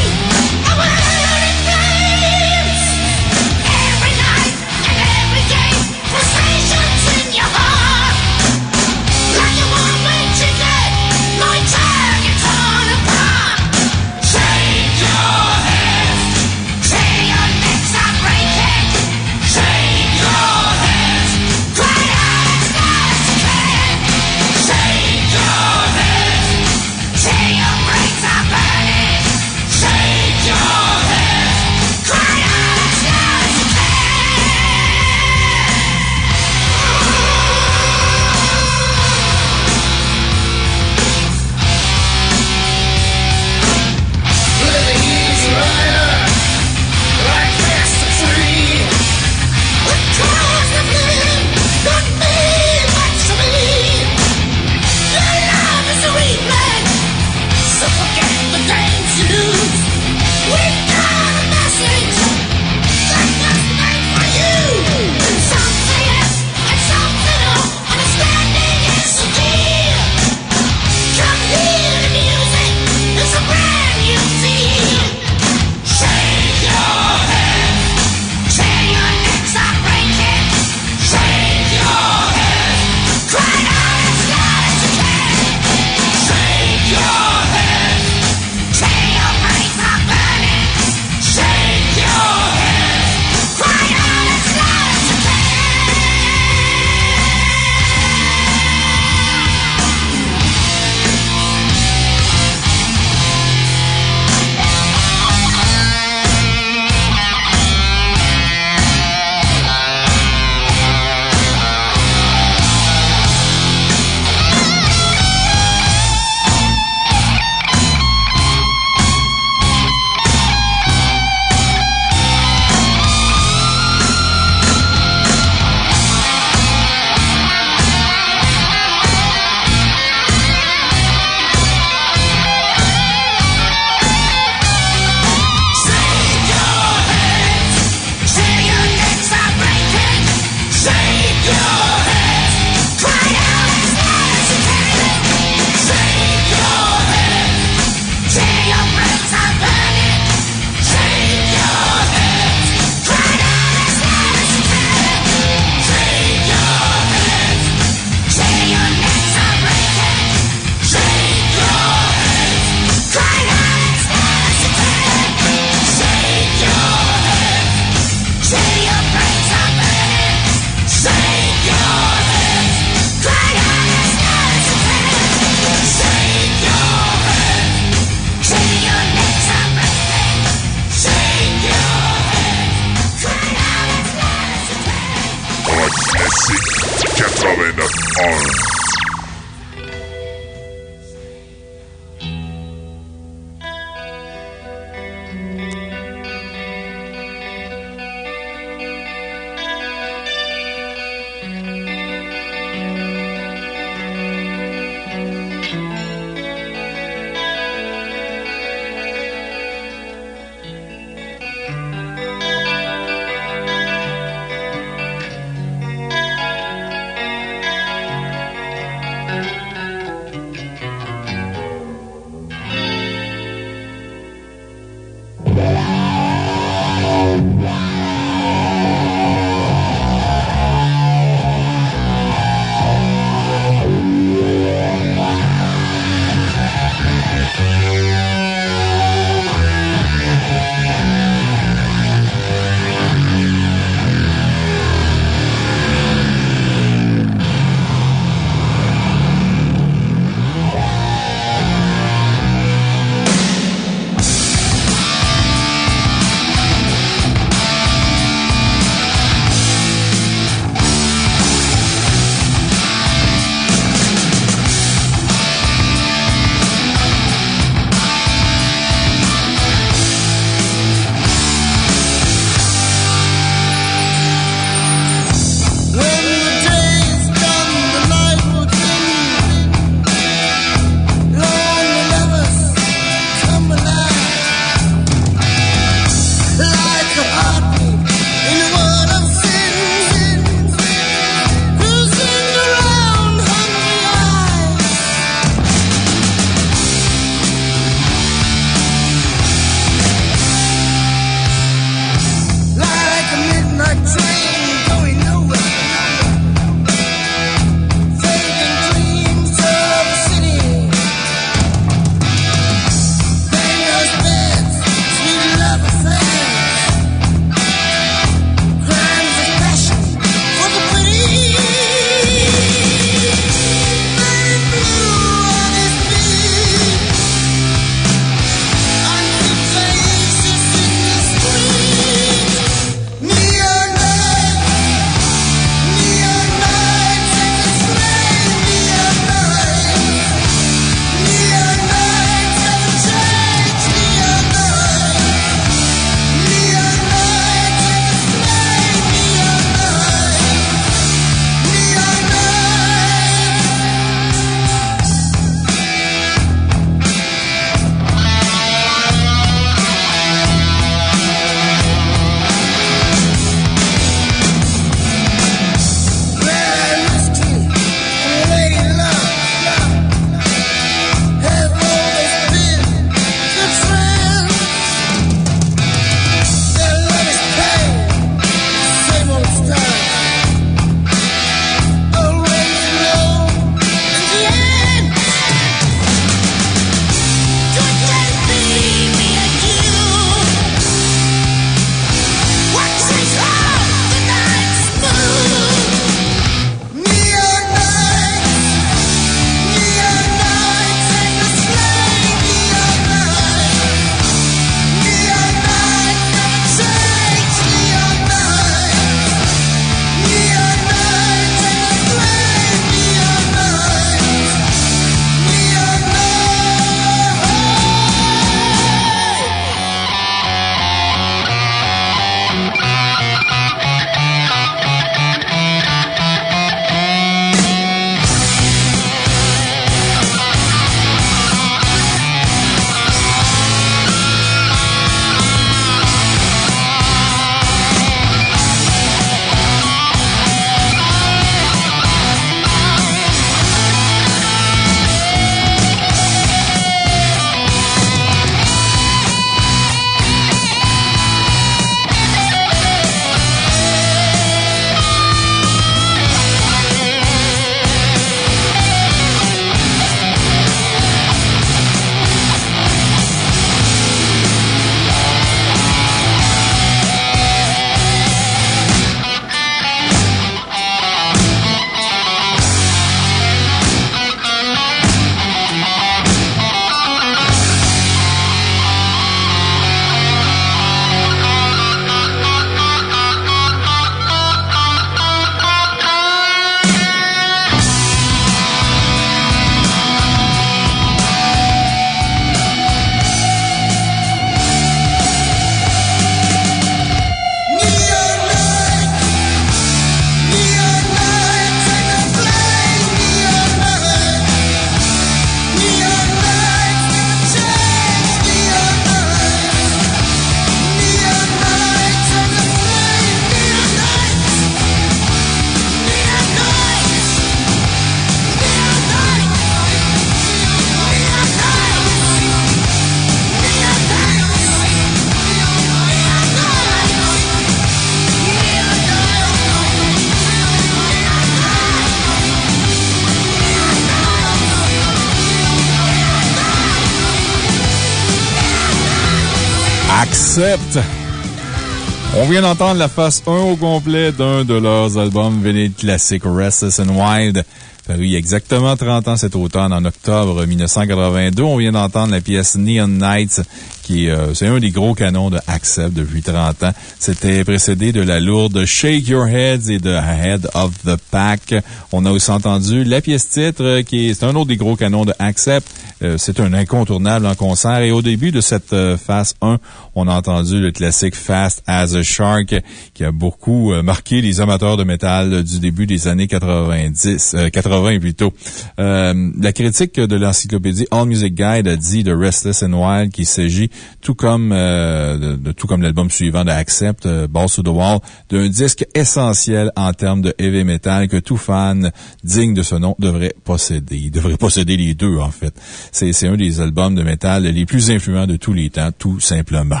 Vient d'entendre la face 1 au complet d'un de leurs albums vinyle classiques, Restless and Wild, paru il y a exactement 30 ans cet automne, en octobre 1982. On vient d'entendre la pièce Neon Nights, qui euh, c'est un des gros canons de Accept depuis 30 ans. C'était précédé de la lourde Shake Your Heads et de Head of the Pack. On a aussi entendu la pièce titre, euh, qui est, un autre des gros canons de Accept. Euh, c'est un incontournable en concert. Et au début de cette phase 1, on a entendu le classique Fast as a Shark, qui a beaucoup euh, marqué les amateurs de métal du début des années 90, euh, 80 plutôt. Euh, la critique de l'encyclopédie All Music Guide a dit de Restless and Wild qu'il s'agit, tout comme, euh, de, de- tout comme l'album suivant de Accept, euh, Balls to the Wall, d'un disque essentiel en termes de heavy metal que tout fan digne de ce nom devrait posséder. Il devrait posséder les deux, en fait. C'est c'est un des albums de métal les plus influents de tous les temps, tout simplement.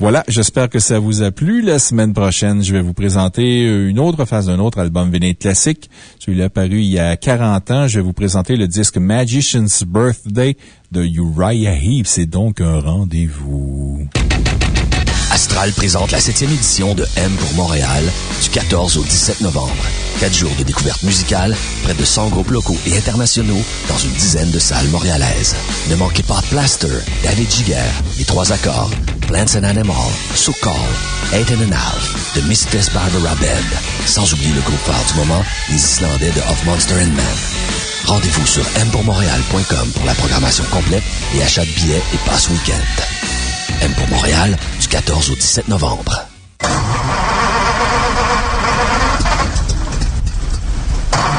Voilà, j'espère que ça vous a plu. La semaine prochaine, je vais vous présenter une autre phase d'un autre album vinyle classique. Celui-là paru il y a 40 ans. Je vais vous présenter le disque Magician's Birthday de Uriah Heep. C'est donc un rendez-vous. Astral présente la 7e édition de M pour Montréal du 14 au 17 novembre. Quatre jours de découverte musicale, près de 100 groupes locaux et internationaux dans une dizaine de salles montréalaises. Ne manquez pas Plaster, David Giger, Les Trois Accords, Plants and Animal, So Call, Eight and a Half, The Mistress Barbara Band, sans oublier le groupe phare du moment, les Islandais de Of Monster and Man. Rendez-vous sur mpourmontréal.com pour la programmation complète et achat de billets et passe week-end. M pour Montréal, du 14 au 17 novembre.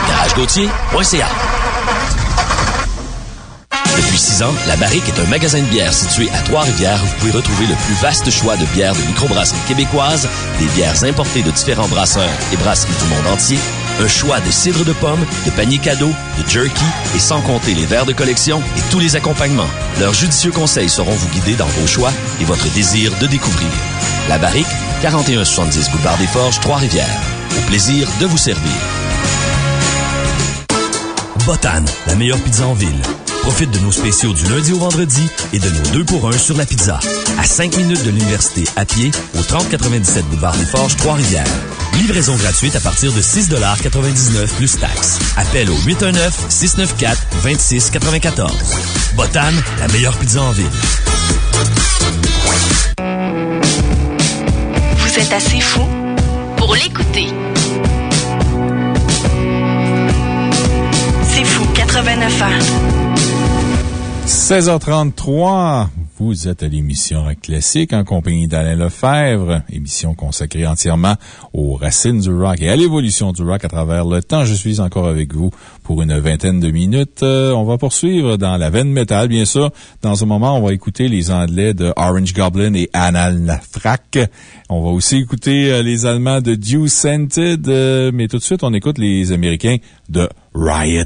GarageGautier.ca Depuis six ans, La Barrique est un magasin de bière situé à Trois-Rivières où vous pouvez retrouver le plus vaste choix de bières de microbrasserie québécoise, des bières importées de différents brasseurs et brasseries du monde entier, un choix de cidre de pomme, de paniers cadeaux, de jerky et sans compter les verres de collection et tous les accompagnements. Leurs judicieux conseils sauront vous guider dans vos choix et votre désir de découvrir. La Barrique, 4170 Boulevard des Forges, Trois-Rivières. Au plaisir de vous servir. Botan, la meilleure pizza en ville. Profite de nos spéciaux du lundi au vendredi et de nos 2 pour 1 sur la pizza. À 5 minutes de l'université à pied, au 3097 boulevard des Forges, Trois-Rivières. Livraison gratuite à partir de 6,99 plus taxes. Appel au 819-694-2694. Botan, la meilleure pizza en ville. Vous êtes assez fou pour l'écouter. C'est fou, 89 ans. 16h33, vous êtes à l'émission Classique en compagnie d'Alain Lefebvre, émission consacrée entièrement aux racines du rock et à l'évolution du rock à travers le temps. Je suis encore avec vous pour une vingtaine de minutes. Euh, on va poursuivre dans la veine métal, bien sûr. Dans un moment, on va écouter les Anglais de Orange Goblin et Anal Nafrak. On va aussi écouter euh, les Allemands de Dew Scented, euh, mais tout de suite, on écoute les Américains de Riot.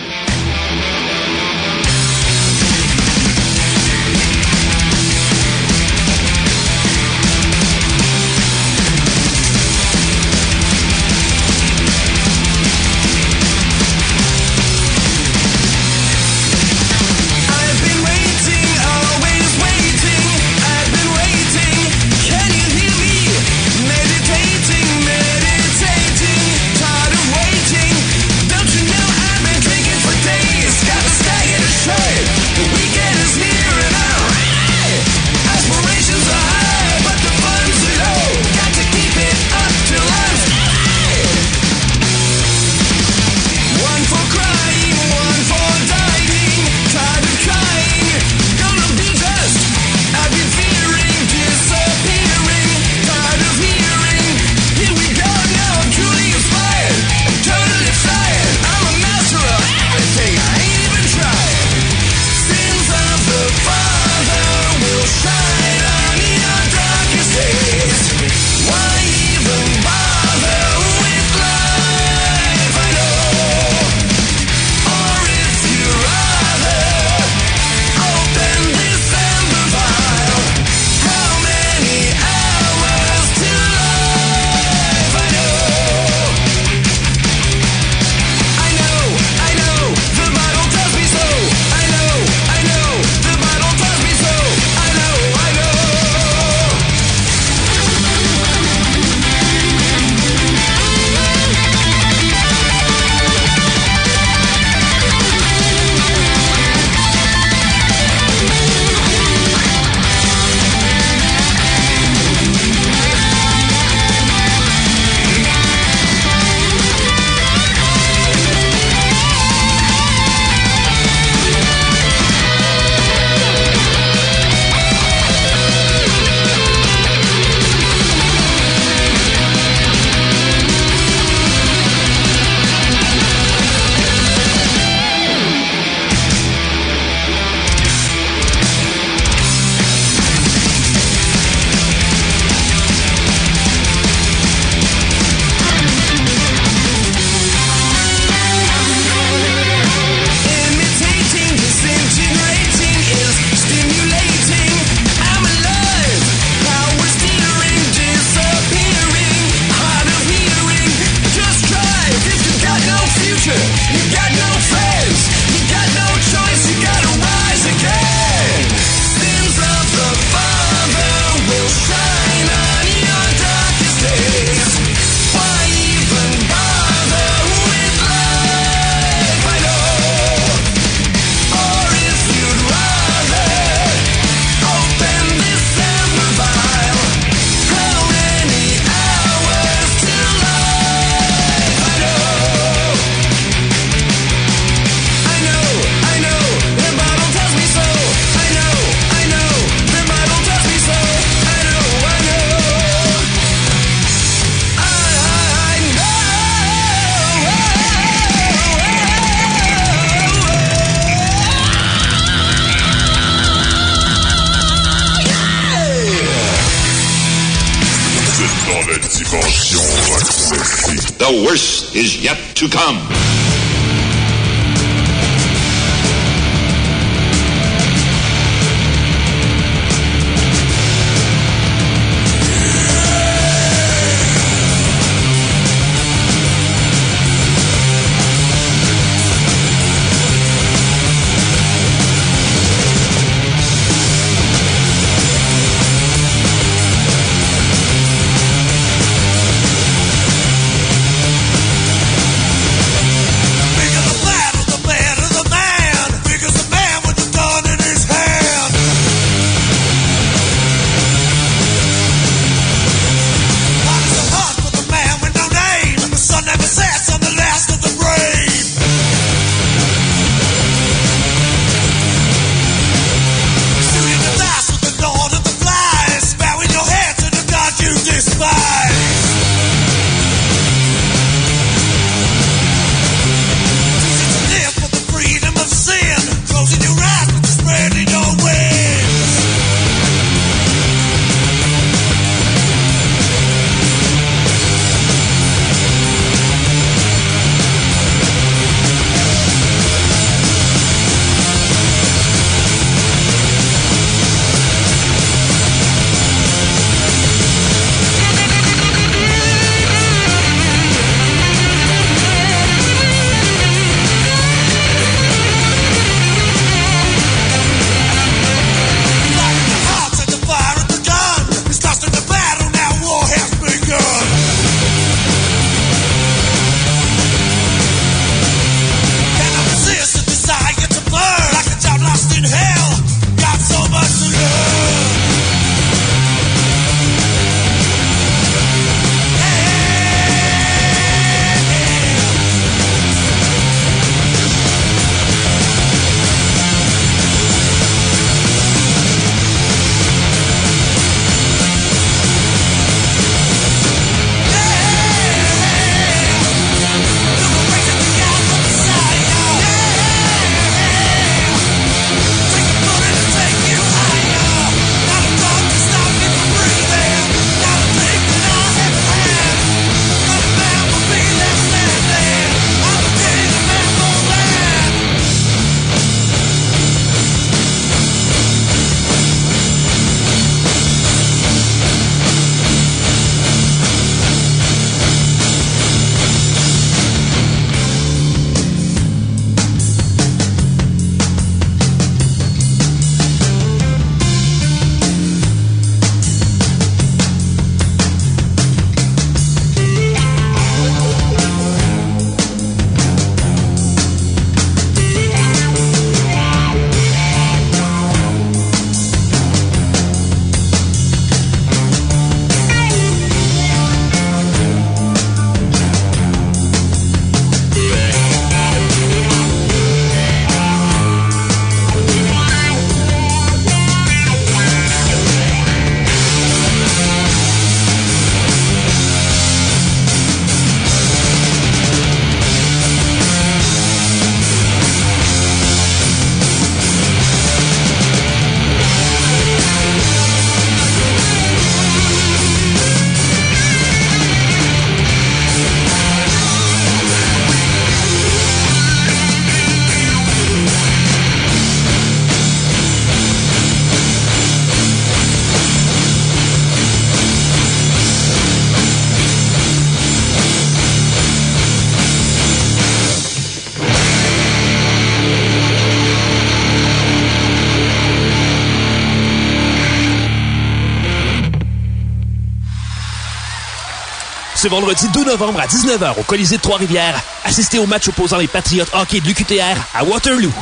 Vendredi 2 novembre à 19h au Colisée de Trois-Rivières, assistez au match opposant les Patriotes hockey de l'UQTR à Waterloo.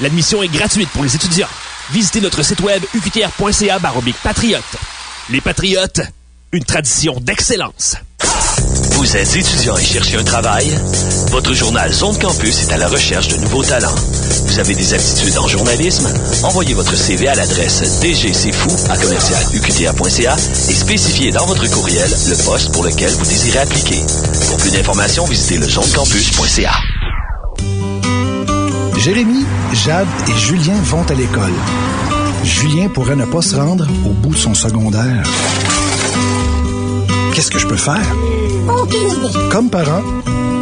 L'admission est gratuite pour les étudiants. Visitez notre site web uqtr.ca patriote. Les Patriotes, une tradition d'excellence. Vous êtes étudiant et cherchez un travail? Votre journal Zone Campus est à la recherche de nouveaux talents. Vous avez des aptitudes en journalisme? Envoyez votre CV à l'adresse dgcfou à commercial uqta.ca et spécifiez dans votre courriel le poste pour lequel vous désirez appliquer. Pour plus d'informations, visitez le zonecampus.ca. Jérémy, Jade et Julien vont à l'école. Julien pourrait ne pas se rendre au bout de son secondaire. Qu'est-ce que je peux faire? Comme parent,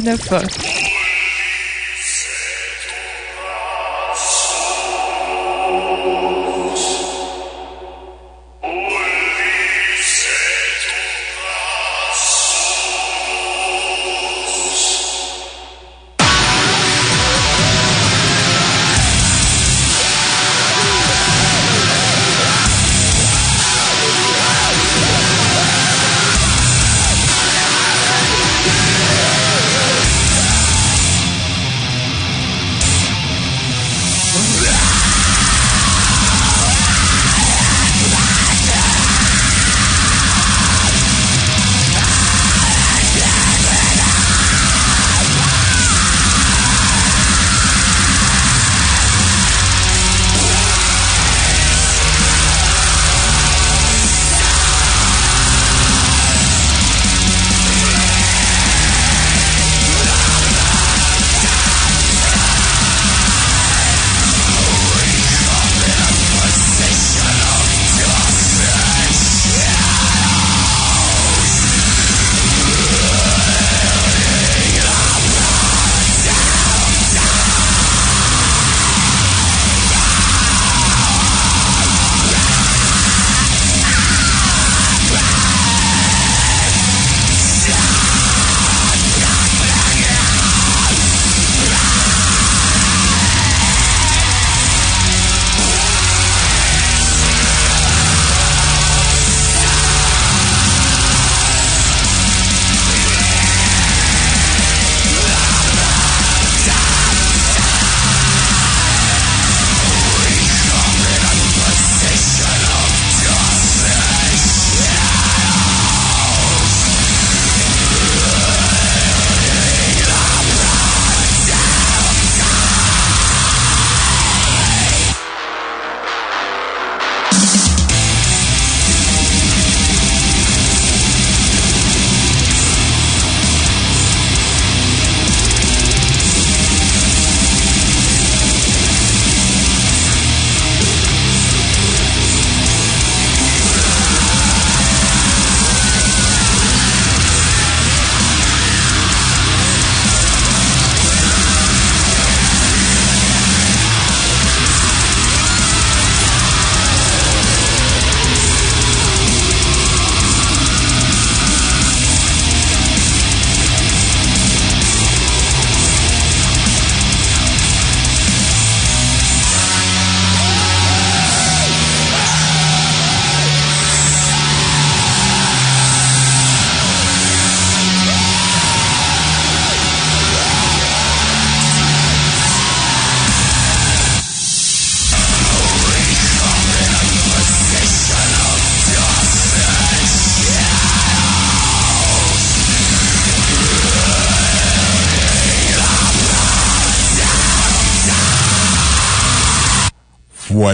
89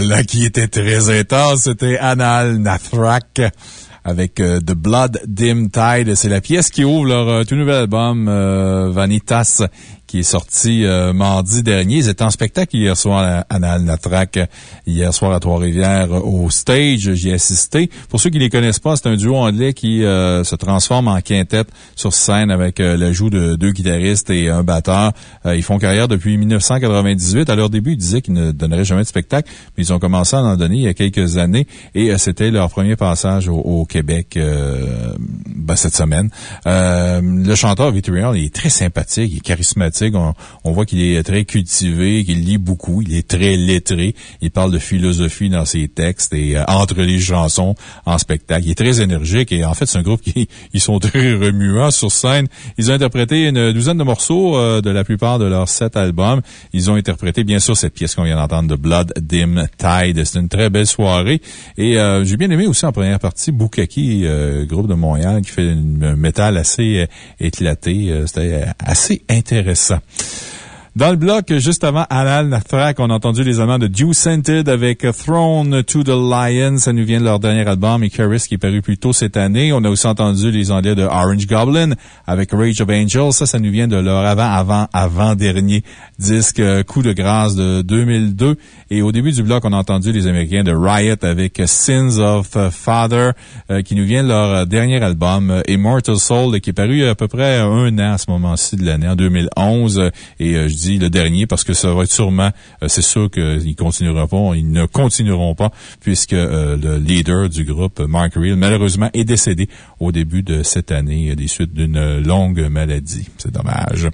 Voilà qui était très intense. C'était Anal Nathrak avec euh, The Blood Dim Tide. C'est la pièce qui ouvre leur euh, tout nouvel album euh, Vanitas qui est sorti euh, mardi dernier. Ils étaient en spectacle hier soir à Natrak, hier soir à Trois-Rivières au stage. J'y ai assisté. Pour ceux qui ne les connaissent pas, c'est un duo anglais qui euh, se transforme en quintette sur scène avec euh, l'ajout de deux guitaristes et un batteur. ils font carrière depuis 1998. À leur début, ils disaient qu'ils ne donneraient jamais de spectacle, mais ils ont commencé à en donner il y a quelques années et c'était leur premier passage au, Québec ben, cette semaine. le chanteur Vitriol, il est très sympathique, il est charismatique on, voit qu'il est très cultivé, qu'il lit beaucoup, il est très lettré. Il parle de philosophie dans ses textes et euh, entre les chansons en spectacle. Il est très énergique et en fait, c'est un groupe qui ils sont très remuants sur scène. Ils ont interprété une douzaine de morceaux euh, de la plupart de leurs sept albums. Ils ont interprété, bien sûr, cette pièce qu'on vient d'entendre de Blood Dim Tide. C'est une très belle soirée. Et euh, j'ai bien aimé aussi en première partie Bukaki, groupe de Montréal qui fait un métal assez éclaté. C'était assez intéressant. Suíça. Dans le bloc, juste avant Alal Nathrak, on a entendu les Allemands de Dew Scented avec Throne to the Lion. Ça nous vient de leur dernier album, Icarus, qui est paru plus tôt cette année. On a aussi entendu les Anglais de Orange Goblin avec Rage of Angels. Ça, ça nous vient de leur avant, avant, avant dernier disque euh, Coup de grâce de 2002. Et au début du bloc, on a entendu les Américains de Riot avec Sins of Father, euh, qui nous vient de leur dernier album, euh, Immortal Soul, qui est paru à peu près un an à ce moment-ci de l'année, en 2011. Et je le dernier parce que ça va être sûrement, c'est sûr qu'ils continueront pas, ils ne continueront pas, puisque le leader du groupe, Mark Reel, malheureusement est décédé au début de cette année des suites d'une longue maladie. C'est dommage.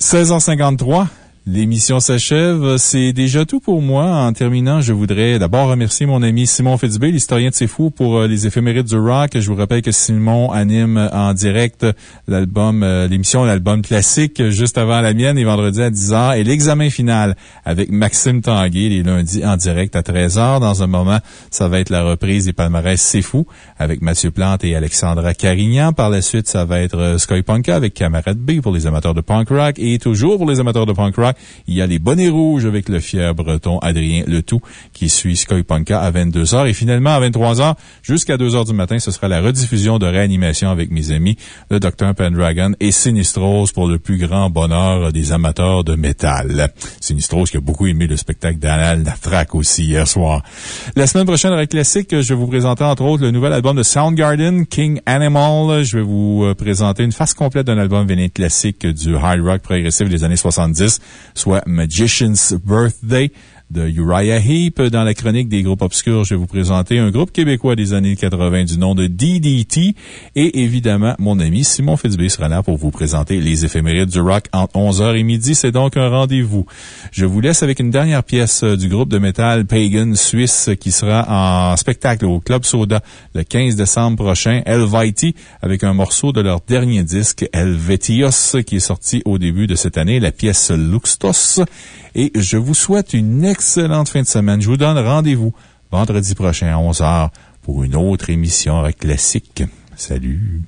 16h53. L'émission s'achève. C'est déjà tout pour moi. En terminant, je voudrais d'abord remercier mon ami Simon Fitzbé, l'historien de C'est Fou, pour euh, les éphémérides du rock. Je vous rappelle que Simon anime en direct l'album, euh, l'émission, l'album classique juste avant la mienne, les vendredis à 10h et l'examen final avec Maxime Tanguay les lundis en direct à 13h. Dans un moment, ça va être la reprise des palmarès C'est Fou avec Mathieu Plante et Alexandra Carignan. Par la suite, ça va être euh, Sky Punka avec Camarade B pour les amateurs de punk rock et toujours pour les amateurs de punk rock il y a les bonnets rouges avec le fier breton Adrien Letou qui suit Sky Punka à 22h. Et finalement, à 23h, jusqu'à 2h du matin, ce sera la rediffusion de réanimation avec mes amis, le Dr. Pendragon et Sinistros pour le plus grand bonheur des amateurs de métal. Sinistros qui a beaucoup aimé le spectacle d'Anal Natrak aussi hier soir. La semaine prochaine, avec Classique, je vais vous présenter entre autres le nouvel album de Soundgarden, King Animal. Je vais vous euh, présenter une face complète d'un album véné classique du hard rock progressif des années 70 soit Magician's Birthday de Uriah Heep. Dans la chronique des groupes obscurs, je vais vous présenter un groupe québécois des années 80 du nom de DDT. Et évidemment, mon ami Simon Fitzbé sera là pour vous présenter les éphémérides du rock entre 11h et midi. C'est donc un rendez-vous. Je vous laisse avec une dernière pièce du groupe de métal Pagan Suisse qui sera en spectacle au Club Soda le 15 décembre prochain, Elviti, avec un morceau de leur dernier disque, Helvetios, qui est sorti au début de cette année, la pièce Luxtos. Et je vous souhaite une excellente fin de semaine. Je vous donne rendez-vous vendredi prochain à 11h pour une autre émission classique. Salut!